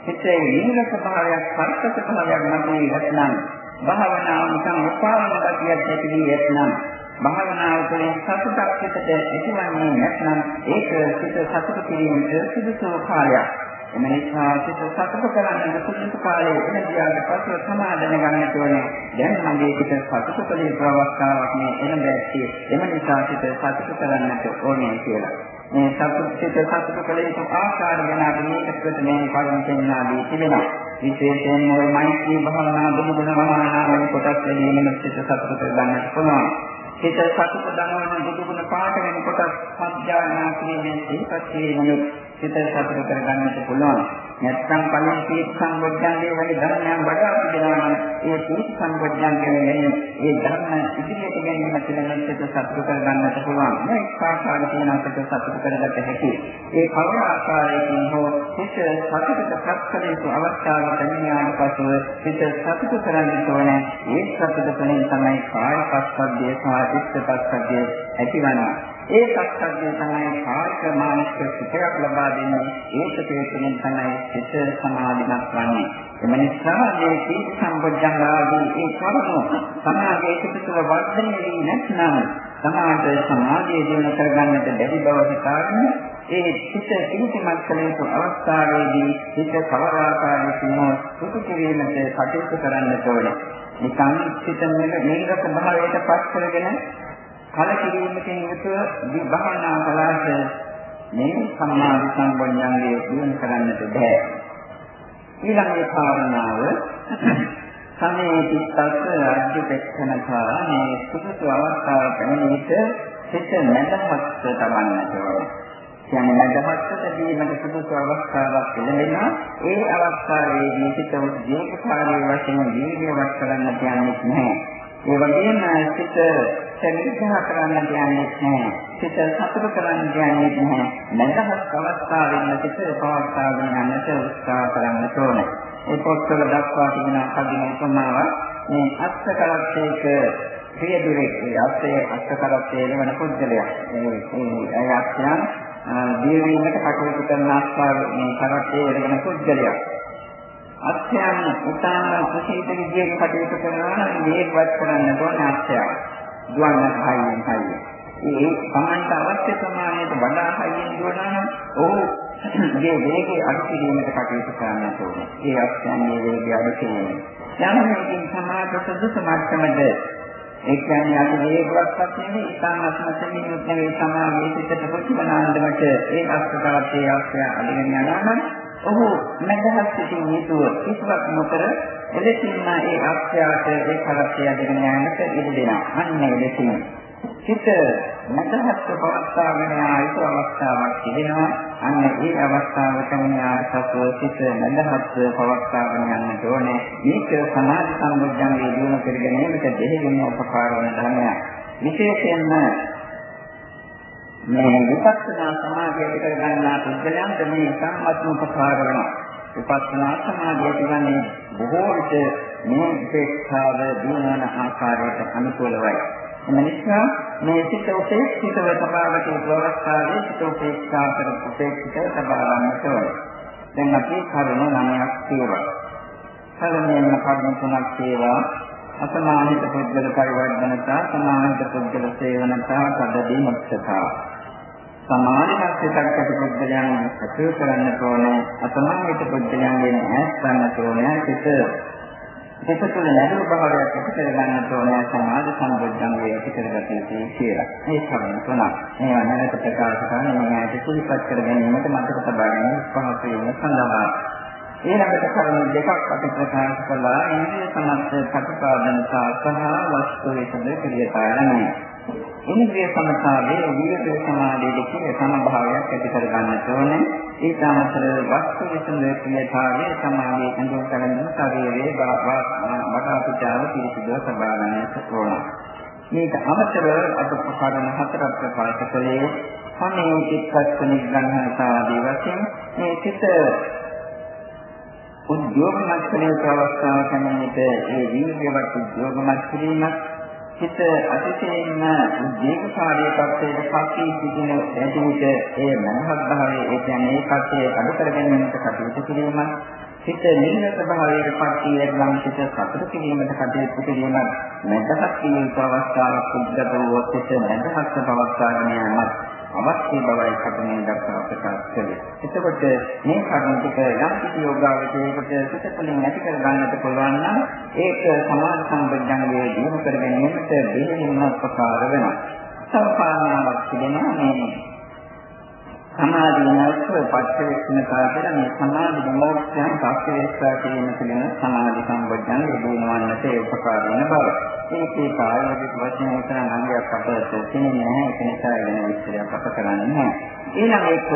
සිතේ නිරක භාවයක් පරිත්‍ත භාවයක් නැති යත්නම් භාවනාව නිකන් උපාවන ගතියක් ඇති වී ඇතනම් භාවනාව තුළින් සතුටක් පිටට ඇතිවන්නේ නැත්නම් ඒක සිත සතුට කිරීමට සුදුසු කාලයක්. එම නිසා සිත සතුට කරන්න සුදුසු කාලයේ එනදියාට පසුව සමාදන ගන්නට ඕනේ. දැන් මගේ සිත සතුට කලේ ප්‍රවස්ථාවක් මේ එන බැස්සිය. එම නිසා සිත සතුට කරන්නට ඕනේ කියලා. මේ සතුට සිත සතුට කලේ ආකාර ගැන අපි මේකට මේ කලින් පෙන්වා දී තිබෙනවා. විශේෂයෙන්ම ওই මෛත්‍රී භාවනා දුමුදුන මහානාමයේ කොටස් ලැබීමෙන් සිත සතුට කරගන්නට පුළුවන්. සිත සතුට දනවන දුමුදුන පාට වෙන කොටස් සත්‍යඥා කිරීමෙන් සිහිපත් කිරීමෙන් සිත සතුට කරගන්නට පුළුවන්. නැත්නම් කලින් සීත් සංගොජ්ජන්ගේ වැනි ධර්මයන් වඩා පිළිගන්නවා නම් ඒ සීත් සංගොජ්ජන්ගේ වැනි ඒ ධර්ම ඉදිරියට ගැනීම තුළින් සිත සතුට කරගන්නට පුළුවන්. මේ ආකාරයෙන් තියෙන සිත සතුට කරගත හැකි. ඒ කවර ආකාරයකින් හෝ සිත සතුටට පත් යුතු අවස්ථාවක් දැනෙනාට පසුව සිත සතුට කරගන්න ඕනේ. ඒ සතුට තුළින් තමයි කාය පස්සද්ධිය සහ චිත්ත පස්සද්ධිය ඇතිවන්නේ. ඒ සත්‍යය තමයි කායික මානසික සුඛයක් ලබා දෙන්නේ ඒක තේරුම් තමයි සිත සමාධිමත් වන්නේ. එම නිසා මේ සීල සම්පජ්ජංගාදී ඒ කරුණු සමාධියේ සිත තුළ වර්ධනය වී නැත්නම් සමාධි සමාධිය දිනු කරගන්නට බැරි බව හිතාගෙන ඒ සිත ඉනිමත් කළ යුතු අවස්ථාවේදී සිත කවර ආකාරයකින් හෝ සුඛ කිරීමට කටයුතු කරන්නට ඕනේ. නිකන් සිත නිරක භාවයට පත් කරගෙන කලකිරීමකින් යුතුව විභාවනා කළාට මේ සම්මා සම්බොඤ්ඤංගේ දිනු කරන්නට බෑ. ඊළඟ කාරණාව සමේ චිත්තස්ස අධිපෙක්ෂණතා මේ සුදුසු අවස්ථාව පැමිණෙවිට සිත නැදහත් තබන්නට ඕනේ. කියන්නේ නැදහත්ට දීමට සුදුසු අවස්ථාවක් ලැබෙනවා. ඒ අවස්ථාවේදී සිත උද්දීපකාරී වශයෙන් දීර්ඝවත් කරන්න කියන්නේ නැහැ. ඒ වගේම සිත සැලකිලිමත් කරන්න කියන්නේ නැහැ. සිත සතුට කරන්න කියන්නේ නැහැ. නැදහත් අවස්ථාවෙන් සිත පවත්වාගෙන යන්නට උත්සාහ කරන්න ඕනේ. ඒ පොත්වල දක්වා තිබෙන කදින උපමාව මේ අත්කරත්තේක ප්‍රියදුරේ ඒ අත්යේ අත්කරත්තේ වෙන පුද්ගලයා. ඒ ඒ අත්යන් දීවීමට කටයුතු කරන ආස්වාද මේ කරත්තේ වෙන පුද්ගලයා. අත්යන් උතාන කුසීත විදියට කටයුතු කරනවා නම් මේවත් කරන්න ඕනේ අත්යන්. දුවන්න හයියෙන් හයියෙන්. ඒ සමන්ත අවශ්‍ය ප්‍රමාණයට වඩා හයියෙන් දුවනවා නම් ඔහු මේ වේගය අඩු කිරීමට කටයුතු කරන්න ඕනේ. ඒ අත්යන්ගේ වේගය අඩු කිරීම. යම් මේකින් සමාජ සුදුසු මට්ටමද ඒ කියන්නේ අපි වේගවත්පත් නෙවෙයි ඉතාමත්ම සෙමිනුත් නෙවෙයි සමාජයේ සිටට ප්‍රතිබනාන්දමට ඒ අස්කතාවයේ අවශ්‍ය අධිගෙන යනවා නම් ඔහු මැදහත් සිටින් යුතුව කිසිවක් නොකර එලෙසින්ම ඒ ආශ්‍රයාට ඒ කරත්තය අධිගෙන යාමට ඉඩ දෙනවා. අන්න ඒ ලෙසින් සිත මැදහත් පවත්වාගෙන ආයත අවස්ථාවක් තිබෙනවා. අන්න ඒ අවස්ථාවටම ආසස්ව සිත මැදහත් පවත්වාගෙන යන්නට ඕනේ. මේක සමාධි සම්බුද්ධංගේ දිනු කර ගැනීමට දෙහිගෙන උපකාර වන ධර්මයක්. විශේෂයෙන්ම මේ විපස්සනා සමාධිය කර ගන්නා පුද්ගලයන්ට මේ සම්මත්ම උපකාර වෙනවා. විපස්සනා සමාධිය කියන්නේ බොහෝ විට මේ උපේක්ෂාව දිනවන ආකාරයට අනුකූලවයි. එම නිසා මේ සිත උපේක්ෂිතව තබාගත යුතු අවස්ථාවේ සිත උපේක්ෂා කර උපේක්ෂිතව තබා ගන්නට ඕනේ. දැන් අපි කරුණු නමයක් කියනවා. පළමුවෙන්ම කරුණු තුනක් කියවා අසමානිත පුද්ගල පරිවර්තනතා සමානිත පුද්ගල සේවනතා තදදී මුක්තතා සමානිත සිතකට පුද්ගලයන් අසු කරන්න ඕනේ අසමානිත පුද්ගලයන්ගෙන් ඈත් කරන්න ඕනේ සිත සිත තුළ නැඹුරු භාවයක් ඇති කර ගන්න ඕනේ සමාධි සම්බුද්ධංගය ඇති කරගත යුතුයි කියලා. මේ කරුණ තුනක්. මේවා නැවත ප්‍රකාශ කරන මේ ඇයි කුලිපත් කර ගැනීමට මතක තබා ගැනීම පහසු වෙන සඳහා ඊළඟට කරුණු දෙකක් අපි ප්‍රකාශ කළා ඉන්ද්‍රිය සමස්ත ප්‍රතිපාදනතා සහ වස්තු විසඳ ක්‍රියාකාරණය. ඉන්ද්‍රිය සමතාවේ විවිධ සමාධියේ කියන සමභාවයක් ඇති කර ගන්නට ඕනේ. ඊට අමතරව වස්තු විසඳ ක්‍රියාකාරයේ සමාධියේ අඳුන් කරන ශරීරයේ බඩ පිටාව පිළිසිදුව සබා ගන්නට ඕන. මේක අමතරව අප ප්‍රකාරණ හතරක් ප්‍රකාශ කළේ සමේ චිත්තස්ස නිග්‍රහණතාදී වශයෙන් මේ චිත්ත උද්‍යෝගමත් ක්‍රියාව අවස්ථාව කමිට ඒ වීර්යවත් උද්‍යෝගමත් කිරීමක් හිත අතිශයින්ම උද්‍යෝගකාරී තත්ත්වයට පත්වී සිටින ඇතිවිට ඒ මනහත් භාවයේ ඒ කියන්නේ ඒ කටේ අඩු කර ගැනීමට කටයුතු කිරීමක් හිත නිරත භාවයට පත්වී එනම් හිත සතුට කිරීමට කටයුතු කිරීමක් නැදහත් කියන අවස්ථාවක් උද්ගත වූ සිත නැදහත් පවත්වාගෙන යාමත් අවශ්‍ය බවයි කටනේ දක්වා ප්‍රකාශ කළේ. එතකොට මේ කරුණ ටික යම් කිසි යෝගාවචරයකට සිතතුලින් නැති කර ගන්නට පුළුවන් නම් ඒක සමාධි සම්බන්ධංගයේ දිනු කර ගැනීමට බෙහෙවින්ම උපකාර වෙනවා. තව කාරණාවක් තිබෙනවා මේ සමාධියනස්ව පච්චවේක්ෂණ කාර්යය මේ සමාධි විමෝක්ෂයන් පච්චවේක්ෂා කියන කියන සමාධි සම්බොධ්‍යන් ලැබෙනවන්නට උපකාර වෙන බව. ඒකේ කායික වශයෙන් උතන අංගයක් අපට තේින්නේ නැහැ ඒක නිසා වෙන විස්තරයක් අප කරන්නේ නැහැ. ඊළඟ එක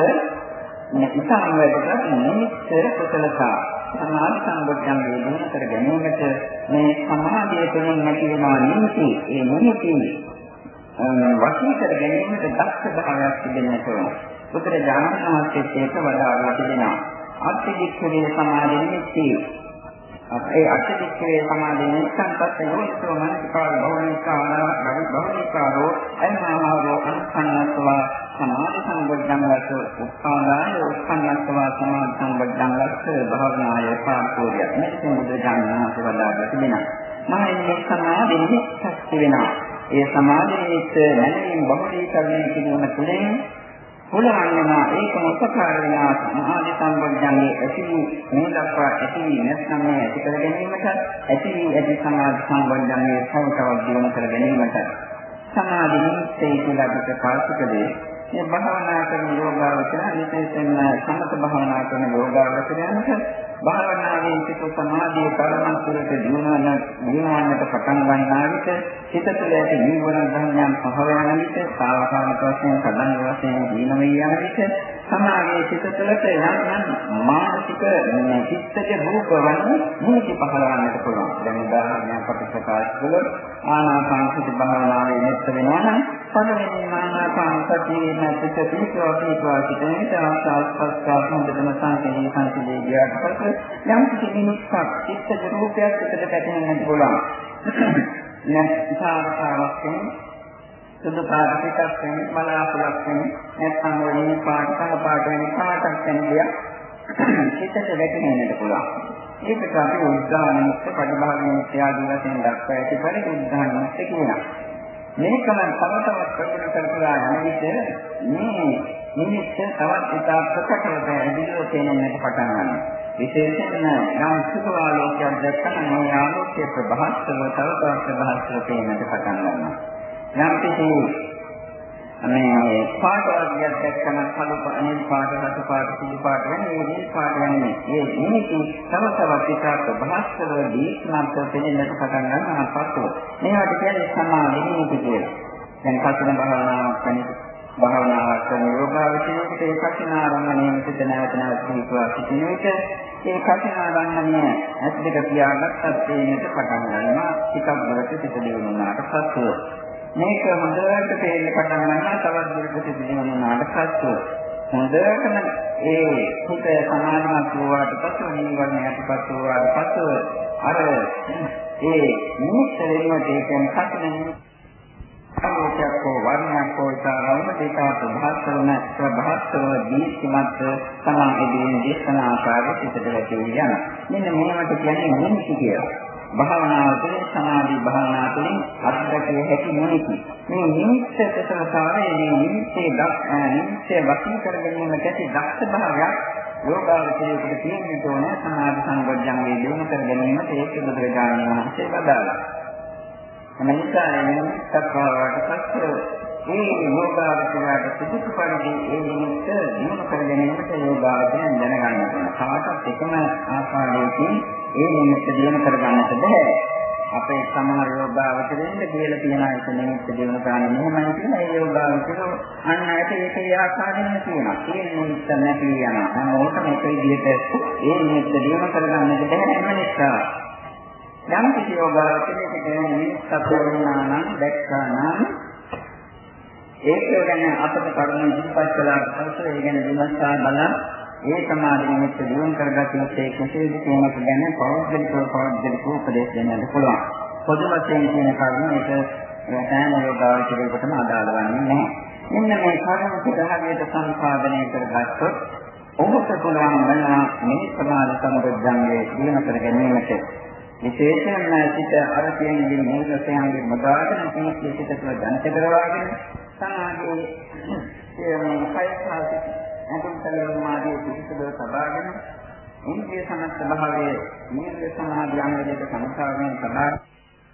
මේ ඉතාම වැදගත් නිමිත්තර කුසලතා සමාධි සම්බොධ්‍යන් වේදන කර ගැනීමට මේ සමාධිය තුළින් නැති වෙනවා නිමිති ඒ නිමිති වශී කර ගැනීමට දක්ෂ භාවයක් තිබෙන්නට ඕන. බුදුරජාණන් වහන්සේට ඒක වදාළා තිබෙනවා. අත්‍යදික්ඛේ සමාධි නිමිති. ඒ අත්‍යදික්ඛේ සමාධි නිමිත්තන් පස්සේ යෝනිසෝ මනසිකාර භෞනිකාරා ගවි භෞනිකාරෝ අයමාහාරෝ අනුසන්නත්වා සමාධි සම්බුද්ධංගස උත්පාදාය උත්පන්නත්වා සමාධි සම්බුද්ධංගස භාවනාය පාපෝරිය. මේක බුදුරජාණන් වහන්සේ වදාළා තිබෙනවා. මහන්නේ සමාධි නිමිත්තක් වෙනවා. ඒ සමාධියේ නැතිවීම බහුලීකරණය කිරීම තුළින් පුළුවන් වෙනවා ඒකම උපකාර වෙනවා සමාධි සම්බොධ්‍යංගේ ඇති මේ දක්වා ඇති නැත්නම් මේ ඇති කර ගැනීමට ඇති ඇති සමාධි සම්බොධ්‍යංගේ තව තවත් දියුණු කර ගැනීමට සමාධි නිමිත්තේ කියලා අපිට පාස්කලේ මේ භාවනා කරන යෝගාවචර විශේෂයෙන්ම සමත භාවනා කරන යෝගාවචරයන්ට භාවනාවේ සිත සමාධිය පරමස්තරයට දිනවන දිනවන්නට පටන් ගන්නා විට සිත තුළ ඇති නීවරණ ධර්මයන් පහළ වන විට සාවකාලික වශයෙන් සදන් වශයෙන් දින වේ යන විට සමාගයේ සිත තුළට යම් යම් මානසික චිත්තජ රූප වන මුනිති පහළ වන්නට පුළුවන්. දැන් උදාහරණයක් අපිට ප්‍රකාශ කළොත් ආනාපාන සති භාවනාවේ මෙත් වෙනවා නම් පළවෙනි ආනාපාන සතියේ නැත්නම් පිටුවා පිටුවා සිටින විට ආස්වාස්වාස් හොඳටම සංකේතී සංසිදී ගියාට පස්සේ යම් කිසි මිනිස්සක් චිත්තජ රූපයක් එකට පැටහෙන්නට පුළුවන්. නැත්නම් සුදු පාට පිටක් වෙන බලාපොරොත්තු වෙන නැත්නම් වෙන පාට කහ පාට වෙන පාටක් වෙන දෙයක් හිතට වැටෙන්නට පුළුවන්. ඒකට අපි උද්දානනික පරිභාගනික ආදී වශයෙන් දක්වා ඇති පරිදි උද්දානනික කියනවා. මේකම තව තවත් ප්‍රගුණ කරලා යන විට මේ නිමිත්ත තවත් ඉතා ප්‍රකටව ඇදිලෝ තේනෙන්නට පටන් ගන්නවා. විශේෂයෙන්ම නම් සුඛාලෝකයක් දැක්කම මේ ආලෝකයේ ප්‍රභාස්තව තව තවත් ප්‍රභාස්තව තේනෙන්නට පටන් ගන්නවා. යම් කිසි මේ පාට වර්ගයක් දැක්කම කළු අනිල් පාට රතු පාට සුදු පාට වෙන මේ නිල් පාට වෙන්නේ මේ නිමිති තව තවත් විකාර භාස්කර දීක්ෂණත් දෙන්නට පටන් ගන්න අපස්සව මේවට කියන්නේ සමාධි නිමිති කියලා. දැන් කසින භාවනාවක් වෙන භාවනාවක් කරන යෝගාවචරයේට ඒ කසිනාරම්මණයෙන් සිට නැවත නැවත හිතුවා සිටින විට ඒ කසිනාරම්මණය ඇස් දෙක පියාගත්තත් තේනට පටන් ගන්නවා. ටිකක් දුරට සිට දිනුනාට පස්සෙ. මේක හොඳට තේරෙන්න පටන් ගන්නවා තවත් දුරට දිනුනාට පස්සෙ. හොඳටම ඒ හිත සමාධිමත් වූාට පස්සෙ නිවර්ණයට පස්සෙ වූාට පස්සෙ අර ඒ නිමිත්ත වෙනුවට ඒ කියන්නේ කසින ආලෝකයක් හෝ වර්ණයක් හෝ ඉතාලම දේතා ප්‍රභාස් කරන ප්‍රභාස් කරන දීප්තිමත් සමාධියෙන් දේශන ආකාරයට සිටට වැටී යන. මෙන්න මේවට කියන්නේ නිමිති කියලා. භාවනාව තුළින් සමාධි භාවනාව තුළින් අත්දැකිය හැකි නිමිති. මේ නිමිත්ත ප්‍රසවතාවයේ මේ නිමිත්තේ නිමිත්තේ වශී කර ගැනීමට ඇති දක්ෂ භාවයක් යෝගාවචරයේට තියෙන්න ඕන සමාධි සංගොජ්ජංගේ දිනු කර ගැනීමට ඒක බුදුරජාණන් වහන්සේ බදාලා. එනිසා නිමිත්තක් වලට පස්සේ ඒ යෝගාවචරයට සුදුසු පරිදි ඒ නිමිත්ත දිනු කර ගැනීමට යෝගාවචරයෙන් දැනගන්න ඕන. කාටත් එකම ආකාරයකින් ඒ නිමිත්ත දිනු කර ගන්නට බෑ. අපේ සමහර යෝගාවචරෙන්ද කියලා තියෙන එක නිමිත්ත දිනු කරන්න මෙහෙමයි කියලා ඒ යෝගාවචර අන්න ඇට ඒකේ ආකාරයෙන් තියෙනවා. ඒ නිමිත්ත නැති යනවා. හැමෝටම එක විදිහට ඒ නිමිත්ත දිනු කර ගන්නට බෑ හැම නිසා. යම් කිසි යෝගාවචරයකට නිමිත්තක් වුණා නම් දැක්කා නම් ඒක ගැන අපට කරුණ ඉදිරිපත් කළාට පස්සේ ඒ ගැන විමසා බලලා ඒ සමාධි නිමිත්ත දියුණු කරගත්තොත් ඒ කෙසේද කියන එක ගැන පෞද්ගලිකව පෞද්ගලිකව උපදේශ දෙන්නත් පුළුවන්. පොදු වශයෙන් කියන කරුණ ඒක සෑම යෝගාවචරයකටම අදාළ වන්නේ නැහැ. මෙන්න මේ කරුණ ටික හරියට සම්පාදනය කරගත්තොත් ඔබට පුළුවන් වෙනවා මේ සමාධි සම්බුද්ධංගයේ දිනු කර ගැනීමට විශේෂයෙන්ම සිත අර කියන දේ මූලසයන්ගේ මදාගෙන කෙනෙක් සිත තුළ දැනට කරවාගෙන සමාධියේ මේ කයසාසිත අකුසල මාදී පිහිටව සබාගෙන ඉන්ද්‍රිය සමස්ත භාවයේ නිර්ද සමාධි අංගයක සමතාවයෙන් සබා